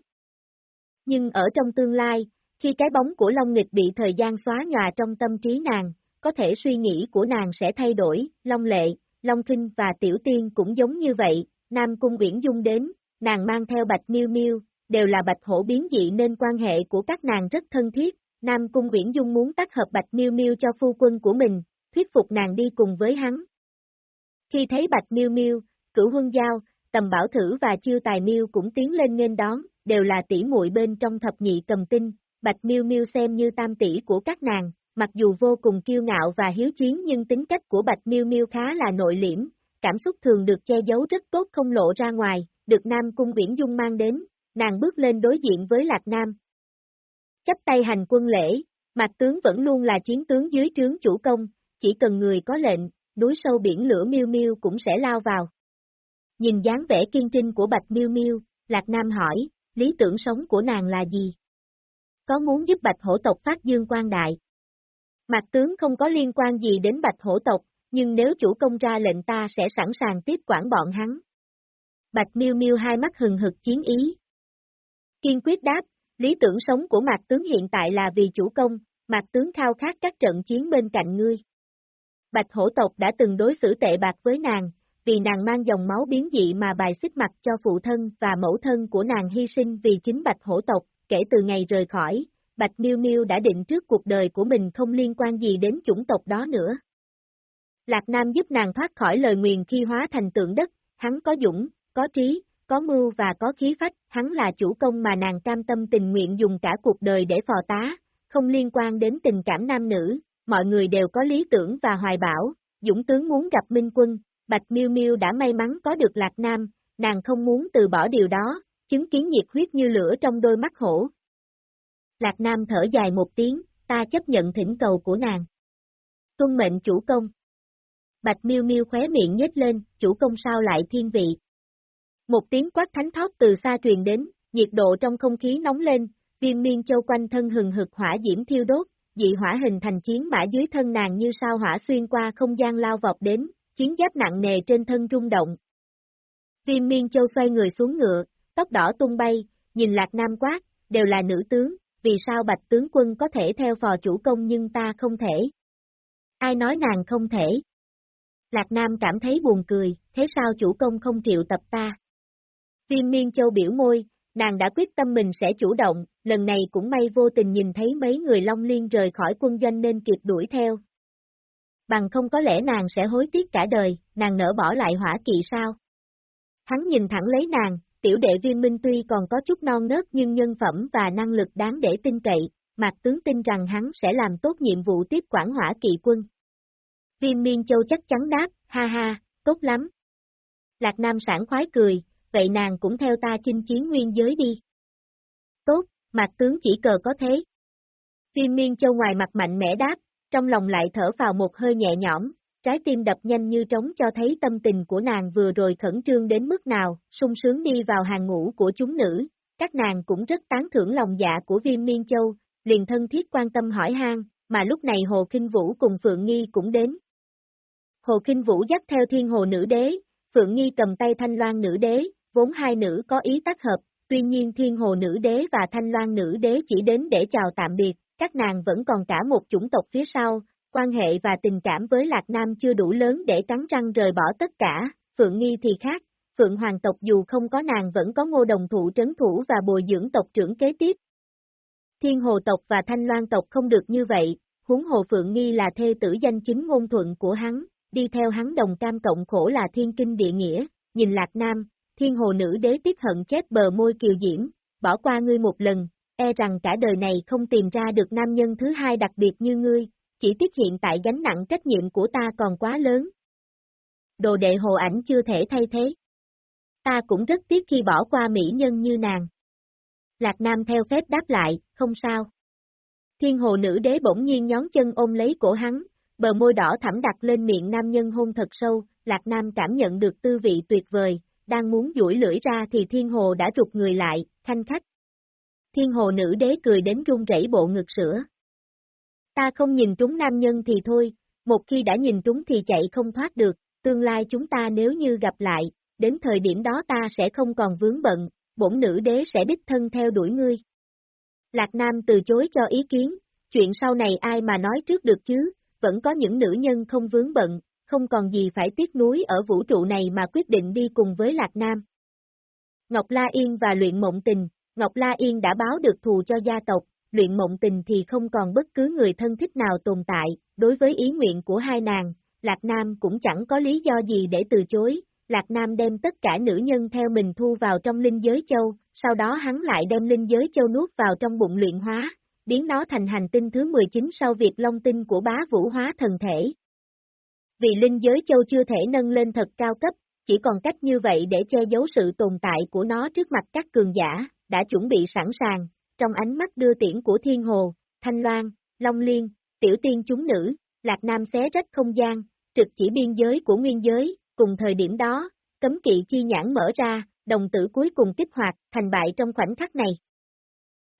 Nhưng ở trong tương lai, khi cái bóng của Long Nghịch bị thời gian xóa nhòa trong tâm trí nàng, có thể suy nghĩ của nàng sẽ thay đổi, Long Lệ, Long Kinh và Tiểu Tiên cũng giống như vậy, Nam Cung Uyển Dung đến, nàng mang theo Bạch Miêu Miêu, đều là Bạch Hổ biến dị nên quan hệ của các nàng rất thân thiết, Nam Cung Uyển Dung muốn tác hợp Bạch Miêu Miêu cho phu quân của mình, thuyết phục nàng đi cùng với hắn. Khi thấy Bạch Miêu Miêu, Cửu Huân Giao, Tầm Bảo Thử và Chiêu Tài Miêu cũng tiến lên nghênh đón, đều là tỷ muội bên trong thập nhị cầm tinh, Bạch Miêu Miêu xem như tam tỷ của các nàng, mặc dù vô cùng kiêu ngạo và hiếu chiến nhưng tính cách của Bạch Miêu Miêu khá là nội liễm, cảm xúc thường được che giấu rất tốt không lộ ra ngoài, được Nam Cung Uyển Dung mang đến, nàng bước lên đối diện với Lạc Nam. Chấp tay hành quân lễ, Mạc tướng vẫn luôn là chiến tướng dưới trướng chủ công, chỉ cần người có lệnh, núi sâu biển lửa miêu miêu cũng sẽ lao vào. Nhìn dáng vẻ kiên trinh của Bạch Miêu Miêu, Lạc Nam hỏi, lý tưởng sống của nàng là gì? Có muốn giúp Bạch Hổ tộc phát dương quan đại? Mặt tướng không có liên quan gì đến Bạch Hổ tộc, nhưng nếu chủ công ra lệnh ta sẽ sẵn sàng tiếp quản bọn hắn. Bạch Miêu Miêu hai mắt hừng hực chiến ý. Kiên quyết đáp, lý tưởng sống của mặt tướng hiện tại là vì chủ công, mặt tướng khao khát các trận chiến bên cạnh ngươi. Bạch hổ tộc đã từng đối xử tệ bạc với nàng, vì nàng mang dòng máu biến dị mà bài xích mặt cho phụ thân và mẫu thân của nàng hy sinh vì chính bạch hổ tộc, kể từ ngày rời khỏi, Bạch Miêu Miêu đã định trước cuộc đời của mình không liên quan gì đến chủng tộc đó nữa. Lạc Nam giúp nàng thoát khỏi lời nguyền khi hóa thành tượng đất, hắn có dũng, có trí, có mưu và có khí phách, hắn là chủ công mà nàng cam tâm tình nguyện dùng cả cuộc đời để phò tá, không liên quan đến tình cảm nam nữ, mọi người đều có lý tưởng và hoài bão, dũng tướng muốn gặp Minh Quân, Bạch Miêu Miêu đã may mắn có được Lạc Nam, nàng không muốn từ bỏ điều đó, chứng kiến nhiệt huyết như lửa trong đôi mắt hổ. Lạc Nam thở dài một tiếng, ta chấp nhận thỉnh cầu của nàng. Tuân mệnh chủ công. Bạch Miêu Miêu khóe miệng nhếch lên, chủ công sao lại thiên vị. Một tiếng quát thánh thót từ xa truyền đến, nhiệt độ trong không khí nóng lên, viên miên châu quanh thân hừng hực hỏa diễm thiêu đốt, dị hỏa hình thành chiến mã dưới thân nàng như sao hỏa xuyên qua không gian lao vọt đến, chiến giáp nặng nề trên thân rung động. Viên miên châu xoay người xuống ngựa, tóc đỏ tung bay, nhìn lạc nam quát, đều là nữ tướng, vì sao bạch tướng quân có thể theo phò chủ công nhưng ta không thể. Ai nói nàng không thể? Lạc Nam cảm thấy buồn cười, thế sao chủ công không triệu tập ta? Viên miên châu biểu môi, nàng đã quyết tâm mình sẽ chủ động, lần này cũng may vô tình nhìn thấy mấy người Long Liên rời khỏi quân doanh nên kịp đuổi theo. Bằng không có lẽ nàng sẽ hối tiếc cả đời, nàng nỡ bỏ lại hỏa kỵ sao? Hắn nhìn thẳng lấy nàng, tiểu đệ viên minh tuy còn có chút non nớt nhưng nhân phẩm và năng lực đáng để tin cậy, Mạc tướng tin rằng hắn sẽ làm tốt nhiệm vụ tiếp quản hỏa kỵ quân. Viên miên châu chắc chắn đáp, ha ha, tốt lắm. Lạc Nam sảng khoái cười, vậy nàng cũng theo ta chinh chiến nguyên giới đi. Tốt, mặt tướng chỉ cờ có thế. Viên miên châu ngoài mặt mạnh mẽ đáp, trong lòng lại thở vào một hơi nhẹ nhõm, trái tim đập nhanh như trống cho thấy tâm tình của nàng vừa rồi khẩn trương đến mức nào, sung sướng đi vào hàng ngũ của chúng nữ, các nàng cũng rất tán thưởng lòng dạ của viêm miên châu, liền thân thiết quan tâm hỏi han, mà lúc này Hồ Kinh Vũ cùng Phượng Nghi cũng đến. Hồ Kinh Vũ dắt theo thiên hồ nữ đế, Phượng Nghi cầm tay thanh loan nữ đế, vốn hai nữ có ý tác hợp, tuy nhiên thiên hồ nữ đế và thanh loan nữ đế chỉ đến để chào tạm biệt, các nàng vẫn còn cả một chủng tộc phía sau, quan hệ và tình cảm với Lạc Nam chưa đủ lớn để cắn răng rời bỏ tất cả, Phượng Nghi thì khác, Phượng Hoàng tộc dù không có nàng vẫn có ngô đồng thụ trấn thủ và bồi dưỡng tộc trưởng kế tiếp. Thiên hồ tộc và thanh loan tộc không được như vậy, huống hồ Phượng Nghi là thê tử danh chính ngôn thuận của hắn, đi theo hắn đồng cam cộng khổ là thiên kinh địa nghĩa, nhìn Lạc Nam, thiên hồ nữ đế tiếc hận chép bờ môi kiều diễm, bỏ qua ngươi một lần, e rằng cả đời này không tìm ra được nam nhân thứ hai đặc biệt như ngươi, chỉ tiếc hiện tại gánh nặng trách nhiệm của ta còn quá lớn. Đồ đệ hồ ảnh chưa thể thay thế. Ta cũng rất tiếc khi bỏ qua mỹ nhân như nàng. Lạc Nam theo phép đáp lại, không sao. Thiên hồ nữ đế bỗng nhiên nhón chân ôm lấy cổ hắn, bờ môi đỏ thẳm đặt lên miệng nam nhân hôn thật sâu, Lạc Nam cảm nhận được tư vị tuyệt vời, đang muốn duỗi lưỡi ra thì thiên hồ đã rụt người lại, thanh khách. Thiên hồ nữ đế cười đến run rẩy bộ ngực sữa. Ta không nhìn trúng nam nhân thì thôi, một khi đã nhìn trúng thì chạy không thoát được, tương lai chúng ta nếu như gặp lại, đến thời điểm đó ta sẽ không còn vướng bận, bổn nữ đế sẽ đích thân theo đuổi ngươi. Lạc Nam từ chối cho ý kiến, chuyện sau này ai mà nói trước được chứ, vẫn có những nữ nhân không vướng bận, không còn gì phải tiếc nuối ở vũ trụ này mà quyết định đi cùng với Lạc Nam. Ngọc La Yên và Luyện Mộng Tình, Ngọc La Yên đã báo được thù cho gia tộc, Luyện Mộng Tình thì không còn bất cứ người thân thích nào tồn tại, đối với ý nguyện của hai nàng, Lạc Nam cũng chẳng có lý do gì để từ chối, Lạc Nam đem tất cả nữ nhân theo mình thu vào trong linh giới châu, sau đó hắn lại đem linh giới châu nuốt vào trong bụng luyện hóa, biến nó thành hành tinh thứ 19 sau việc long tinh của bá vũ hóa thần thể. Vì linh giới châu chưa thể nâng lên thật cao cấp, chỉ còn cách như vậy để che giấu sự tồn tại của nó trước mặt các cường giả, đã chuẩn bị sẵn sàng, trong ánh mắt đưa tiễn của thiên hồ, thanh loan, long liên, tiểu tiên chúng nữ, lạc nam xé rách không gian, trực chỉ biên giới của nguyên giới, cùng thời điểm đó, cấm kỵ chi nhãn mở ra, đồng tử cuối cùng kích hoạt, thành bại trong khoảnh khắc này.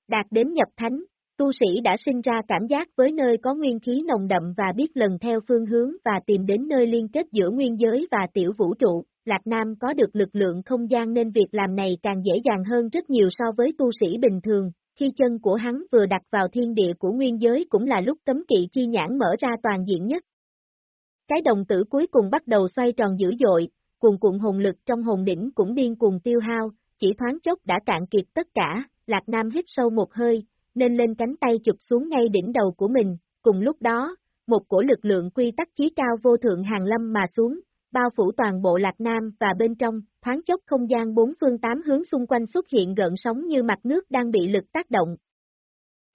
Đạt đến nhập thánh, tu sĩ đã sinh ra cảm giác với nơi có nguyên khí nồng đậm và biết lần theo phương hướng và tìm đến nơi liên kết giữa nguyên giới và tiểu vũ trụ. Lạc Nam có được lực lượng không gian nên việc làm này càng dễ dàng hơn rất nhiều so với tu sĩ bình thường, khi chân của hắn vừa đặt vào thiên địa của nguyên giới cũng là lúc tấm kỵ chi nhãn mở ra toàn diện nhất. Cái đồng tử cuối cùng bắt đầu xoay tròn dữ dội, cuồn cuộn hồn lực trong hồn đỉnh cũng điên cuồng tiêu hao, chỉ thoáng chốc đã cạn kiệt tất cả, Lạc Nam hít sâu một hơi, nên lên cánh tay chụp xuống ngay đỉnh đầu của mình, cùng lúc đó, một cổ lực lượng quy tắc chí cao vô thượng hàng lâm mà xuống, bao phủ toàn bộ Lạc Nam và bên trong, thoáng chốc không gian bốn phương tám hướng xung quanh xuất hiện gợn sóng như mặt nước đang bị lực tác động.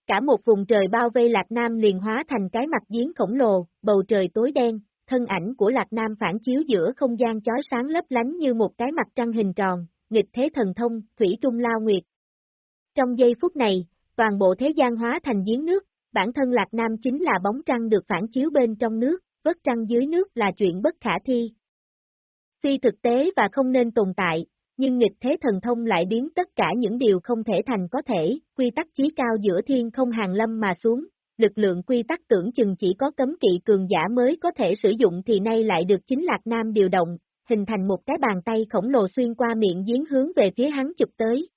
Cả một vùng trời bao vây Lạc Nam liền hóa thành cái mặt giếng khổng lồ, bầu trời tối đen, thân ảnh của Lạc Nam phản chiếu giữa không gian chói sáng lấp lánh như một cái mặt trăng hình tròn, nghịch thế thần thông, thủy trung lao nguyệt. Trong giây phút này, toàn bộ thế gian hóa thành giếng nước, bản thân Lạc Nam chính là bóng trăng được phản chiếu bên trong nước, vớt trăng dưới nước là chuyện bất khả thi. Phi thực tế và không nên tồn tại, nhưng nghịch thế thần thông lại biến tất cả những điều không thể thành có thể, quy tắc chí cao giữa thiên không hàng lâm mà xuống, lực lượng quy tắc tưởng chừng chỉ có cấm kỵ cường giả mới có thể sử dụng thì nay lại được chính Lạc Nam điều động, hình thành một cái bàn tay khổng lồ xuyên qua miệng giếng hướng về phía hắn chụp tới.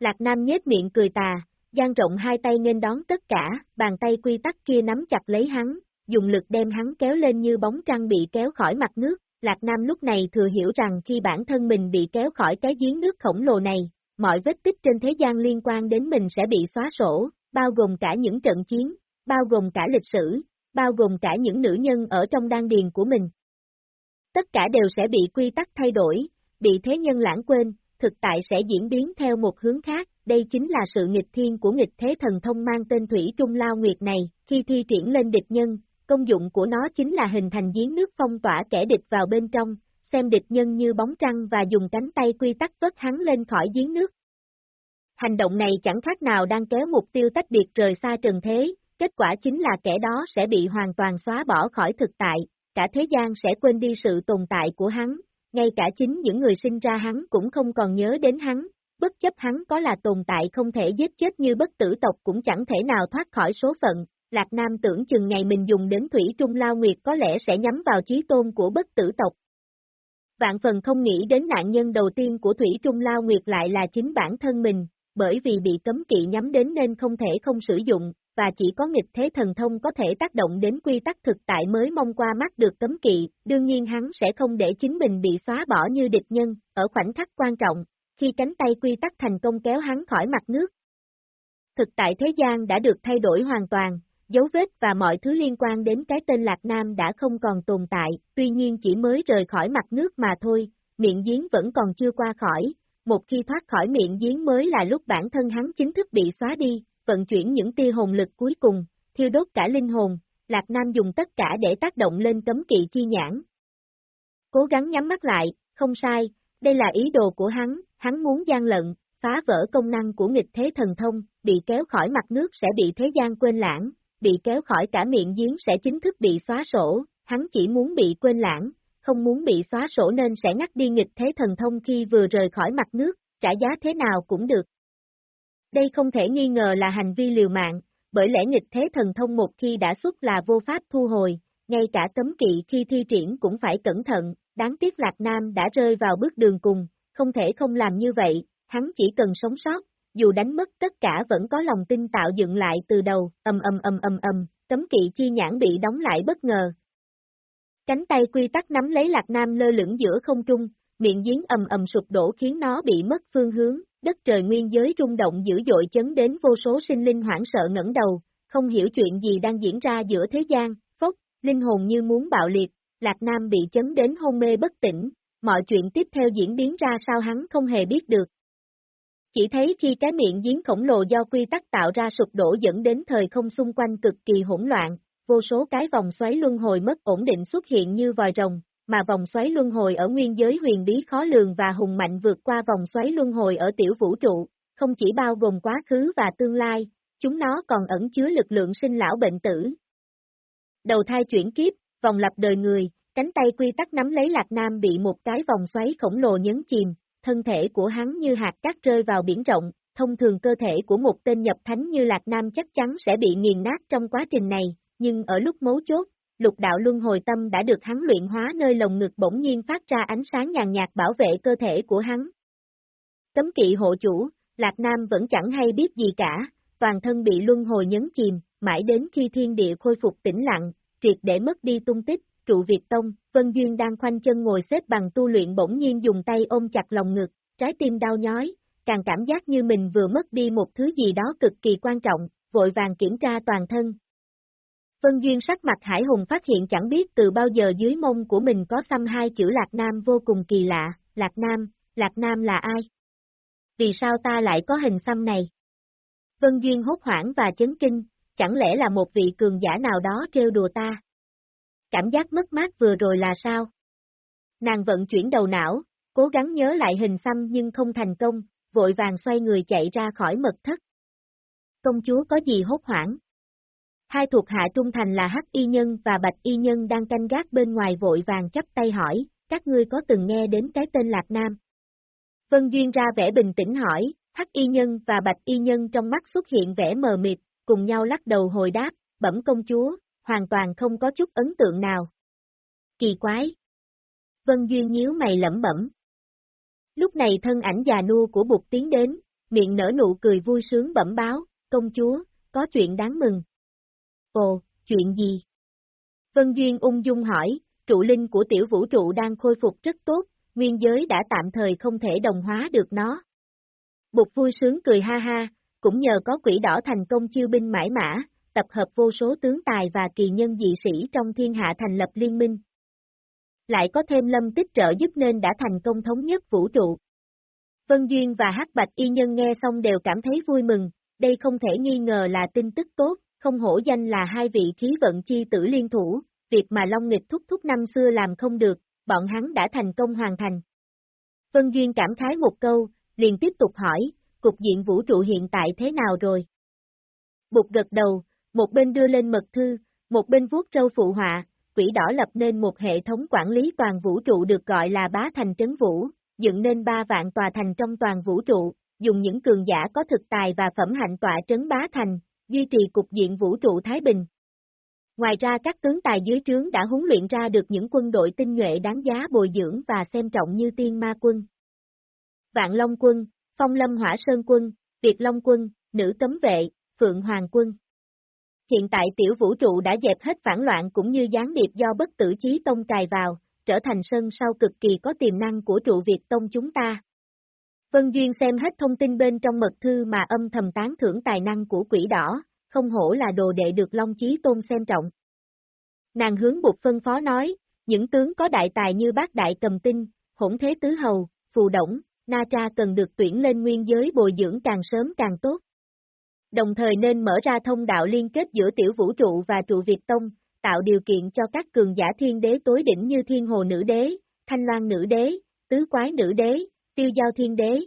Lạc Nam nhếch miệng cười tà, gian rộng hai tay nghênh đón tất cả, bàn tay quy tắc kia nắm chặt lấy hắn, dùng lực đem hắn kéo lên như bóng trăng bị kéo khỏi mặt nước, Lạc Nam lúc này thừa hiểu rằng khi bản thân mình bị kéo khỏi cái giếng nước khổng lồ này, mọi vết tích trên thế gian liên quan đến mình sẽ bị xóa sổ, bao gồm cả những trận chiến, bao gồm cả lịch sử, bao gồm cả những nữ nhân ở trong đan điền của mình. Tất cả đều sẽ bị quy tắc thay đổi, bị thế nhân lãng quên, thực tại sẽ diễn biến theo một hướng khác, đây chính là sự nghịch thiên của nghịch thế thần thông mang tên Thủy Trung Lao Nguyệt này, khi thi triển lên địch nhân, công dụng của nó chính là hình thành giếng nước phong tỏa kẻ địch vào bên trong, xem địch nhân như bóng trăng và dùng cánh tay quy tắc vớt hắn lên khỏi giếng nước. Hành động này chẳng khác nào đang kéo mục tiêu tách biệt rời xa trần thế, kết quả chính là kẻ đó sẽ bị hoàn toàn xóa bỏ khỏi thực tại, cả thế gian sẽ quên đi sự tồn tại của hắn, ngay cả chính những người sinh ra hắn cũng không còn nhớ đến hắn, bất chấp hắn có là tồn tại không thể giết chết như bất tử tộc cũng chẳng thể nào thoát khỏi số phận, Lạc Nam tưởng chừng ngày mình dùng đến Thủy Trung Lao Nguyệt có lẽ sẽ nhắm vào trí tôn của bất tử tộc. Vạn phần không nghĩ đến nạn nhân đầu tiên của Thủy Trung Lao Nguyệt lại là chính bản thân mình, bởi vì bị cấm kỵ nhắm đến nên không thể không sử dụng, và chỉ có nghịch thế thần thông có thể tác động đến quy tắc thực tại mới mong qua mắt được cấm kỵ, đương nhiên hắn sẽ không để chính mình bị xóa bỏ như địch nhân, ở khoảnh khắc quan trọng, khi cánh tay quy tắc thành công kéo hắn khỏi mặt nước. Thực tại thế gian đã được thay đổi hoàn toàn, dấu vết và mọi thứ liên quan đến cái tên Lạc Nam đã không còn tồn tại, tuy nhiên chỉ mới rời khỏi mặt nước mà thôi, miệng giếng vẫn còn chưa qua khỏi, một khi thoát khỏi miệng giếng mới là lúc bản thân hắn chính thức bị xóa đi, vận chuyển những tia hồn lực cuối cùng, thiêu đốt cả linh hồn, Lạc Nam dùng tất cả để tác động lên cấm kỵ chi nhãn. Cố gắng nhắm mắt lại, không sai, đây là ý đồ của hắn, hắn muốn gian lận, phá vỡ công năng của nghịch thế thần thông, bị kéo khỏi mặt nước sẽ bị thế gian quên lãng, bị kéo khỏi cả miệng giếng sẽ chính thức bị xóa sổ, hắn chỉ muốn bị quên lãng, không muốn bị xóa sổ nên sẽ ngắt đi nghịch thế thần thông khi vừa rời khỏi mặt nước, trả giá thế nào cũng được. Đây không thể nghi ngờ là hành vi liều mạng, bởi lẽ nghịch thế thần thông một khi đã xuất là vô pháp thu hồi, ngay cả cấm kỵ khi thi triển cũng phải cẩn thận, đáng tiếc Lạc Nam đã rơi vào bước đường cùng, không thể không làm như vậy, hắn chỉ cần sống sót, dù đánh mất tất cả vẫn có lòng tin tạo dựng lại từ đầu, ầm ầm ầm ầm ầm, cấm kỵ chi nhãn bị đóng lại bất ngờ. Cánh tay quy tắc nắm lấy Lạc Nam lơ lửng giữa không trung, miệng giếng ầm ầm sụp đổ khiến nó bị mất phương hướng, đất trời nguyên giới rung động dữ dội chấn đến vô số sinh linh hoảng sợ ngẩng đầu, không hiểu chuyện gì đang diễn ra giữa thế gian, phốc, linh hồn như muốn bạo liệt, Lạc Nam bị chấn đến hôn mê bất tỉnh, mọi chuyện tiếp theo diễn biến ra sao hắn không hề biết được. Chỉ thấy khi cái miệng giếng khổng lồ do quy tắc tạo ra sụp đổ dẫn đến thời không xung quanh cực kỳ hỗn loạn, vô số cái vòng xoáy luân hồi mất ổn định xuất hiện như vòi rồng, mà vòng xoáy luân hồi ở nguyên giới huyền bí khó lường và hùng mạnh vượt qua vòng xoáy luân hồi ở tiểu vũ trụ, không chỉ bao gồm quá khứ và tương lai, chúng nó còn ẩn chứa lực lượng sinh lão bệnh tử. Đầu thai chuyển kiếp, vòng lập đời người, cánh tay quy tắc nắm lấy Lạc Nam bị một cái vòng xoáy khổng lồ nhấn chìm, thân thể của hắn như hạt cát rơi vào biển rộng, thông thường cơ thể của một tên nhập thánh như Lạc Nam chắc chắn sẽ bị nghiền nát trong quá trình này, nhưng ở lúc mấu chốt, lục đạo luân hồi tâm đã được hắn luyện hóa nơi lồng ngực bỗng nhiên phát ra ánh sáng nhàn nhạt bảo vệ cơ thể của hắn. Cấm kỵ hộ chủ, Lạc Nam vẫn chẳng hay biết gì cả, toàn thân bị luân hồi nhấn chìm, mãi đến khi thiên địa khôi phục tĩnh lặng, triệt để mất đi tung tích, trụ Việt Tông, Vân Duyên đang khoanh chân ngồi xếp bằng tu luyện bỗng nhiên dùng tay ôm chặt lòng ngực, trái tim đau nhói, càng cảm giác như mình vừa mất đi một thứ gì đó cực kỳ quan trọng, vội vàng kiểm tra toàn thân, Vân Duyên sắc mặt Hải Hùng phát hiện chẳng biết từ bao giờ dưới mông của mình có xăm hai chữ Lạc Nam vô cùng kỳ lạ, Lạc Nam, Lạc Nam là ai? Vì sao ta lại có hình xăm này? Vân Duyên hốt hoảng và chấn kinh, chẳng lẽ là một vị cường giả nào đó trêu đùa ta? Cảm giác mất mát vừa rồi là sao? Nàng vận chuyển đầu não, cố gắng nhớ lại hình xăm nhưng không thành công, vội vàng xoay người chạy ra khỏi mật thất. Công chúa có gì hốt hoảng? Hai thuộc hạ trung thành là Hắc Y Nhân và Bạch Y Nhân đang canh gác bên ngoài vội vàng chấp tay hỏi, các ngươi có từng nghe đến cái tên Lạc Nam? Vân Duyên ra vẻ bình tĩnh hỏi, Hắc Y Nhân và Bạch Y Nhân trong mắt xuất hiện vẻ mờ mịt, cùng nhau lắc đầu hồi đáp, bẩm công chúa, hoàn toàn không có chút ấn tượng nào. Kỳ quái! Vân Duyên nhíu mày lẩm bẩm. Lúc này thân ảnh già nua của bụt tiến đến, miệng nở nụ cười vui sướng bẩm báo, công chúa, có chuyện đáng mừng. Ồ, chuyện gì? Vân Duyên ung dung hỏi, trụ linh của tiểu vũ trụ đang khôi phục rất tốt, nguyên giới đã tạm thời không thể đồng hóa được nó. Bục vui sướng cười ha ha, cũng nhờ có quỷ đỏ thành công chiêu binh mãi mã, tập hợp vô số tướng tài và kỳ nhân dị sĩ trong thiên hạ thành lập liên minh. Lại có thêm lâm tích trợ giúp nên đã thành công thống nhất vũ trụ. Vân Duyên và Hắc Bạch Y Nhân nghe xong đều cảm thấy vui mừng, đây không thể nghi ngờ là tin tức tốt, không hổ danh là hai vị khí vận chi tử liên thủ, việc mà Long Nghịch thúc thúc năm xưa làm không được, bọn hắn đã thành công hoàn thành. Vân Duyên cảm khái một câu, liền tiếp tục hỏi, cục diện vũ trụ hiện tại thế nào rồi? Bụt gật đầu, một bên đưa lên mật thư, một bên vuốt trâu phụ họa, quỷ đỏ lập nên một hệ thống quản lý toàn vũ trụ được gọi là bá thành trấn vũ, dựng nên ba vạn tòa thành trong toàn vũ trụ, dùng những cường giả có thực tài và phẩm hạnh tọa trấn bá thành, duy trì cục diện vũ trụ Thái Bình. Ngoài ra các tướng tài dưới trướng đã huấn luyện ra được những quân đội tinh nhuệ đáng giá bồi dưỡng và xem trọng như tiên ma quân. Vạn Long quân, Phong Lâm Hỏa Sơn quân, Việt Long quân, Nữ Cấm Vệ, Phượng Hoàng quân. Hiện tại tiểu vũ trụ đã dẹp hết phản loạn cũng như gián điệp do bất tử chí tông cài vào, trở thành sân sau cực kỳ có tiềm năng của trụ Việt tông chúng ta. Vân Duyên xem hết thông tin bên trong mật thư mà âm thầm tán thưởng tài năng của quỷ đỏ, không hổ là đồ đệ được Long Chí Tôn xem trọng. Nàng hướng bục phân phó nói, những tướng có đại tài như bác đại cầm tinh, hỗn thế tứ hầu, phù động, Na Tra cần được tuyển lên nguyên giới bồi dưỡng càng sớm càng tốt. Đồng thời nên mở ra thông đạo liên kết giữa tiểu vũ trụ và trụ Việt Tông, tạo điều kiện cho các cường giả thiên đế tối đỉnh như thiên hồ nữ đế, thanh loan nữ đế, tứ quái nữ đế, tiêu giao thiên đế.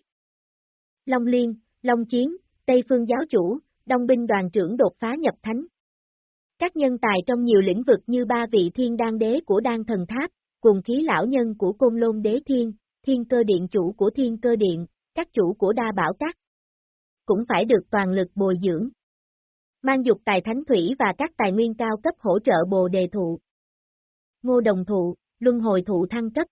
Long Liên, Long Chiến, Tây Phương Giáo Chủ, Đông binh đoàn trưởng đột phá nhập thánh. Các nhân tài trong nhiều lĩnh vực như ba vị thiên đan đế của đan thần tháp, cùng khí lão nhân của côn lôn đế thiên, thiên cơ điện chủ của thiên cơ điện, các chủ của đa bảo các. Cũng phải được toàn lực bồi dưỡng. Mang dục tài thánh thủy và các tài nguyên cao cấp hỗ trợ bồ đề thụ. Ngô đồng thụ, luân hồi thụ thăng cấp.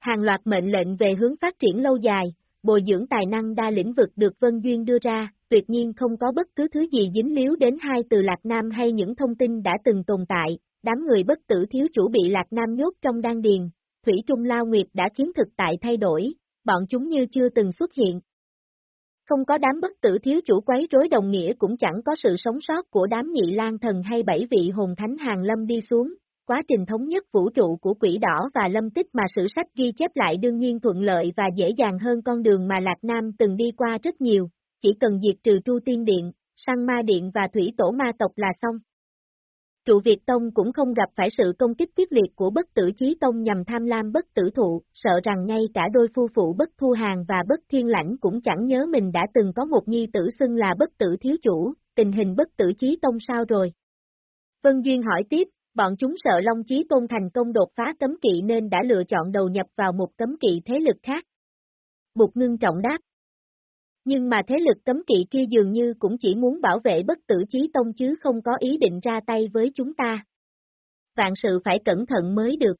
Hàng loạt mệnh lệnh về hướng phát triển lâu dài, bồi dưỡng tài năng đa lĩnh vực được Vân Duyên đưa ra, tuyệt nhiên không có bất cứ thứ gì dính líu đến hai từ Lạc Nam hay những thông tin đã từng tồn tại, đám người bất tử thiếu chủ bị Lạc Nam nhốt trong đan điền, Thủy Trung Lao Nguyệt đã khiến thực tại thay đổi, bọn chúng như chưa từng xuất hiện. Không có đám bất tử thiếu chủ quấy rối đồng nghĩa cũng chẳng có sự sống sót của đám nhị lan thần hay bảy vị hồn thánh hàng lâm đi xuống, quá trình thống nhất vũ trụ của quỷ đỏ và lâm tích mà sử sách ghi chép lại đương nhiên thuận lợi và dễ dàng hơn con đường mà Lạc Nam từng đi qua rất nhiều, chỉ cần diệt trừ Tru Tiên Điện, Sang Ma Điện và Thủy Tổ Ma Tộc là xong. Trụ Việt Tông cũng không gặp phải sự công kích quyết liệt của bất tử chí tông nhằm tham lam bất tử thụ, sợ rằng ngay cả đôi phu phụ bất thu hàng và bất thiên lãnh cũng chẳng nhớ mình đã từng có một nhi tử xưng là bất tử thiếu chủ, tình hình bất tử chí tông sao rồi? Vân Duyên hỏi tiếp, bọn chúng sợ Long Chí Tôn thành công đột phá cấm kỵ nên đã lựa chọn đầu nhập vào một cấm kỵ thế lực khác. Bục ngưng trọng đáp. Nhưng mà thế lực cấm kỵ kia dường như cũng chỉ muốn bảo vệ bất tử chí tông chứ không có ý định ra tay với chúng ta. Vạn sự phải cẩn thận mới được.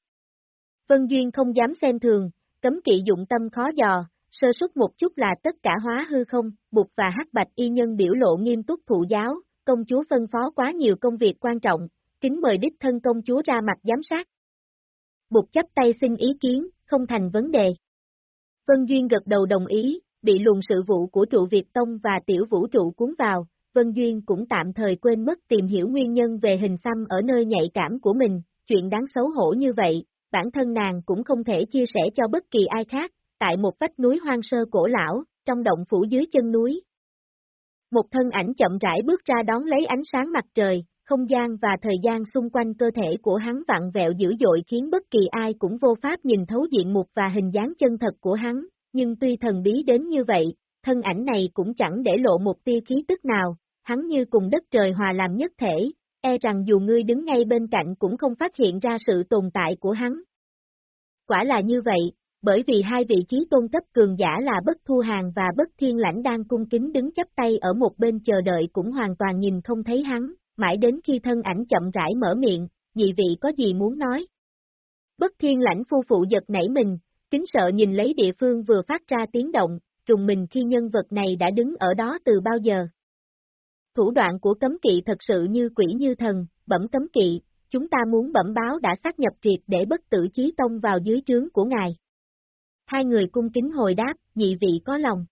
Vân Duyên không dám xem thường, cấm kỵ dụng tâm khó dò, sơ suất một chút là tất cả hóa hư không, bục và hắc bạch y nhân biểu lộ nghiêm túc thụ giáo, công chúa phân phó quá nhiều công việc quan trọng, kính mời đích thân công chúa ra mặt giám sát. Bục chấp tay xin ý kiến, không thành vấn đề. Vân Duyên gật đầu đồng ý, bị luồng sự vụ của trụ Việt Tông và tiểu vũ trụ cuốn vào, Vân Duyên cũng tạm thời quên mất tìm hiểu nguyên nhân về hình xăm ở nơi nhạy cảm của mình, chuyện đáng xấu hổ như vậy, bản thân nàng cũng không thể chia sẻ cho bất kỳ ai khác, tại một vách núi hoang sơ cổ lão, trong động phủ dưới chân núi. Một thân ảnh chậm rãi bước ra đón lấy ánh sáng mặt trời, không gian và thời gian xung quanh cơ thể của hắn vặn vẹo dữ dội khiến bất kỳ ai cũng vô pháp nhìn thấu diện mục và hình dáng chân thật của hắn, nhưng tuy thần bí đến như vậy, thân ảnh này cũng chẳng để lộ một tia khí tức nào, hắn như cùng đất trời hòa làm nhất thể, e rằng dù ngươi đứng ngay bên cạnh cũng không phát hiện ra sự tồn tại của hắn. Quả là như vậy, bởi vì hai vị trí tôn cấp cường giả là bất thu hàng và bất thiên lãnh đang cung kính đứng chấp tay ở một bên chờ đợi cũng hoàn toàn nhìn không thấy hắn, mãi đến khi thân ảnh chậm rãi mở miệng, nhị vị có gì muốn nói. Bất thiên lãnh phu phụ giật nảy mình, kính sợ nhìn lấy địa phương vừa phát ra tiếng động, trùng mình khi nhân vật này đã đứng ở đó từ bao giờ. Thủ đoạn của cấm kỵ thật sự như quỷ như thần, bẩm cấm kỵ, chúng ta muốn bẩm báo đã xác nhập triệt để bất tử chí tông vào dưới trướng của ngài. Hai người cung kính hồi đáp, nhị vị có lòng.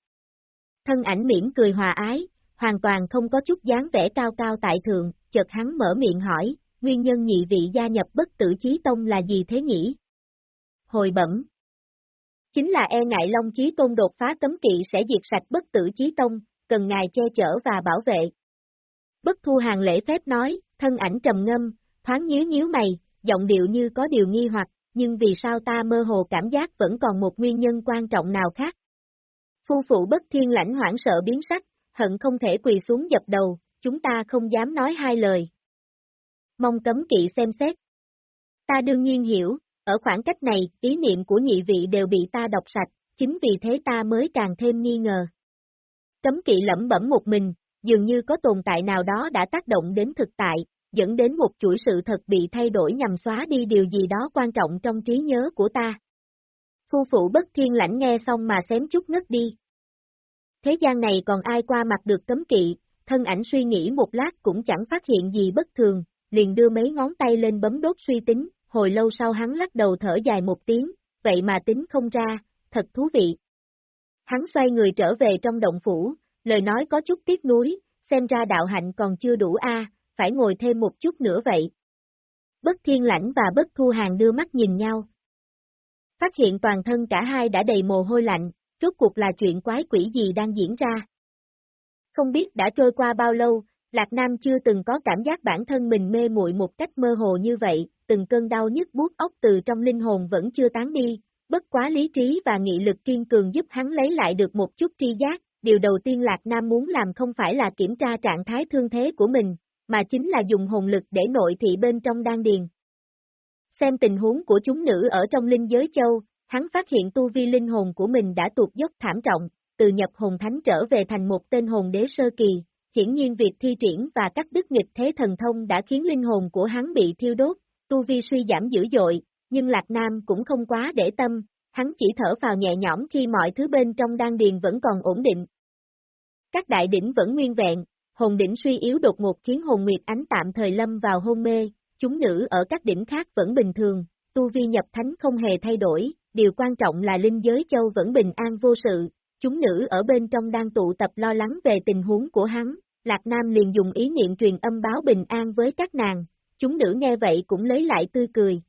Thân ảnh miễn cười hòa ái, hoàn toàn không có chút dáng vẻ cao cao tại thượng, chợt hắn mở miệng hỏi, nguyên nhân nhị vị gia nhập bất tử chí tông là gì thế nhỉ? Hồi bẩm. Chính là e ngại Long Chí Tôn đột phá cấm kỵ sẽ diệt sạch bất tử chí tông, cần ngài che chở và bảo vệ. Bất thu hàng lễ phép nói, thân ảnh trầm ngâm, thoáng nhíu nhíu mày, giọng điệu như có điều nghi hoặc, nhưng vì sao ta mơ hồ cảm giác vẫn còn một nguyên nhân quan trọng nào khác? Phu phụ bất thiên lãnh hoảng sợ biến sắc, hận không thể quỳ xuống dập đầu, chúng ta không dám nói hai lời. Mong cấm kỵ xem xét. Ta đương nhiên hiểu, ở khoảng cách này, ý niệm của nhị vị đều bị ta đọc sạch, chính vì thế ta mới càng thêm nghi ngờ. Cấm kỵ lẩm bẩm một mình, dường như có tồn tại nào đó đã tác động đến thực tại, dẫn đến một chuỗi sự thật bị thay đổi nhằm xóa đi điều gì đó quan trọng trong trí nhớ của ta. Phu phụ bất thiên lãnh nghe xong mà xém chút ngất đi. Thế gian này còn ai qua mặt được cấm kỵ, thân ảnh suy nghĩ một lát cũng chẳng phát hiện gì bất thường, liền đưa mấy ngón tay lên bấm đốt suy tính, hồi lâu sau hắn lắc đầu thở dài một tiếng, vậy mà tính không ra, thật thú vị. Hắn xoay người trở về trong động phủ, lời nói có chút tiếc nuối, xem ra đạo hạnh còn chưa đủ a, phải ngồi thêm một chút nữa vậy. Bất thiên lãnh và bất thu hàng đưa mắt nhìn nhau. Phát hiện toàn thân cả hai đã đầy mồ hôi lạnh, rốt cuộc là chuyện quái quỷ gì đang diễn ra. Không biết đã trôi qua bao lâu, Lạc Nam chưa từng có cảm giác bản thân mình mê muội một cách mơ hồ như vậy, từng cơn đau nhức buốt ốc từ trong linh hồn vẫn chưa tán đi, bất quá lý trí và nghị lực kiên cường giúp hắn lấy lại được một chút tri giác, điều đầu tiên Lạc Nam muốn làm không phải là kiểm tra trạng thái thương thế của mình, mà chính là dùng hồn lực để nội thị bên trong đan điền. Xem tình huống của chúng nữ ở trong linh giới châu, hắn phát hiện tu vi linh hồn của mình đã tụt dốc thảm trọng, từ nhập hồn thánh trở về thành một tên hồn đế sơ kỳ, hiển nhiên việc thi triển và các đức nghịch thế thần thông đã khiến linh hồn của hắn bị thiêu đốt, tu vi suy giảm dữ dội, nhưng Lạc Nam cũng không quá để tâm, hắn chỉ thở vào nhẹ nhõm khi mọi thứ bên trong đan điền vẫn còn ổn định. Các đại đỉnh vẫn nguyên vẹn, hồn đỉnh suy yếu đột ngột khiến hồn nguyệt ánh tạm thời lâm vào hôn mê, chúng nữ ở các đỉnh khác vẫn bình thường, tu vi nhập thánh không hề thay đổi, điều quan trọng là linh giới châu vẫn bình an vô sự, chúng nữ ở bên trong đang tụ tập lo lắng về tình huống của hắn, Lạc Nam liền dùng ý niệm truyền âm báo bình an với các nàng, chúng nữ nghe vậy cũng lấy lại tươi cười.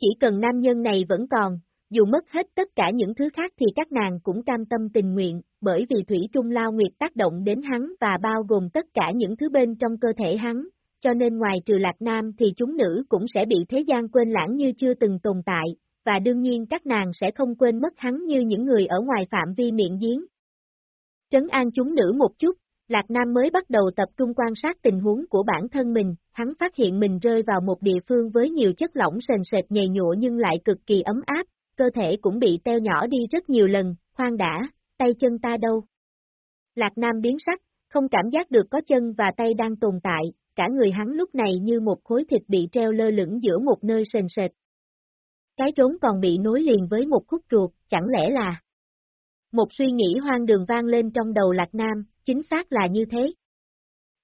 Chỉ cần nam nhân này vẫn còn, dù mất hết tất cả những thứ khác thì các nàng cũng cam tâm tình nguyện, bởi vì Thủy Trung Lao Nguyệt tác động đến hắn và bao gồm tất cả những thứ bên trong cơ thể hắn, cho nên ngoài trừ Lạc Nam thì chúng nữ cũng sẽ bị thế gian quên lãng như chưa từng tồn tại, và đương nhiên các nàng sẽ không quên mất hắn như những người ở ngoài phạm vi miệng giếng. Trấn an chúng nữ một chút, Lạc Nam mới bắt đầu tập trung quan sát tình huống của bản thân mình, hắn phát hiện mình rơi vào một địa phương với nhiều chất lỏng sền sệt nhầy nhụa nhưng lại cực kỳ ấm áp, cơ thể cũng bị teo nhỏ đi rất nhiều lần, khoan đã, tay chân ta đâu? Lạc Nam biến sắc, không cảm giác được có chân và tay đang tồn tại, cả người hắn lúc này như một khối thịt bị treo lơ lửng giữa một nơi sền sệt. Cái trốn còn bị nối liền với một khúc ruột, chẳng lẽ là... Một suy nghĩ hoang đường vang lên trong đầu Lạc Nam, chính xác là như thế.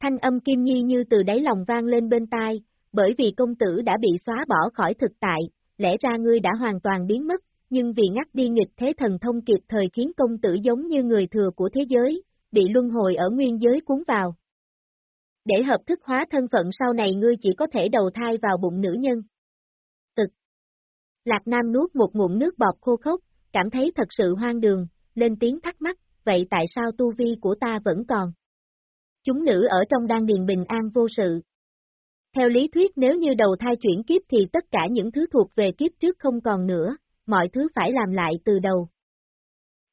Thanh âm Kim Nhi như từ đáy lòng vang lên bên tai, bởi vì công tử đã bị xóa bỏ khỏi thực tại, lẽ ra ngươi đã hoàn toàn biến mất, nhưng vì ngắt đi nghịch thế thần thông kịp thời khiến công tử giống như người thừa của thế giới, bị luân hồi ở nguyên giới cuốn vào. Để hợp thức hóa thân phận sau này ngươi chỉ có thể đầu thai vào bụng nữ nhân. Lạc Nam nuốt một ngụm nước bọt khô khốc, cảm thấy thật sự hoang đường, lên tiếng thắc mắc, vậy tại sao tu vi của ta vẫn còn? Chúng nữ ở trong đan điền bình an vô sự. Theo lý thuyết nếu như đầu thai chuyển kiếp thì tất cả những thứ thuộc về kiếp trước không còn nữa, mọi thứ phải làm lại từ đầu.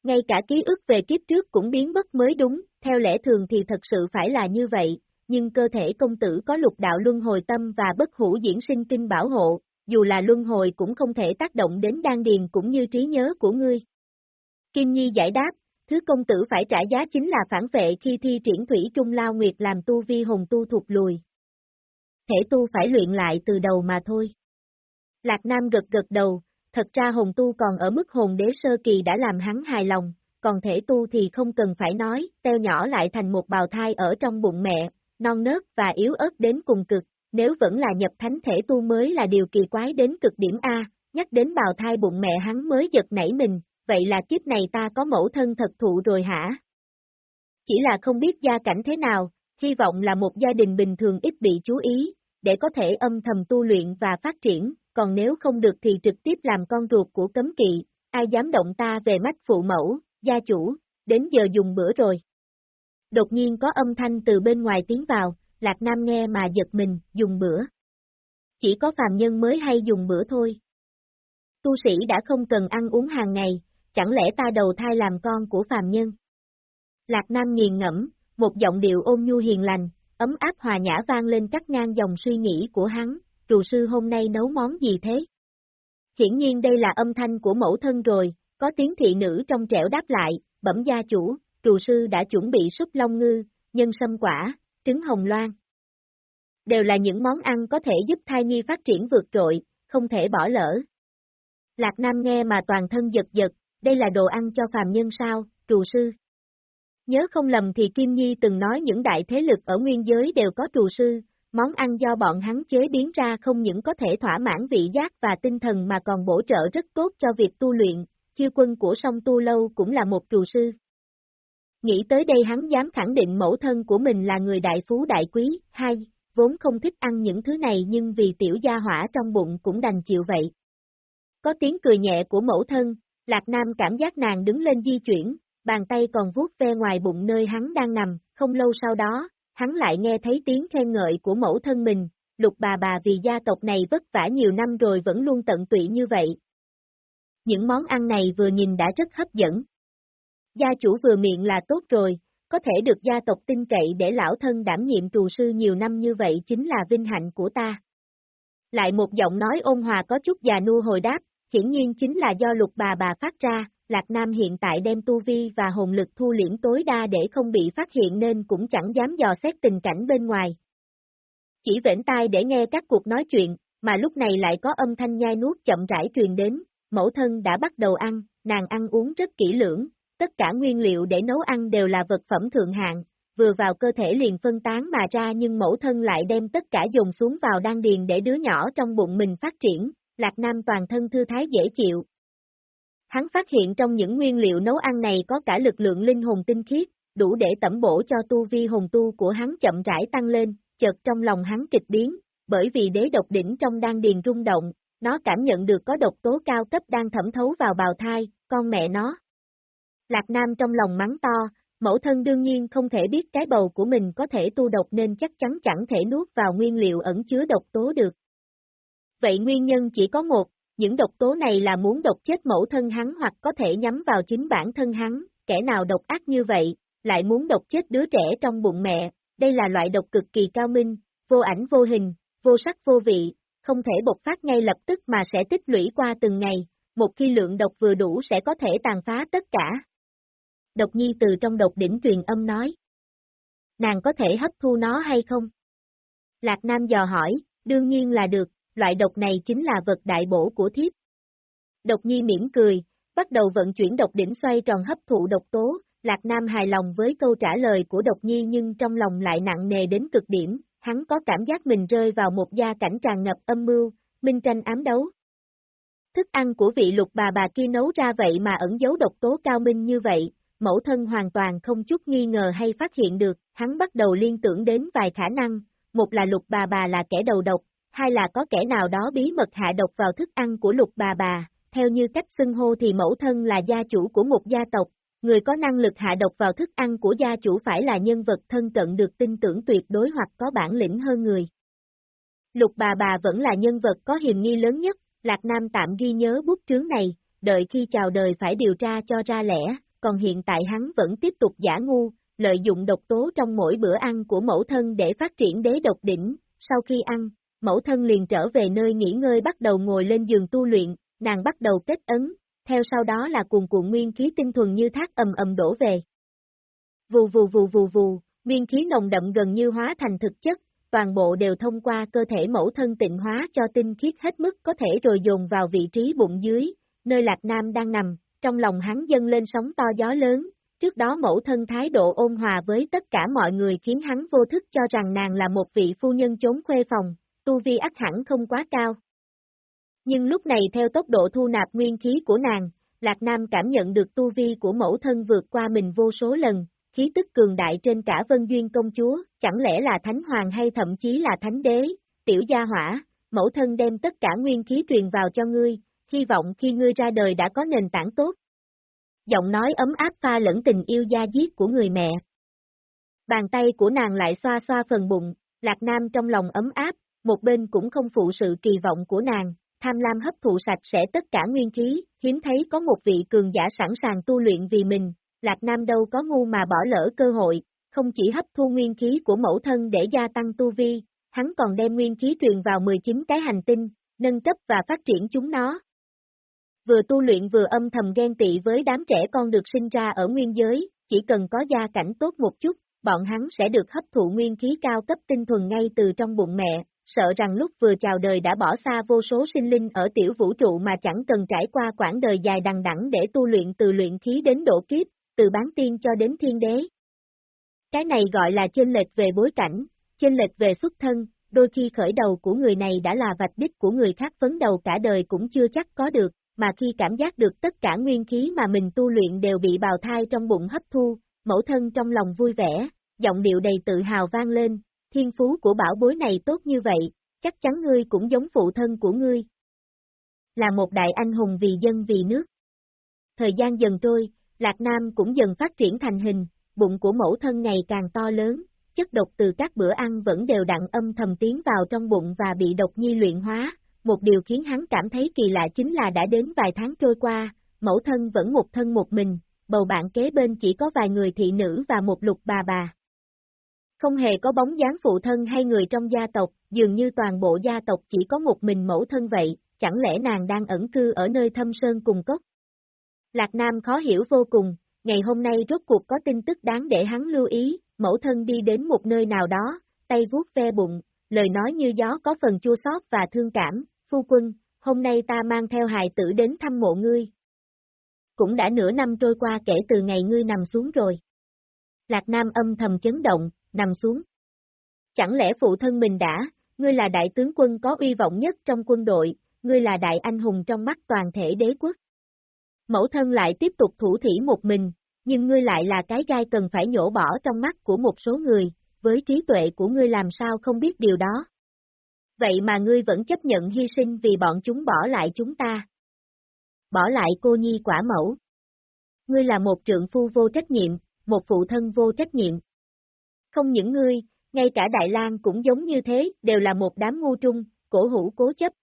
Ngay cả ký ức về kiếp trước cũng biến mất mới đúng, theo lẽ thường thì thật sự phải là như vậy, nhưng cơ thể công tử có lục đạo luân hồi tâm và bất hủ diễn sinh kinh bảo hộ, dù là luân hồi cũng không thể tác động đến đan điền cũng như trí nhớ của ngươi. Kim Nhi giải đáp, thứ công tử phải trả giá chính là phản vệ khi thi triển thủy trung lao nguyệt làm tu vi hồn tu thụt lùi. Thể tu phải luyện lại từ đầu mà thôi. Lạc Nam gật gật đầu, thật ra hồn tu còn ở mức hồn đế sơ kỳ đã làm hắn hài lòng, còn thể tu thì không cần phải nói, teo nhỏ lại thành một bào thai ở trong bụng mẹ, non nớt và yếu ớt đến cùng cực, nếu vẫn là nhập thánh thể tu mới là điều kỳ quái đến cực điểm A, nhắc đến bào thai bụng mẹ hắn mới giật nảy mình, vậy là kiếp này ta có mẫu thân thật thụ rồi hả? Chỉ là không biết gia cảnh thế nào, hy vọng là một gia đình bình thường ít bị chú ý, để có thể âm thầm tu luyện và phát triển, còn nếu không được thì trực tiếp làm con ruột của cấm kỵ, ai dám động ta về mắt phụ mẫu, gia chủ, đến giờ dùng bữa rồi. Đột nhiên có âm thanh từ bên ngoài tiến vào, Lạc Nam nghe mà giật mình, dùng bữa. Chỉ có phàm nhân mới hay dùng bữa thôi. Tu sĩ đã không cần ăn uống hàng ngày, chẳng lẽ ta đầu thai làm con của phàm nhân? Lạc Nam nghiền ngẫm, một giọng điệu ôn nhu hiền lành, ấm áp hòa nhã vang lên cắt ngang dòng suy nghĩ của hắn, trù sư hôm nay nấu món gì thế? Hiển nhiên đây là âm thanh của mẫu thân rồi, có tiếng thị nữ trong trẻo đáp lại, bẩm gia chủ, trù sư đã chuẩn bị súp long ngư, nhân sâm quả, trứng hồng loan. Đều là những món ăn có thể giúp thai nhi phát triển vượt trội, không thể bỏ lỡ. Lạc Nam nghe mà toàn thân giật giật, đây là đồ ăn cho phàm nhân sao, trù sư. Nhớ không lầm thì Kim Nhi từng nói những đại thế lực ở nguyên giới đều có trù sư, món ăn do bọn hắn chế biến ra không những có thể thỏa mãn vị giác và tinh thần mà còn bổ trợ rất tốt cho việc tu luyện, chiêu quân của song tu lâu cũng là một trù sư. Nghĩ tới đây hắn dám khẳng định mẫu thân của mình là người đại phú đại quý, hay, vốn không thích ăn những thứ này nhưng vì tiểu gia hỏa trong bụng cũng đành chịu vậy. Có tiếng cười nhẹ của mẫu thân, Lạc Nam cảm giác nàng đứng lên di chuyển, bàn tay còn vuốt ve ngoài bụng nơi hắn đang nằm, không lâu sau đó, hắn lại nghe thấy tiếng khen ngợi của mẫu thân mình, lục bà bà vì gia tộc này vất vả nhiều năm rồi vẫn luôn tận tụy như vậy. Những món ăn này vừa nhìn đã rất hấp dẫn. Gia chủ vừa miệng là tốt rồi, có thể được gia tộc tin cậy để lão thân đảm nhiệm trù sư nhiều năm như vậy chính là vinh hạnh của ta. Lại một giọng nói ôn hòa có chút già nua hồi đáp, hiển nhiên chính là do lục bà bà phát ra, Lạc Nam hiện tại đem tu vi và hồn lực thu liễm tối đa để không bị phát hiện nên cũng chẳng dám dò xét tình cảnh bên ngoài. Chỉ vẻn tai để nghe các cuộc nói chuyện, mà lúc này lại có âm thanh nhai nuốt chậm rãi truyền đến, mẫu thân đã bắt đầu ăn, nàng ăn uống rất kỹ lưỡng, tất cả nguyên liệu để nấu ăn đều là vật phẩm thượng hạng, vừa vào cơ thể liền phân tán mà ra nhưng mẫu thân lại đem tất cả dùng xuống vào đan điền để đứa nhỏ trong bụng mình phát triển, Lạc Nam toàn thân thư thái dễ chịu. Hắn phát hiện trong những nguyên liệu nấu ăn này có cả lực lượng linh hồn tinh khiết, đủ để tẩm bổ cho tu vi hồn tu của hắn chậm rãi tăng lên, chợt trong lòng hắn kịch biến, bởi vì đế độc đỉnh trong đan điền rung động, nó cảm nhận được có độc tố cao cấp đang thẩm thấu vào bào thai, con mẹ nó. Lạc Nam trong lòng mắng to, mẫu thân đương nhiên không thể biết cái bầu của mình có thể tu độc nên chắc chắn chẳng thể nuốt vào nguyên liệu ẩn chứa độc tố được. Vậy nguyên nhân chỉ có một, những độc tố này là muốn độc chết mẫu thân hắn hoặc có thể nhắm vào chính bản thân hắn, kẻ nào độc ác như vậy, lại muốn độc chết đứa trẻ trong bụng mẹ, đây là loại độc cực kỳ cao minh, vô ảnh vô hình, vô sắc vô vị, không thể bộc phát ngay lập tức mà sẽ tích lũy qua từng ngày, một khi lượng độc vừa đủ sẽ có thể tàn phá tất cả. Độc nhi từ trong độc đỉnh truyền âm nói. Nàng có thể hấp thu nó hay không? Lạc Nam dò hỏi, đương nhiên là được, loại độc này chính là vật đại bổ của thiếp. Độc nhi mỉm cười, bắt đầu vận chuyển độc đỉnh xoay tròn hấp thụ độc tố, Lạc Nam hài lòng với câu trả lời của độc nhi nhưng trong lòng lại nặng nề đến cực điểm, hắn có cảm giác mình rơi vào một gia cảnh tràn ngập âm mưu, minh tranh ám đấu. Thức ăn của vị lục bà bà kia nấu ra vậy mà ẩn giấu độc tố cao minh như vậy, mẫu thân hoàn toàn không chút nghi ngờ hay phát hiện được, hắn bắt đầu liên tưởng đến vài khả năng, một là lục bà bà là kẻ đầu độc, hai là có kẻ nào đó bí mật hạ độc vào thức ăn của lục bà bà, theo như cách xưng hô thì mẫu thân là gia chủ của một gia tộc, Người có năng lực hạ độc vào thức ăn của gia chủ phải là nhân vật thân cận được tin tưởng tuyệt đối hoặc có bản lĩnh hơn người. Lục bà bà vẫn là nhân vật có hiểm nghi lớn nhất, Lạc Nam tạm ghi nhớ bút trướng này, đợi khi chào đời phải điều tra cho ra lẽ, còn hiện tại hắn vẫn tiếp tục giả ngu, lợi dụng độc tố trong mỗi bữa ăn của mẫu thân để phát triển đế độc đỉnh, sau khi ăn, mẫu thân liền trở về nơi nghỉ ngơi bắt đầu ngồi lên giường tu luyện, nàng bắt đầu kết ấn, theo sau đó là cuồn cuộn nguyên khí tinh thuần như thác ầm ầm đổ về. Vù vù vù vù vù, nguyên khí nồng đậm gần như hóa thành thực chất, toàn bộ đều thông qua cơ thể mẫu thân tịnh hóa cho tinh khiết hết mức có thể rồi dồn vào vị trí bụng dưới, nơi Lạc Nam đang nằm, trong lòng hắn dâng lên sóng to gió lớn, trước đó mẫu thân thái độ ôn hòa với tất cả mọi người khiến hắn vô thức cho rằng nàng là một vị phu nhân trốn khuê phòng, tu vi ắt hẳn không quá cao. Nhưng lúc này theo tốc độ thu nạp nguyên khí của nàng, Lạc Nam cảm nhận được tu vi của mẫu thân vượt qua mình vô số lần, khí tức cường đại trên cả vân duyên công chúa, chẳng lẽ là thánh hoàng hay thậm chí là thánh đế, tiểu gia hỏa, mẫu thân đem tất cả nguyên khí truyền vào cho ngươi, hy vọng khi ngươi ra đời đã có nền tảng tốt. Giọng nói ấm áp pha lẫn tình yêu gia diết của người mẹ. Bàn tay của nàng lại xoa xoa phần bụng, Lạc Nam trong lòng ấm áp, một bên cũng không phụ sự kỳ vọng của nàng, tham lam hấp thụ sạch sẽ tất cả nguyên khí, hiếm thấy có một vị cường giả sẵn sàng tu luyện vì mình, Lạc Nam đâu có ngu mà bỏ lỡ cơ hội, không chỉ hấp thu nguyên khí của mẫu thân để gia tăng tu vi, hắn còn đem nguyên khí truyền vào 19 cái hành tinh, nâng cấp và phát triển chúng nó. Vừa tu luyện vừa âm thầm ghen tị với đám trẻ con được sinh ra ở nguyên giới, chỉ cần có gia cảnh tốt một chút, bọn hắn sẽ được hấp thụ nguyên khí cao cấp tinh thuần ngay từ trong bụng mẹ, sợ rằng lúc vừa chào đời đã bỏ xa vô số sinh linh ở tiểu vũ trụ mà chẳng cần trải qua quãng đời dài đằng đẵng để tu luyện từ luyện khí đến độ kiếp, từ bán tiên cho đến thiên đế. Cái này gọi là chênh lệch về bối cảnh, chênh lệch về xuất thân, đôi khi khởi đầu của người này đã là vạch đích của người khác phấn đầu cả đời cũng chưa chắc có được, mà khi cảm giác được tất cả nguyên khí mà mình tu luyện đều bị bào thai trong bụng hấp thu, mẫu thân trong lòng vui vẻ, giọng điệu đầy tự hào vang lên, thiên phú của bảo bối này tốt như vậy, chắc chắn ngươi cũng giống phụ thân của ngươi. Là một đại anh hùng vì dân vì nước. Thời gian dần trôi, Lạc Nam cũng dần phát triển thành hình, bụng của mẫu thân ngày càng to lớn, chất độc từ các bữa ăn vẫn đều đặn âm thầm tiến vào trong bụng và bị độc nhi luyện hóa. Một điều khiến hắn cảm thấy kỳ lạ chính là đã đến vài tháng trôi qua, mẫu thân vẫn một thân một mình, bầu bạn kế bên chỉ có vài người thị nữ và một lục bà bà. Không hề có bóng dáng phụ thân hay người trong gia tộc, dường như toàn bộ gia tộc chỉ có một mình mẫu thân vậy, chẳng lẽ nàng đang ẩn cư ở nơi thâm sơn cùng cốc? Lạc Nam khó hiểu vô cùng, ngày hôm nay rốt cuộc có tin tức đáng để hắn lưu ý, mẫu thân đi đến một nơi nào đó, tay vuốt ve bụng, lời nói như gió có phần chua xót và thương cảm, phu quân, hôm nay ta mang theo hài tử đến thăm mộ ngươi. Cũng đã nửa năm trôi qua kể từ ngày ngươi nằm xuống rồi. Lạc Nam âm thầm chấn động, nằm xuống. Chẳng lẽ phụ thân mình đã, ngươi là đại tướng quân có uy vọng nhất trong quân đội, ngươi là đại anh hùng trong mắt toàn thể đế quốc. Mẫu thân lại tiếp tục thủ thỉ một mình, nhưng ngươi lại là cái gai cần phải nhổ bỏ trong mắt của một số người, với trí tuệ của ngươi làm sao không biết điều đó. Vậy mà ngươi vẫn chấp nhận hy sinh vì bọn chúng bỏ lại chúng ta. Bỏ lại cô nhi quả mẫu. Ngươi là một trượng phu vô trách nhiệm, một phụ thân vô trách nhiệm. Không những ngươi, ngay cả Đại lang cũng giống như thế, đều là một đám ngu trung, cổ hủ cố chấp.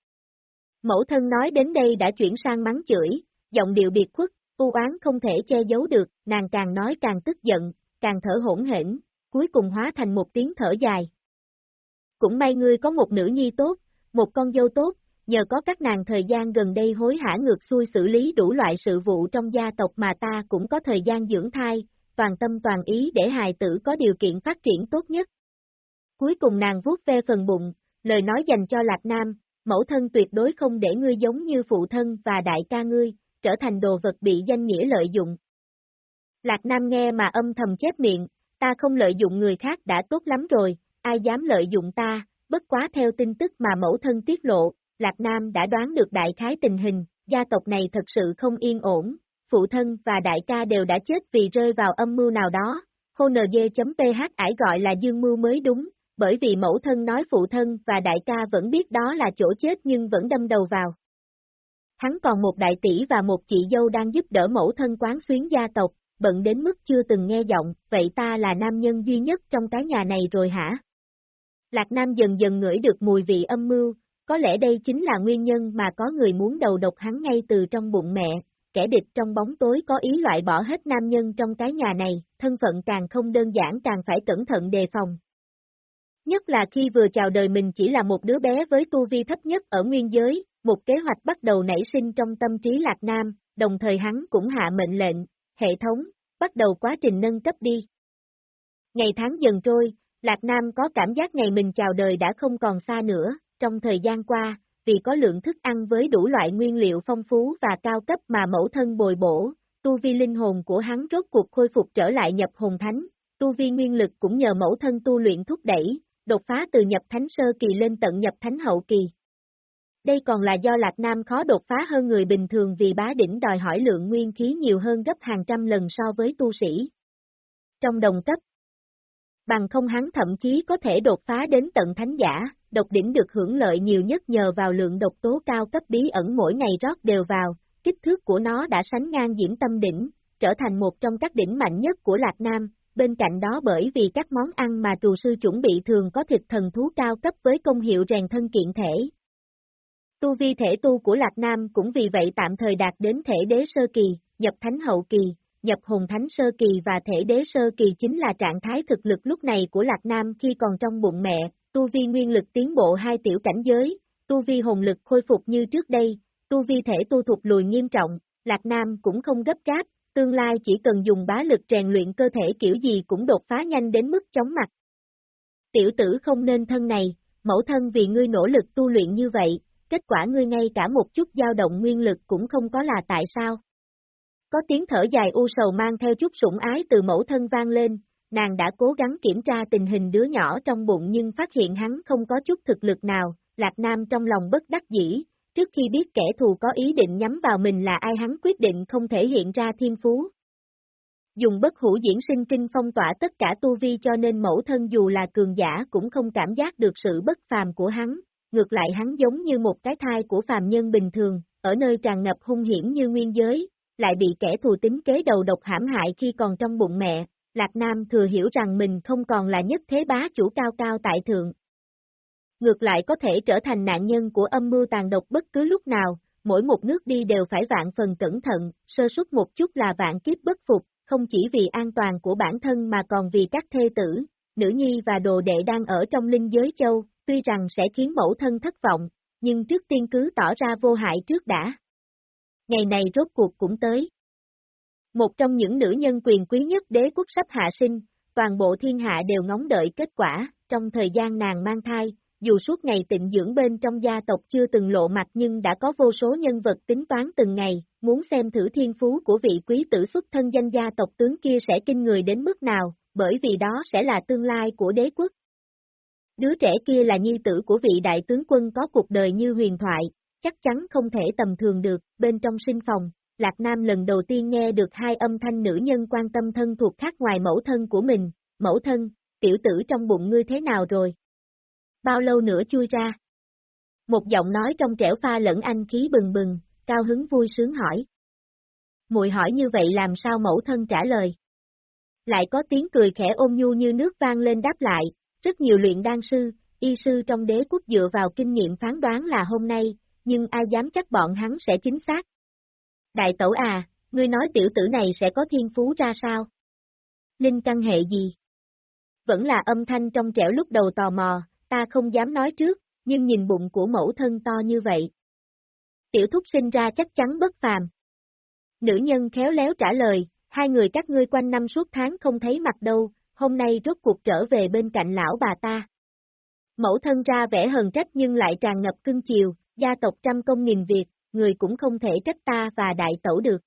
Mẫu thân nói đến đây đã chuyển sang mắng chửi, giọng điệu biệt khuất, u oán không thể che giấu được, nàng càng nói càng tức giận, càng thở hỗn hển, cuối cùng hóa thành một tiếng thở dài. Cũng may ngươi có một nữ nhi tốt, một con dâu tốt, nhờ có các nàng thời gian gần đây hối hả ngược xuôi xử lý đủ loại sự vụ trong gia tộc mà ta cũng có thời gian dưỡng thai, toàn tâm toàn ý để hài tử có điều kiện phát triển tốt nhất. Cuối cùng nàng vuốt ve phần bụng, lời nói dành cho Lạc Nam, mẫu thân tuyệt đối không để ngươi giống như phụ thân và đại ca ngươi, trở thành đồ vật bị danh nghĩa lợi dụng. Lạc Nam nghe mà âm thầm chép miệng, ta không lợi dụng người khác đã tốt lắm rồi, ai dám lợi dụng ta, bất quá theo tin tức mà mẫu thân tiết lộ, Lạc Nam đã đoán được đại khái tình hình, gia tộc này thật sự không yên ổn, phụ thân và đại ca đều đã chết vì rơi vào âm mưu nào đó, HNG.ph ải gọi là dương mưu mới đúng, bởi vì mẫu thân nói phụ thân và đại ca vẫn biết đó là chỗ chết nhưng vẫn đâm đầu vào. Hắn còn một đại tỷ và một chị dâu đang giúp đỡ mẫu thân quán xuyến gia tộc, bận đến mức chưa từng nghe giọng, vậy ta là nam nhân duy nhất trong cái nhà này rồi hả? Lạc Nam dần dần ngửi được mùi vị âm mưu, có lẽ đây chính là nguyên nhân mà có người muốn đầu độc hắn ngay từ trong bụng mẹ, kẻ địch trong bóng tối có ý loại bỏ hết nam nhân trong cái nhà này, thân phận càng không đơn giản càng phải cẩn thận đề phòng. Nhất là khi vừa chào đời mình chỉ là một đứa bé với tu vi thấp nhất ở nguyên giới, một kế hoạch bắt đầu nảy sinh trong tâm trí Lạc Nam, đồng thời hắn cũng hạ mệnh lệnh, hệ thống, bắt đầu quá trình nâng cấp đi. Ngày tháng dần trôi, Lạc Nam có cảm giác ngày mình chào đời đã không còn xa nữa, trong thời gian qua, vì có lượng thức ăn với đủ loại nguyên liệu phong phú và cao cấp mà mẫu thân bồi bổ, tu vi linh hồn của hắn rốt cuộc khôi phục trở lại nhập hồn thánh, tu vi nguyên lực cũng nhờ mẫu thân tu luyện thúc đẩy, đột phá từ nhập thánh sơ kỳ lên tận nhập thánh hậu kỳ. Đây còn là do Lạc Nam khó đột phá hơn người bình thường vì bá đỉnh đòi hỏi lượng nguyên khí nhiều hơn gấp hàng trăm lần so với tu sĩ. Trong đồng cấp, bằng không hắn thậm chí có thể đột phá đến tận thánh giả, độc đỉnh được hưởng lợi nhiều nhất nhờ vào lượng độc tố cao cấp bí ẩn mỗi ngày rót đều vào, kích thước của nó đã sánh ngang diễm tâm đỉnh, trở thành một trong các đỉnh mạnh nhất của Lạc Nam, bên cạnh đó bởi vì các món ăn mà trù sư chuẩn bị thường có thịt thần thú cao cấp với công hiệu rèn thân kiện thể. Tu vi thể tu của Lạc Nam cũng vì vậy tạm thời đạt đến thể đế sơ kỳ, nhập thánh hậu kỳ, nhập hồn thánh sơ kỳ và thể đế sơ kỳ chính là trạng thái thực lực lúc này của Lạc Nam khi còn trong bụng mẹ, tu vi nguyên lực tiến bộ hai tiểu cảnh giới, tu vi hồn lực khôi phục như trước đây, tu vi thể tu thuộc lùi nghiêm trọng, Lạc Nam cũng không gấp gáp, tương lai chỉ cần dùng bá lực rèn luyện cơ thể kiểu gì cũng đột phá nhanh đến mức chóng mặt. Tiểu tử không nên thân này, mẫu thân vì ngươi nỗ lực tu luyện như vậy, kết quả ngươi ngay cả một chút dao động nguyên lực cũng không có là tại sao. Có tiếng thở dài u sầu mang theo chút sủng ái từ mẫu thân vang lên, nàng đã cố gắng kiểm tra tình hình đứa nhỏ trong bụng nhưng phát hiện hắn không có chút thực lực nào, Lạc Nam trong lòng bất đắc dĩ, trước khi biết kẻ thù có ý định nhắm vào mình là ai hắn quyết định không thể hiện ra thiên phú. Dùng bất hủ diễn sinh kinh phong tỏa tất cả tu vi cho nên mẫu thân dù là cường giả cũng không cảm giác được sự bất phàm của hắn, ngược lại hắn giống như một cái thai của phàm nhân bình thường, ở nơi tràn ngập hung hiểm như nguyên giới, lại bị kẻ thù tính kế đầu độc hãm hại khi còn trong bụng mẹ, Lạc Nam thừa hiểu rằng mình không còn là nhất thế bá chủ cao cao tại thượng. Ngược lại có thể trở thành nạn nhân của âm mưu tàn độc bất cứ lúc nào, mỗi một nước đi đều phải vạn phần cẩn thận, sơ suất một chút là vạn kiếp bất phục, không chỉ vì an toàn của bản thân mà còn vì các thê tử, nữ nhi và đồ đệ đang ở trong linh giới châu, tuy rằng sẽ khiến mẫu thân thất vọng, nhưng trước tiên cứ tỏ ra vô hại trước đã. Ngày này rốt cuộc cũng tới. Một trong những nữ nhân quyền quý nhất đế quốc sắp hạ sinh, toàn bộ thiên hạ đều ngóng đợi kết quả, trong thời gian nàng mang thai, dù suốt ngày tịnh dưỡng bên trong gia tộc chưa từng lộ mặt nhưng đã có vô số nhân vật tính toán từng ngày, muốn xem thử thiên phú của vị quý tử xuất thân danh gia tộc tướng kia sẽ kinh người đến mức nào, bởi vì đó sẽ là tương lai của đế quốc. Đứa trẻ kia là nhi tử của vị đại tướng quân có cuộc đời như huyền thoại, chắc chắn không thể tầm thường được, bên trong sinh phòng, Lạc Nam lần đầu tiên nghe được hai âm thanh nữ nhân quan tâm thân thuộc khác ngoài mẫu thân của mình, mẫu thân, tiểu tử trong bụng ngươi thế nào rồi? Bao lâu nữa chui ra? Một giọng nói trong trẻo pha lẫn anh khí bừng bừng, cao hứng vui sướng hỏi. Mùi hỏi như vậy làm sao mẫu thân trả lời? Lại có tiếng cười khẽ ôm nhu như nước vang lên đáp lại, rất nhiều luyện đan sư, y sư trong đế quốc dựa vào kinh nghiệm phán đoán là hôm nay, nhưng ai dám chắc bọn hắn sẽ chính xác. Đại tẩu à, ngươi nói tiểu tử này sẽ có thiên phú ra sao? Linh căn hệ gì? Vẫn là âm thanh trong trẻo lúc đầu tò mò, ta không dám nói trước, nhưng nhìn bụng của mẫu thân to như vậy. Tiểu thúc sinh ra chắc chắn bất phàm. Nữ nhân khéo léo trả lời, hai người các ngươi quanh năm suốt tháng không thấy mặt đâu, hôm nay rốt cuộc trở về bên cạnh lão bà ta. Mẫu thân ra vẻ hờn trách nhưng lại tràn ngập cưng chiều, gia tộc trăm công nghìn việc, người cũng không thể trách ta và đại tẩu được.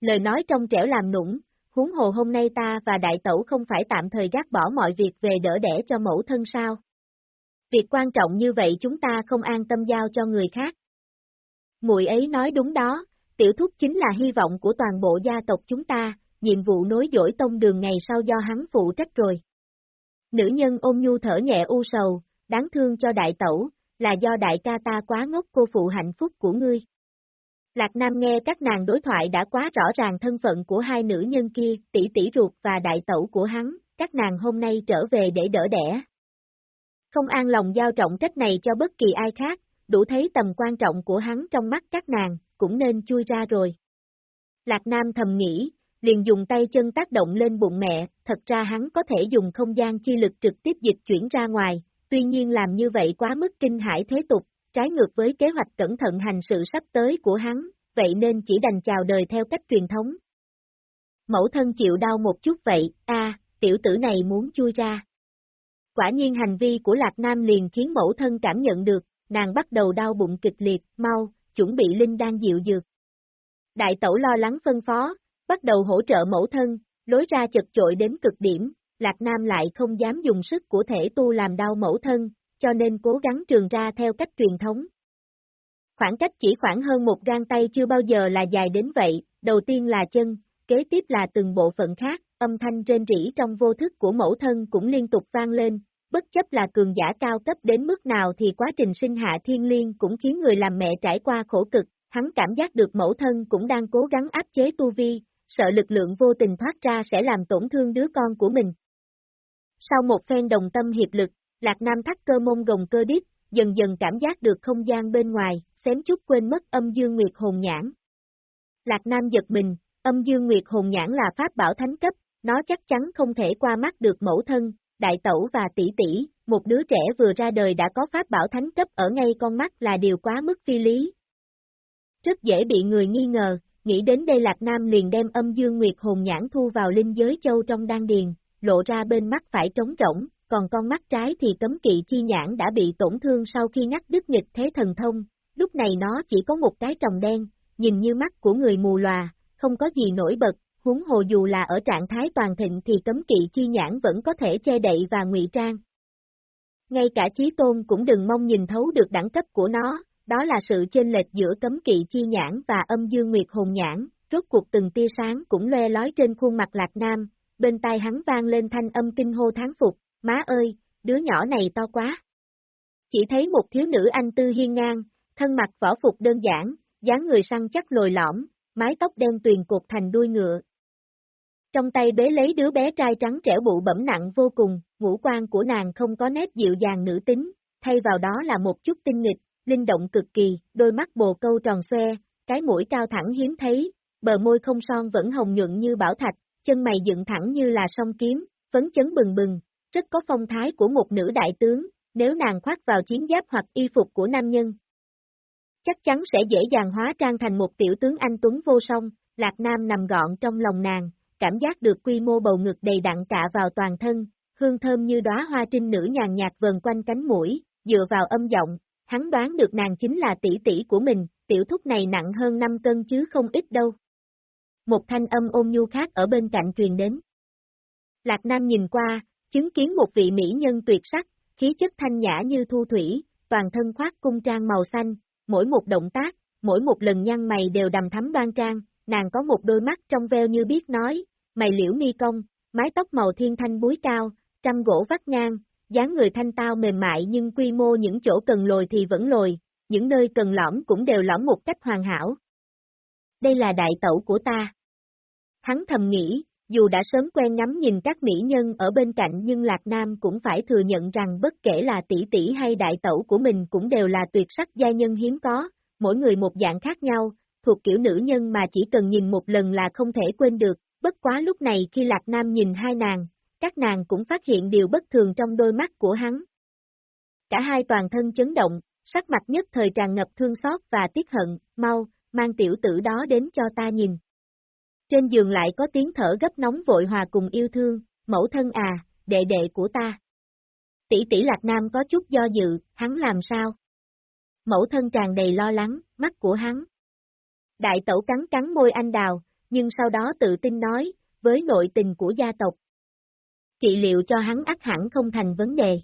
Lời nói trong trẻo làm nũng, huống hồ hôm nay ta và đại tẩu không phải tạm thời gác bỏ mọi việc về đỡ đẻ cho mẫu thân sao. Việc quan trọng như vậy chúng ta không an tâm giao cho người khác. Mùi ấy nói đúng đó, tiểu thúc chính là hy vọng của toàn bộ gia tộc chúng ta, nhiệm vụ nối dõi tông đường ngày sau do hắn phụ trách rồi. Nữ nhân ôm nhu thở nhẹ u sầu, đáng thương cho đại tẩu, là do đại ca ta quá ngốc cô phụ hạnh phúc của ngươi. Lạc Nam nghe các nàng đối thoại đã quá rõ ràng thân phận của hai nữ nhân kia, tỷ tỷ ruột và đại tẩu của hắn, các nàng hôm nay trở về để đỡ đẻ. Không an lòng giao trọng trách này cho bất kỳ ai khác, đủ thấy tầm quan trọng của hắn trong mắt các nàng, cũng nên chui ra rồi. Lạc Nam thầm nghĩ, liền dùng tay chân tác động lên bụng mẹ, thật ra hắn có thể dùng không gian chi lực trực tiếp dịch chuyển ra ngoài, tuy nhiên làm như vậy quá mức kinh hải thế tục, trái ngược với kế hoạch cẩn thận hành sự sắp tới của hắn, vậy nên chỉ đành chào đời theo cách truyền thống. Mẫu thân chịu đau một chút vậy, a, tiểu tử này muốn chui ra. Quả nhiên hành vi của Lạc Nam liền khiến mẫu thân cảm nhận được, nàng bắt đầu đau bụng kịch liệt, mau, chuẩn bị linh đang dịu dược. Đại tẩu lo lắng phân phó, bắt đầu hỗ trợ mẫu thân, lối ra chật chội đến cực điểm, Lạc Nam lại không dám dùng sức của thể tu làm đau mẫu thân, cho nên cố gắng trường ra theo cách truyền thống. Khoảng cách chỉ khoảng hơn một gang tay chưa bao giờ là dài đến vậy, đầu tiên là chân, kế tiếp là từng bộ phận khác, âm thanh trên rỉ trong vô thức của mẫu thân cũng liên tục vang lên, bất chấp là cường giả cao cấp đến mức nào thì quá trình sinh hạ thiên liên cũng khiến người làm mẹ trải qua khổ cực, hắn cảm giác được mẫu thân cũng đang cố gắng áp chế tu vi, sợ lực lượng vô tình thoát ra sẽ làm tổn thương đứa con của mình. Sau một phen đồng tâm hiệp lực, Lạc Nam thắt cơ mông gồng cơ đít, dần dần cảm giác được không gian bên ngoài, xém chút quên mất âm dương nguyệt hồn nhãn. Lạc Nam giật mình, âm dương nguyệt hồn nhãn là pháp bảo thánh cấp, nó chắc chắn không thể qua mắt được mẫu thân, đại tẩu và tỷ tỷ, một đứa trẻ vừa ra đời đã có pháp bảo thánh cấp ở ngay con mắt là điều quá mức phi lý. Rất dễ bị người nghi ngờ, nghĩ đến đây Lạc Nam liền đem âm dương nguyệt hồn nhãn thu vào linh giới châu trong đan điền, lộ ra bên mắt phải trống rỗng, còn con mắt trái thì cấm kỵ chi nhãn đã bị tổn thương sau khi ngắt đứt nghịch thế thần thông, lúc này nó chỉ có một cái tròng đen, nhìn như mắt của người mù lòa, không có gì nổi bật, huống hồ dù là ở trạng thái toàn thịnh thì cấm kỵ chi nhãn vẫn có thể che đậy và ngụy trang. Ngay cả trí tôn cũng đừng mong nhìn thấu được đẳng cấp của nó, đó là sự chênh lệch giữa cấm kỵ chi nhãn và âm dương nguyệt hồn nhãn, rốt cuộc từng tia sáng cũng loe lói trên khuôn mặt lạc nam, bên tai hắn vang lên thanh âm kinh hô tháng phục, má ơi, đứa nhỏ này to quá. Chỉ thấy một thiếu nữ anh tư hiên ngang, thân mặt võ phục đơn giản, dáng người săn chắc lồi lõm, mái tóc đen tuyền cột thành đuôi ngựa. Trong tay bế lấy đứa bé trai trắng trẻo bụ bẩm nặng vô cùng, ngũ quan của nàng không có nét dịu dàng nữ tính, thay vào đó là một chút tinh nghịch, linh động cực kỳ, đôi mắt bồ câu tròn xoe, cái mũi cao thẳng hiếm thấy, bờ môi không son vẫn hồng nhuận như bảo thạch, chân mày dựng thẳng như là song kiếm, phấn chấn bừng bừng, rất có phong thái của một nữ đại tướng, nếu nàng khoác vào chiến giáp hoặc y phục của nam nhân. Chắc chắn sẽ dễ dàng hóa trang thành một tiểu tướng anh Tuấn vô song, Lạc Nam nằm gọn trong lòng nàng, cảm giác được quy mô bầu ngực đầy đặn cả vào toàn thân, hương thơm như đóa hoa trinh nữ nhàn nhạt vần quanh cánh mũi, dựa vào âm giọng, hắn đoán được nàng chính là tỷ tỷ của mình, tiểu thúc này nặng hơn 5 cân chứ không ít đâu. Một thanh âm ôn nhu khác ở bên cạnh truyền đến. Lạc Nam nhìn qua, chứng kiến một vị mỹ nhân tuyệt sắc, khí chất thanh nhã như thu thủy, toàn thân khoác cung trang màu xanh, mỗi một động tác, mỗi một lần nhăn mày đều đầm thắm đoan trang, nàng có một đôi mắt trong veo như biết nói, mày liễu mi công, mái tóc màu thiên thanh búi cao, trăm gỗ vắt ngang, dáng người thanh tao mềm mại nhưng quy mô những chỗ cần lồi thì vẫn lồi, những nơi cần lõm cũng đều lõm một cách hoàn hảo. Đây là đại tẩu của ta. Hắn thầm nghĩ, dù đã sớm quen ngắm nhìn các mỹ nhân ở bên cạnh nhưng Lạc Nam cũng phải thừa nhận rằng bất kể là tỷ tỷ hay đại tẩu của mình cũng đều là tuyệt sắc gia nhân hiếm có, mỗi người một dạng khác nhau, thuộc kiểu nữ nhân mà chỉ cần nhìn một lần là không thể quên được, bất quá lúc này khi Lạc Nam nhìn hai nàng, các nàng cũng phát hiện điều bất thường trong đôi mắt của hắn. Cả hai toàn thân chấn động, sắc mặt nhất thời tràn ngập thương xót và tiếc hận, mau, mang tiểu tử đó đến cho ta nhìn. Trên giường lại có tiếng thở gấp nóng vội hòa cùng yêu thương, mẫu thân à, đệ đệ của ta. Tỷ tỷ Lạc Nam có chút do dự, hắn làm sao? Mẫu thân tràn đầy lo lắng, mắt của hắn. Đại tẩu cắn cắn môi anh đào, nhưng sau đó tự tin nói, với nội tình của gia tộc. Trị liệu cho hắn ắt hẳn không thành vấn đề.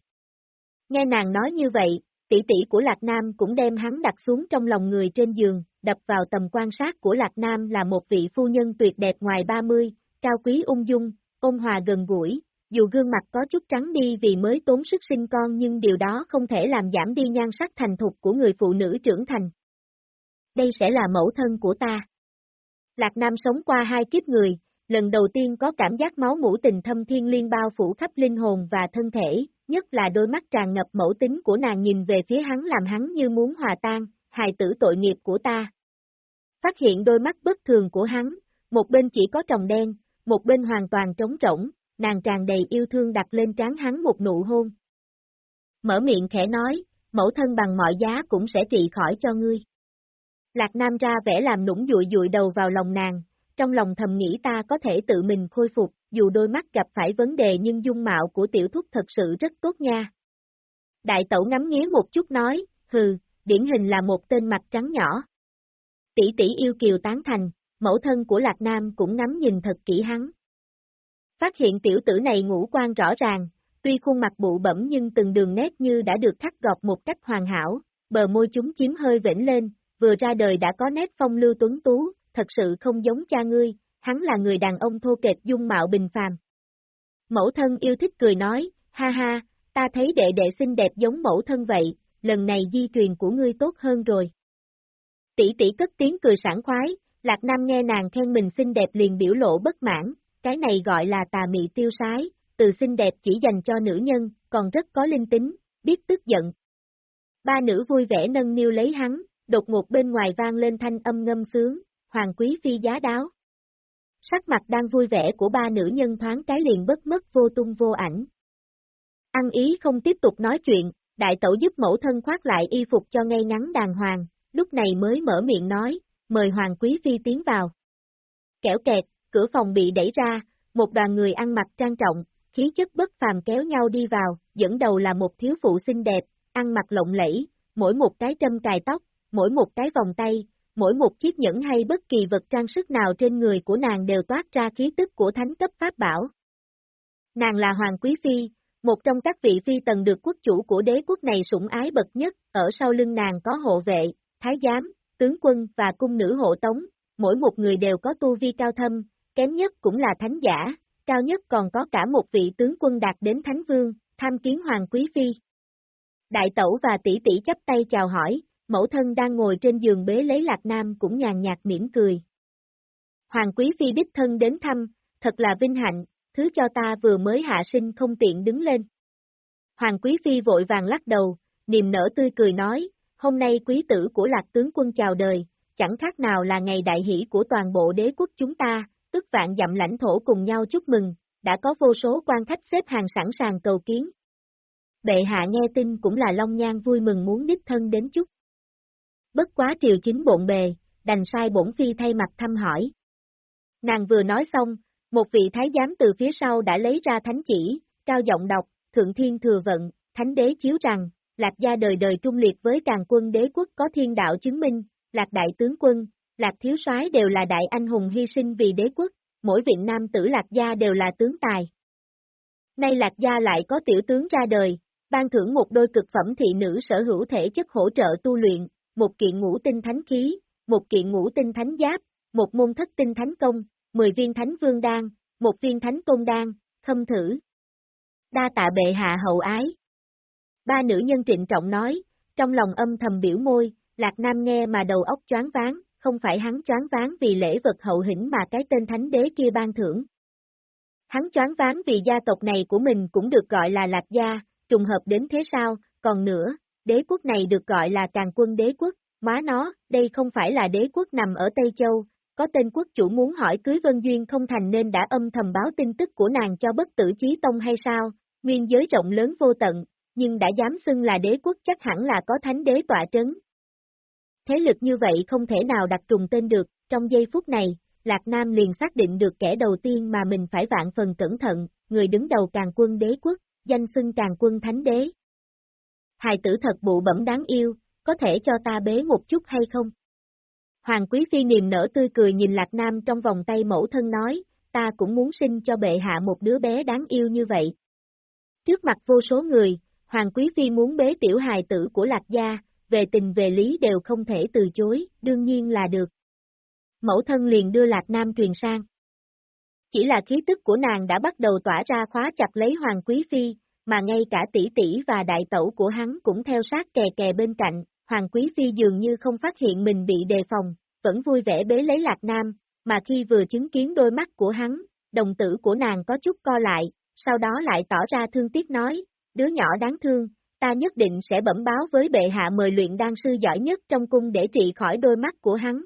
Nghe nàng nói như vậy, tỷ tỷ của Lạc Nam cũng đem hắn đặt xuống trong lòng người trên giường, đập vào tầm quan sát của Lạc Nam là một vị phu nhân tuyệt đẹp ngoài 30, cao quý ung dung, ôn hòa gần gũi, dù gương mặt có chút trắng đi vì mới tốn sức sinh con nhưng điều đó không thể làm giảm đi nhan sắc thành thục của người phụ nữ trưởng thành. đây sẽ là mẫu thân của ta. Lạc Nam sống qua hai kiếp người, lần đầu tiên có cảm giác máu mũ tình thâm thiên liên bao phủ khắp linh hồn và thân thể, nhất là đôi mắt tràn ngập mẫu tính của nàng nhìn về phía hắn làm hắn như muốn hòa tan, hài tử tội nghiệp của ta. Phát hiện đôi mắt bất thường của hắn, một bên chỉ có tròng đen, một bên hoàn toàn trống rỗng, nàng tràn đầy yêu thương đặt lên trán hắn một nụ hôn. Mở miệng khẽ nói, mẫu thân bằng mọi giá cũng sẽ trị khỏi cho ngươi. Lạc Nam ra vẻ làm nũng dụi dụi đầu vào lòng nàng, trong lòng thầm nghĩ ta có thể tự mình khôi phục, dù đôi mắt gặp phải vấn đề nhưng dung mạo của tiểu thúc thật sự rất tốt nha. Đại tẩu ngắm nghía một chút nói, hừ, điển hình là một tên mặt trắng nhỏ. Tỷ tỷ yêu kiều tán thành, mẫu thân của Lạc Nam cũng ngắm nhìn thật kỹ hắn. Phát hiện tiểu tử này ngũ quan rõ ràng, tuy khuôn mặt bụ bẩm nhưng từng đường nét như đã được khắc gọt một cách hoàn hảo, bờ môi chúng chiếm hơi vĩnh lên, vừa ra đời đã có nét phong lưu tuấn tú, thật sự không giống cha ngươi, hắn là người đàn ông thô kệch dung mạo bình phàm. Mẫu thân yêu thích cười nói, ha ha, ta thấy đệ đệ xinh đẹp giống mẫu thân vậy, lần này di truyền của ngươi tốt hơn rồi. Tỷ tỷ cất tiếng cười sảng khoái, Lạc Nam nghe nàng khen mình xinh đẹp liền biểu lộ bất mãn, cái này gọi là tà mị tiêu sái, từ xinh đẹp chỉ dành cho nữ nhân, còn rất có linh tính, biết tức giận. Ba nữ vui vẻ nâng niu lấy hắn, đột ngột bên ngoài vang lên thanh âm ngâm sướng, hoàng quý phi giá đáo. Sắc mặt đang vui vẻ của ba nữ nhân thoáng cái liền bất mất vô tung vô ảnh. Ăn ý không tiếp tục nói chuyện, đại tẩu giúp mẫu thân khoác lại y phục cho ngay ngắn đàng hoàng, lúc này mới mở miệng nói, mời hoàng quý phi tiến vào. Kẻo kẹt, cửa phòng bị đẩy ra, một đoàn người ăn mặc trang trọng, khí chất bất phàm kéo nhau đi vào, dẫn đầu là một thiếu phụ xinh đẹp, ăn mặc lộng lẫy, mỗi một cái trâm cài tóc, mỗi một cái vòng tay, mỗi một chiếc nhẫn hay bất kỳ vật trang sức nào trên người của nàng đều toát ra khí tức của thánh cấp pháp bảo. Nàng là Hoàng Quý Phi, một trong các vị phi tần được quốc chủ của đế quốc này sủng ái bậc nhất, ở sau lưng nàng có hộ vệ, thái giám, tướng quân và cung nữ hộ tống, mỗi một người đều có tu vi cao thâm, kém nhất cũng là thánh giả, cao nhất còn có cả một vị tướng quân đạt đến thánh vương, tham kiến Hoàng Quý Phi. Đại tẩu và tỷ tỷ chấp tay chào hỏi, mẫu thân đang ngồi trên giường bế lấy Lạc Nam cũng nhàn nhạt mỉm cười. Hoàng Quý Phi đích thân đến thăm, thật là vinh hạnh, thứ cho ta vừa mới hạ sinh không tiện đứng lên. Hoàng Quý Phi vội vàng lắc đầu, niềm nở tươi cười nói, hôm nay quý tử của Lạc tướng quân chào đời, chẳng khác nào là ngày đại hỷ của toàn bộ đế quốc chúng ta, tức vạn dặm lãnh thổ cùng nhau chúc mừng, đã có vô số quan khách xếp hàng sẵn sàng cầu kiến. Bệ hạ nghe tin cũng là Long Nhan vui mừng muốn đích thân đến chúc. Bất quá triều chính bộn bề, đành sai bổn phi thay mặt thăm hỏi. Nàng vừa nói xong, một vị thái giám từ phía sau đã lấy ra thánh chỉ, cao giọng đọc, Thượng Thiên Thừa Vận, Thánh Đế chiếu rằng, Lạc gia đời đời trung liệt với càng quân đế quốc có thiên đạo chứng minh, Lạc đại tướng quân, Lạc thiếu soái đều là đại anh hùng hy sinh vì đế quốc, mỗi viện nam tử Lạc gia đều là tướng tài. Nay Lạc gia lại có tiểu tướng ra đời, ban thưởng một đôi cực phẩm thị nữ sở hữu thể chất hỗ trợ tu luyện, một kiện ngũ tinh thánh khí, một kiện ngũ tinh thánh giáp, một môn thất tinh thánh công, 10 viên thánh vương đan, một viên thánh công đan, khâm thử. Đa tạ bệ hạ hậu ái. Ba nữ nhân trịnh trọng nói, trong lòng âm thầm biểu môi, Lạc Nam nghe mà đầu óc choáng váng, không phải hắn choáng váng vì lễ vật hậu hĩnh mà cái tên thánh đế kia ban thưởng. Hắn choáng váng vì gia tộc này của mình cũng được gọi là Lạc Gia, trùng hợp đến thế sao, còn nữa, đế quốc này được gọi là càng quân đế quốc, má nó, đây không phải là đế quốc nằm ở Tây Châu, có tên quốc chủ muốn hỏi cưới Vân Duyên không thành nên đã âm thầm báo tin tức của nàng cho bất tử chí tông hay sao, nguyên giới rộng lớn vô tận, nhưng đã dám xưng là đế quốc chắc hẳn là có thánh đế tọa trấn. Thế lực như vậy không thể nào đặt trùng tên được, trong giây phút này, Lạc Nam liền xác định được kẻ đầu tiên mà mình phải vạn phần cẩn thận, người đứng đầu càng quân đế quốc, danh xưng càng quân thánh đế. Hài tử thật bụ bẩm đáng yêu, có thể cho ta bế một chút hay không? Hoàng Quý Phi niềm nở tươi cười nhìn Lạc Nam trong vòng tay mẫu thân nói, ta cũng muốn sinh cho bệ hạ một đứa bé đáng yêu như vậy. Trước mặt vô số người, Hoàng Quý Phi muốn bế tiểu hài tử của Lạc Gia, về tình về lý đều không thể từ chối, đương nhiên là được. Mẫu thân liền đưa Lạc Nam truyền sang. Chỉ là khí tức của nàng đã bắt đầu tỏa ra khóa chặt lấy Hoàng Quý Phi, mà ngay cả tỷ tỷ và đại tẩu của hắn cũng theo sát kè kè bên cạnh, Hoàng Quý Phi dường như không phát hiện mình bị đề phòng, vẫn vui vẻ bế lấy Lạc Nam, mà khi vừa chứng kiến đôi mắt của hắn, đồng tử của nàng có chút co lại, sau đó lại tỏ ra thương tiếc nói, đứa nhỏ đáng thương, ta nhất định sẽ bẩm báo với bệ hạ mời luyện đan sư giỏi nhất trong cung để trị khỏi đôi mắt của hắn.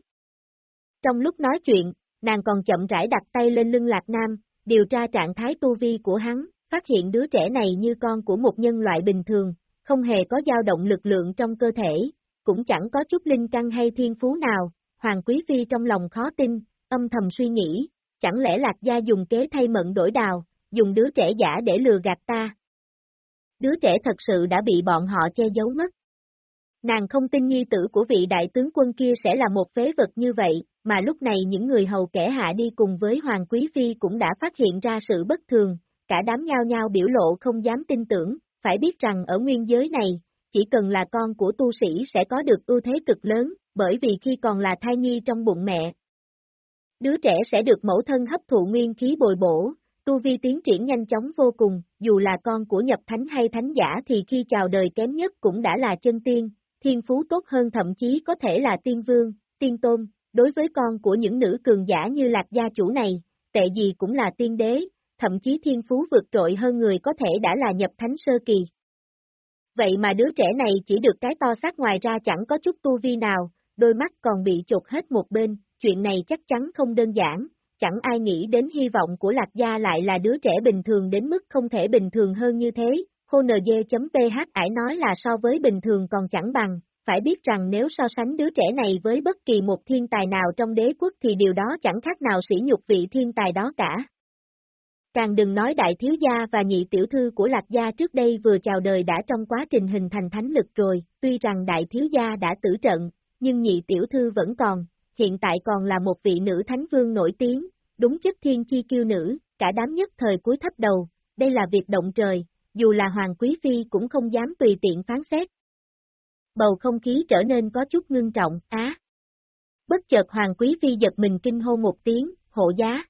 Trong lúc nói chuyện, nàng còn chậm rãi đặt tay lên lưng Lạc Nam, điều tra trạng thái tu vi của hắn, phát hiện đứa trẻ này như con của một nhân loại bình thường, không hề có dao động lực lượng trong cơ thể, cũng chẳng có chút linh căn hay thiên phú nào, Hoàng Quý Phi trong lòng khó tin, âm thầm suy nghĩ, chẳng lẽ Lạc Gia dùng kế thay mận đổi đào, dùng đứa trẻ giả để lừa gạt ta. Đứa trẻ thật sự đã bị bọn họ che giấu mất. Nàng không tin nhi tử của vị đại tướng quân kia sẽ là một phế vật như vậy, mà lúc này những người hầu kẻ hạ đi cùng với Hoàng Quý Phi cũng đã phát hiện ra sự bất thường, cả đám nhao nhao biểu lộ không dám tin tưởng, phải biết rằng ở nguyên giới này, chỉ cần là con của tu sĩ sẽ có được ưu thế cực lớn, bởi vì khi còn là thai nhi trong bụng mẹ, đứa trẻ sẽ được mẫu thân hấp thụ nguyên khí bồi bổ, tu vi tiến triển nhanh chóng vô cùng, dù là con của nhập thánh hay thánh giả thì khi chào đời kém nhất cũng đã là chân tiên, thiên phú tốt hơn thậm chí có thể là tiên vương, tiên tôn, đối với con của những nữ cường giả như lạc gia chủ này, tệ gì cũng là tiên đế, thậm chí thiên phú vượt trội hơn người có thể đã là nhập thánh sơ kỳ. Vậy mà đứa trẻ này chỉ được cái to xác ngoài ra chẳng có chút tu vi nào, đôi mắt còn bị chột hết một bên, chuyện này chắc chắn không đơn giản, chẳng ai nghĩ đến hy vọng của Lạc Gia lại là đứa trẻ bình thường đến mức không thể bình thường hơn như thế. Khô nd.ph ải nói là so với bình thường còn chẳng bằng, phải biết rằng nếu so sánh đứa trẻ này với bất kỳ một thiên tài nào trong đế quốc thì điều đó chẳng khác nào sỉ nhục vị thiên tài đó cả. Càng đừng nói đại thiếu gia và nhị tiểu thư của Lạc Gia trước đây vừa chào đời đã trong quá trình hình thành thánh lực rồi, tuy rằng đại thiếu gia đã tử trận, nhưng nhị tiểu thư vẫn còn, hiện tại còn là một vị nữ thánh vương nổi tiếng, đúng chất thiên chi kiêu nữ, cả đám nhất thời cuối thấp đầu, đây là việc động trời, dù là Hoàng Quý Phi cũng không dám tùy tiện phán xét. Bầu không khí trở nên có chút ngưng trọng, á. Bất chợt Hoàng Quý Phi giật mình kinh hô một tiếng, hộ giá.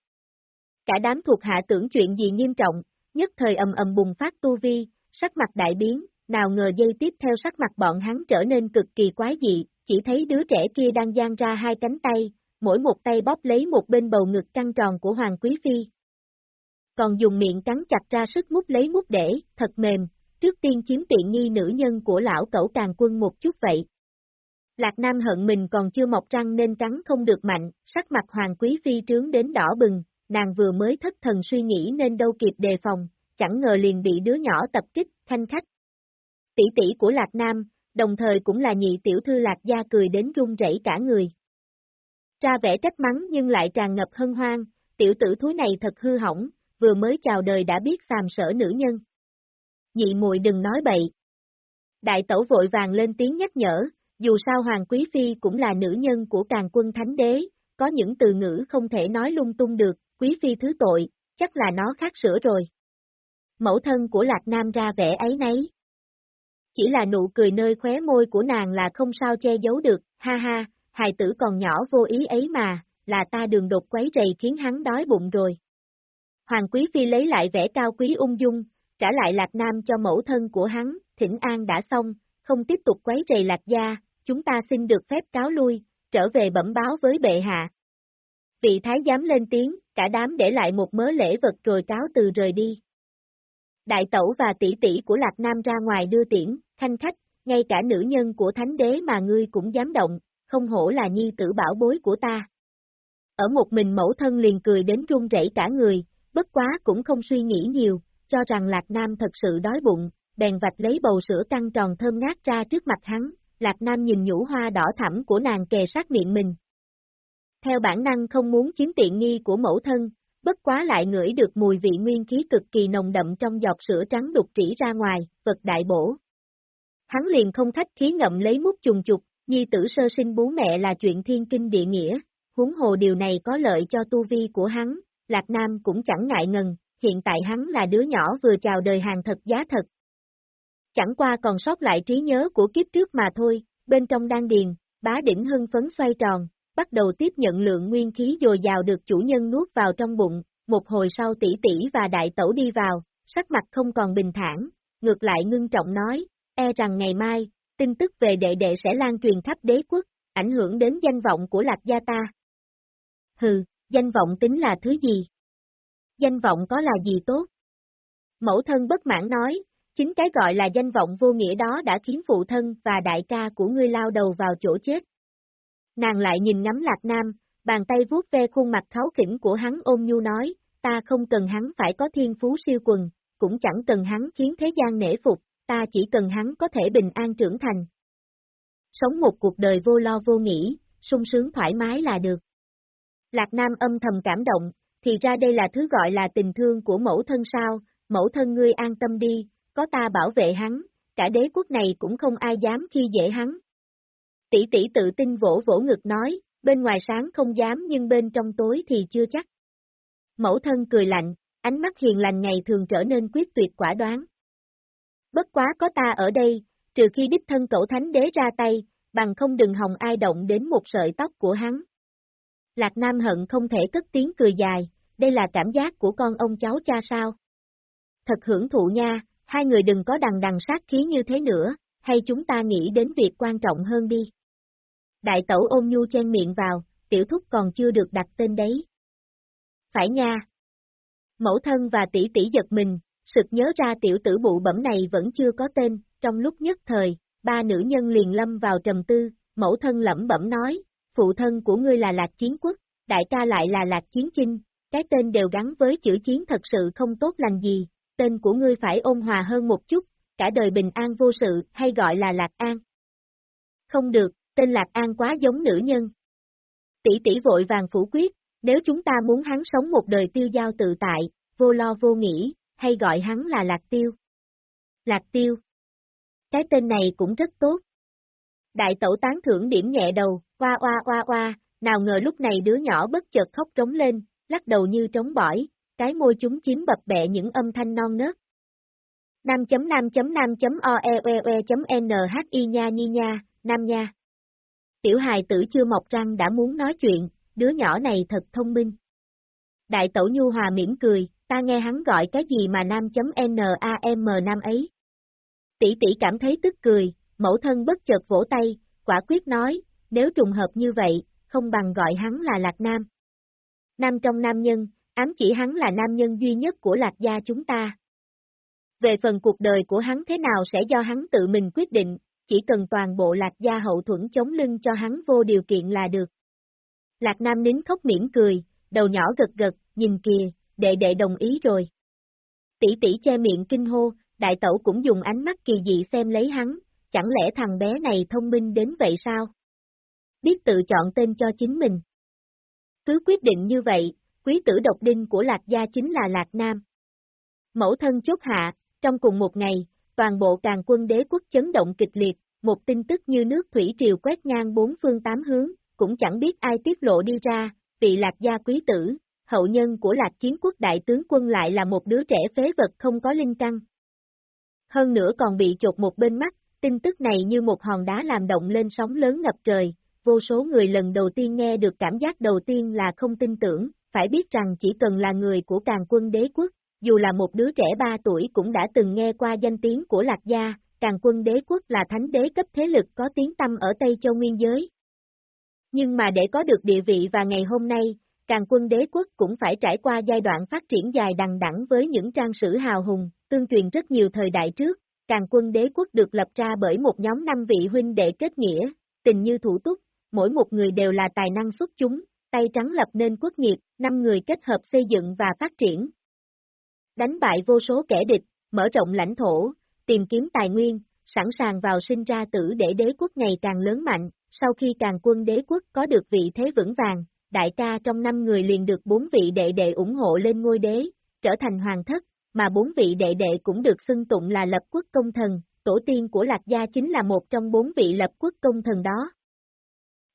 Cả đám thuộc hạ tưởng chuyện gì nghiêm trọng, nhất thời ầm ầm bùng phát tu vi, sắc mặt đại biến, nào ngờ dây tiếp theo sắc mặt bọn hắn trở nên cực kỳ quái dị, chỉ thấy đứa trẻ kia đang giang ra hai cánh tay, mỗi một tay bóp lấy một bên bầu ngực căng tròn của Hoàng Quý Phi. Còn dùng miệng cắn chặt ra sức mút lấy mút để, thật mềm, trước tiên chiếm tiện nghi nữ nhân của lão cẩu càng quân một chút vậy. Lạc Nam hận mình còn chưa mọc răng nên cắn không được mạnh, sắc mặt Hoàng Quý Phi trướng đến đỏ bừng, nàng vừa mới thất thần suy nghĩ nên đâu kịp đề phòng, chẳng ngờ liền bị đứa nhỏ tập kích, thanh khách. Tỷ tỷ của Lạc Nam, đồng thời cũng là nhị tiểu thư Lạc Gia cười đến run rẩy cả người. Ra vẻ trách mắng nhưng lại tràn ngập hân hoan, tiểu tử thúi này thật hư hỏng, vừa mới chào đời đã biết xàm sở nữ nhân. Nhị muội đừng nói bậy. Đại tẩu vội vàng lên tiếng nhắc nhở, dù sao Hoàng Quý Phi cũng là nữ nhân của càng quân thánh đế, có những từ ngữ không thể nói lung tung được, Quý Phi thứ tội, chắc là nó khác sửa rồi. Mẫu thân của Lạc Nam ra vẻ ấy nấy. Chỉ là nụ cười nơi khóe môi của nàng là không sao che giấu được, ha ha, hài tử còn nhỏ vô ý ấy mà, là ta đường đột quấy rầy khiến hắn đói bụng rồi. Hoàng Quý Phi lấy lại vẻ cao quý ung dung, trả lại Lạc Nam cho mẫu thân của hắn, thỉnh an đã xong, không tiếp tục quấy rầy Lạc gia, chúng ta xin được phép cáo lui, trở về bẩm báo với bệ hạ. Vị thái giám lên tiếng, cả đám để lại một mớ lễ vật rồi cáo từ rời đi. Đại tẩu và tỷ tỷ của Lạc Nam ra ngoài đưa tiễn, thanh khách, ngay cả nữ nhân của thánh đế mà ngươi cũng dám động, không hổ là nhi tử bảo bối của ta. Ở một mình mẫu thân liền cười đến run rẩy cả người, bất quá cũng không suy nghĩ nhiều, cho rằng Lạc Nam thật sự đói bụng, bèn vạch lấy bầu sữa căng tròn thơm ngát ra trước mặt hắn, Lạc Nam nhìn nhũ hoa đỏ thẳm của nàng kề sát miệng mình. Theo bản năng không muốn chiếm tiện nghi của mẫu thân, bất quá lại ngửi được mùi vị nguyên khí cực kỳ nồng đậm trong giọt sữa trắng đục trĩ ra ngoài, vật đại bổ. Hắn liền không khách khí ngậm lấy mút trùng trục, nhi tử sơ sinh bú mẹ là chuyện thiên kinh địa nghĩa, huống hồ điều này có lợi cho tu vi của hắn, Lạc Nam cũng chẳng ngại ngần, hiện tại hắn là đứa nhỏ vừa chào đời hàng thật giá thật. Chẳng qua còn sót lại trí nhớ của kiếp trước mà thôi, bên trong đan điền, bá đỉnh hưng phấn xoay tròn, bắt đầu tiếp nhận lượng nguyên khí dồi dào được chủ nhân nuốt vào trong bụng, một hồi sau tỷ tỷ và đại tẩu đi vào, sắc mặt không còn bình thản, ngược lại ngưng trọng nói, e rằng ngày mai, tin tức về đệ đệ sẽ lan truyền khắp đế quốc, ảnh hưởng đến danh vọng của lạc gia ta. Hừ, danh vọng tính là thứ gì? Danh vọng có là gì tốt? Mẫu thân bất mãn nói, chính cái gọi là danh vọng vô nghĩa đó đã khiến phụ thân và đại ca của ngươi lao đầu vào chỗ chết. Nàng lại nhìn ngắm Lạc Nam, bàn tay vuốt ve khuôn mặt kháo khỉnh của hắn ôm nhu nói, ta không cần hắn phải có thiên phú siêu quần, cũng chẳng cần hắn khiến thế gian nể phục, ta chỉ cần hắn có thể bình an trưởng thành. Sống một cuộc đời vô lo vô nghĩ, sung sướng thoải mái là được. Lạc Nam âm thầm cảm động, thì ra đây là thứ gọi là tình thương của mẫu thân sao, mẫu thân ngươi an tâm đi, có ta bảo vệ hắn, cả đế quốc này cũng không ai dám khi dễ hắn. Tỷ tỷ tự tin vỗ vỗ ngực nói, bên ngoài sáng không dám nhưng bên trong tối thì chưa chắc. Mẫu thân cười lạnh, ánh mắt hiền lành ngày thường trở nên quyết tuyệt quả đoán. Bất quá có ta ở đây, trừ khi đích thân cậu thánh đế ra tay, bằng không đừng hòng ai động đến một sợi tóc của hắn. Lạc Nam hận không thể cất tiếng cười dài, đây là cảm giác của con ông cháu cha sao. Thật hưởng thụ nha, hai người đừng có đằng đằng sát khí như thế nữa, hay chúng ta nghĩ đến việc quan trọng hơn đi. Đại tẩu ôm nhu chen miệng vào, tiểu thúc còn chưa được đặt tên đấy. Phải nha. Mẫu thân và tỷ tỷ giật mình, sực nhớ ra tiểu tử bụ bẩm này vẫn chưa có tên, trong lúc nhất thời, ba nữ nhân liền lâm vào trầm tư, mẫu thân lẩm bẩm nói, phụ thân của ngươi là Lạc Chiến Quốc, đại ca lại là Lạc Chiến Chinh, cái tên đều gắn với chữ chiến thật sự không tốt lành gì, tên của ngươi phải ôn hòa hơn một chút, cả đời bình an vô sự, hay gọi là Lạc An. Không được, tên Lạc An quá giống nữ nhân. Tỷ tỷ vội vàng phủ quyết, nếu chúng ta muốn hắn sống một đời tiêu giao tự tại, vô lo vô nghĩ, hay gọi hắn là Lạc Tiêu. Lạc Tiêu. Cái tên này cũng rất tốt. Đại tẩu tán thưởng điểm nhẹ đầu, oa oa oa oa, nào ngờ lúc này đứa nhỏ bất chợt khóc trống lên, lắc đầu như trống bỏi, cái môi chúng chiếm bập bẹ những âm thanh non nớt. 5.5.5.oeoe.nhi e nha nhi nha, nam nha. Tiểu hài tử chưa mọc răng đã muốn nói chuyện, đứa nhỏ này thật thông minh. Đại tẩu nhu hòa mỉm cười, ta nghe hắn gọi cái gì mà nam.nam nam ấy. Tỷ tỷ cảm thấy tức cười, mẫu thân bất chợt vỗ tay, quả quyết nói, nếu trùng hợp như vậy, không bằng gọi hắn là Lạc Nam. Nam trong nam nhân, ám chỉ hắn là nam nhân duy nhất của Lạc gia chúng ta. Về phần cuộc đời của hắn thế nào sẽ do hắn tự mình quyết định, chỉ cần toàn bộ Lạc gia hậu thuẫn chống lưng cho hắn vô điều kiện là được. Lạc Nam nín khóc mỉm cười, đầu nhỏ gật gật, nhìn kìa, đệ đệ đồng ý rồi. Tỷ tỷ che miệng kinh hô, đại tẩu cũng dùng ánh mắt kỳ dị xem lấy hắn, chẳng lẽ thằng bé này thông minh đến vậy sao? Biết tự chọn tên cho chính mình. Cứ quyết định như vậy, quý tử độc đinh của Lạc Gia chính là Lạc Nam. Mẫu thân chốt hạ, trong cùng một ngày, toàn bộ càng quân đế quốc chấn động kịch liệt, một tin tức như nước thủy triều quét ngang bốn phương tám hướng, cũng chẳng biết ai tiết lộ đi ra, vị Lạc Gia quý tử, hậu nhân của Lạc Chiến quốc đại tướng quân lại là một đứa trẻ phế vật không có linh căn. Hơn nữa còn bị chột một bên mắt, tin tức này như một hòn đá làm động lên sóng lớn ngập trời, vô số người lần đầu tiên nghe được cảm giác đầu tiên là không tin tưởng, phải biết rằng chỉ cần là người của càng quân đế quốc, dù là một đứa trẻ 3 tuổi cũng đã từng nghe qua danh tiếng của Lạc Gia, càng quân đế quốc là thánh đế cấp thế lực có tiếng tâm ở Tây Châu Nguyên giới. Nhưng mà để có được địa vị và ngày hôm nay, càng quân đế quốc cũng phải trải qua giai đoạn phát triển dài đằng đẵng với những trang sử hào hùng, tương truyền rất nhiều thời đại trước, càng quân đế quốc được lập ra bởi một nhóm năm vị huynh đệ kết nghĩa, tình như thủ túc, mỗi một người đều là tài năng xuất chúng, tay trắng lập nên quốc nghiệp, năm người kết hợp xây dựng và phát triển. Đánh bại vô số kẻ địch, mở rộng lãnh thổ, tìm kiếm tài nguyên, sẵn sàng vào sinh ra tử để đế quốc ngày càng lớn mạnh, sau khi càng quân đế quốc có được vị thế vững vàng, đại ca trong năm người liền được bốn vị đệ đệ ủng hộ lên ngôi đế, trở thành hoàng thất, mà bốn vị đệ đệ cũng được xưng tụng là lập quốc công thần, tổ tiên của Lạc Gia chính là một trong bốn vị lập quốc công thần đó.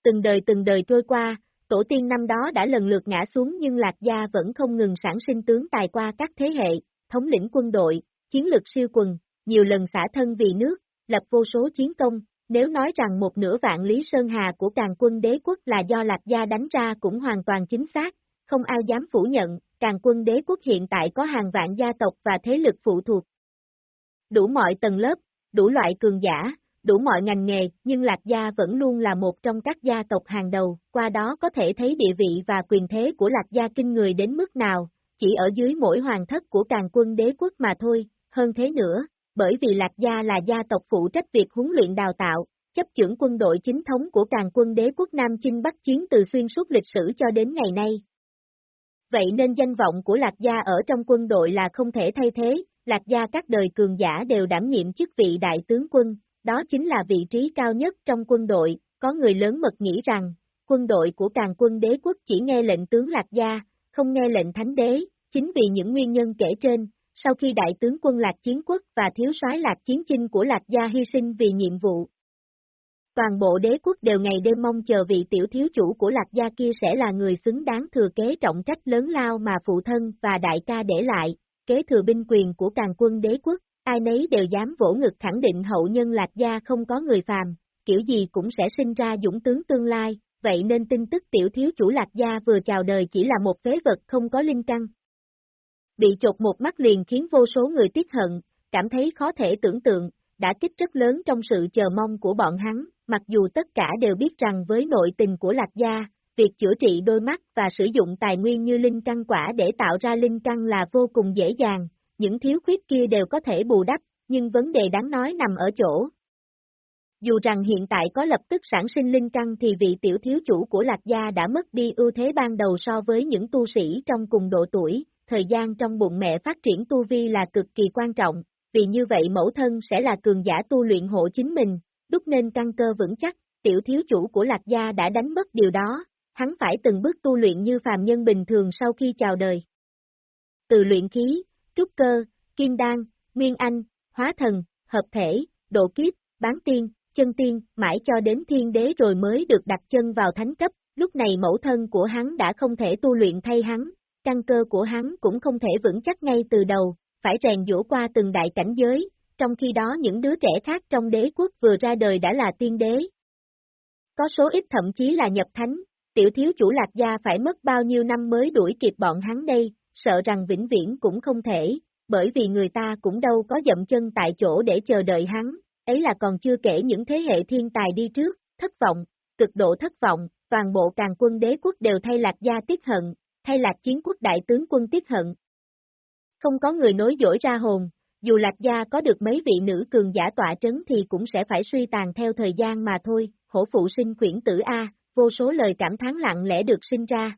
Từng đời từng đời trôi qua, tổ tiên năm đó đã lần lượt ngã xuống nhưng Lạc Gia vẫn không ngừng sản sinh tướng tài qua các thế hệ, thống lĩnh quân đội, chiến lược siêu quần, nhiều lần xả thân vì nước, lập vô số chiến công, nếu nói rằng một nửa vạn Lý Sơn Hà của càng quân đế quốc là do Lạc Gia đánh ra cũng hoàn toàn chính xác, không ai dám phủ nhận, càng quân đế quốc hiện tại có hàng vạn gia tộc và thế lực phụ thuộc. Đủ mọi tầng lớp, đủ loại cường giả, đủ mọi ngành nghề, nhưng Lạc Gia vẫn luôn là một trong các gia tộc hàng đầu, qua đó có thể thấy địa vị và quyền thế của Lạc Gia kinh người đến mức nào, chỉ ở dưới mỗi hoàng thất của càng quân đế quốc mà thôi, hơn thế nữa, bởi vì Lạc Gia là gia tộc phụ trách việc huấn luyện đào tạo, chấp trưởng quân đội chính thống của càng quân đế quốc Nam Chinh Bắc Chiến từ xuyên suốt lịch sử cho đến ngày nay. Vậy nên danh vọng của Lạc Gia ở trong quân đội là không thể thay thế, Lạc Gia các đời cường giả đều đảm nhiệm chức vị đại tướng quân, đó chính là vị trí cao nhất trong quân đội, có người lớn mật nghĩ rằng, quân đội của càng quân đế quốc chỉ nghe lệnh tướng Lạc Gia, không nghe lệnh thánh đế, chính vì những nguyên nhân kể trên, sau khi đại tướng quân Lạc Chiến Quốc và thiếu soái Lạc Chiến Chinh của Lạc Gia hy sinh vì nhiệm vụ. Toàn bộ đế quốc đều ngày đêm mong chờ vị tiểu thiếu chủ của Lạc Gia kia sẽ là người xứng đáng thừa kế trọng trách lớn lao mà phụ thân và đại ca để lại, kế thừa binh quyền của càng quân đế quốc, ai nấy đều dám vỗ ngực khẳng định hậu nhân Lạc Gia không có người phàm, kiểu gì cũng sẽ sinh ra dũng tướng tương lai, vậy nên tin tức tiểu thiếu chủ Lạc Gia vừa chào đời chỉ là một phế vật không có linh căn. Bị chột một mắt liền khiến vô số người tiếc hận, cảm thấy khó thể tưởng tượng, đã kích rất lớn trong sự chờ mong của bọn hắn, mặc dù tất cả đều biết rằng với nội tình của Lạc Gia, việc chữa trị đôi mắt và sử dụng tài nguyên như linh căn quả để tạo ra linh căn là vô cùng dễ dàng, những thiếu khuyết kia đều có thể bù đắp, nhưng vấn đề đáng nói nằm ở chỗ. Dù rằng hiện tại có lập tức sản sinh linh căn thì vị tiểu thiếu chủ của Lạc Gia đã mất đi ưu thế ban đầu so với những tu sĩ trong cùng độ tuổi, thời gian trong bụng mẹ phát triển tu vi là cực kỳ quan trọng, vì như vậy mẫu thân sẽ là cường giả tu luyện hộ chính mình, đúc nên căn cơ vững chắc, tiểu thiếu chủ của Lạc Gia đã đánh mất điều đó, hắn phải từng bước tu luyện như phàm nhân bình thường sau khi chào đời. Từ luyện khí, trúc cơ, kim đan, nguyên anh, hóa thần, hợp thể, độ kiếp, bán tiên, chân tiên, mãi cho đến thiên đế rồi mới được đặt chân vào thánh cấp, lúc này mẫu thân của hắn đã không thể tu luyện thay hắn, căn cơ của hắn cũng không thể vững chắc ngay từ đầu, phải rèn dũa qua từng đại cảnh giới, trong khi đó những đứa trẻ khác trong đế quốc vừa ra đời đã là tiên đế. Có số ít thậm chí là nhập thánh, tiểu thiếu chủ lạc gia phải mất bao nhiêu năm mới đuổi kịp bọn hắn đây, sợ rằng vĩnh viễn cũng không thể, bởi vì người ta cũng đâu có dậm chân tại chỗ để chờ đợi hắn, ấy là còn chưa kể những thế hệ thiên tài đi trước, thất vọng, cực độ thất vọng, toàn bộ càng quân đế quốc đều thay lạc gia tiếc hận, thay lạc chiến quốc đại tướng quân tiếc hận. Không có người nối dỗi ra hồn, dù lạc gia có được mấy vị nữ cường giả tọa trấn thì cũng sẽ phải suy tàn theo thời gian mà thôi, hổ phụ sinh quyển tử A, vô số lời cảm thán lặng lẽ được sinh ra,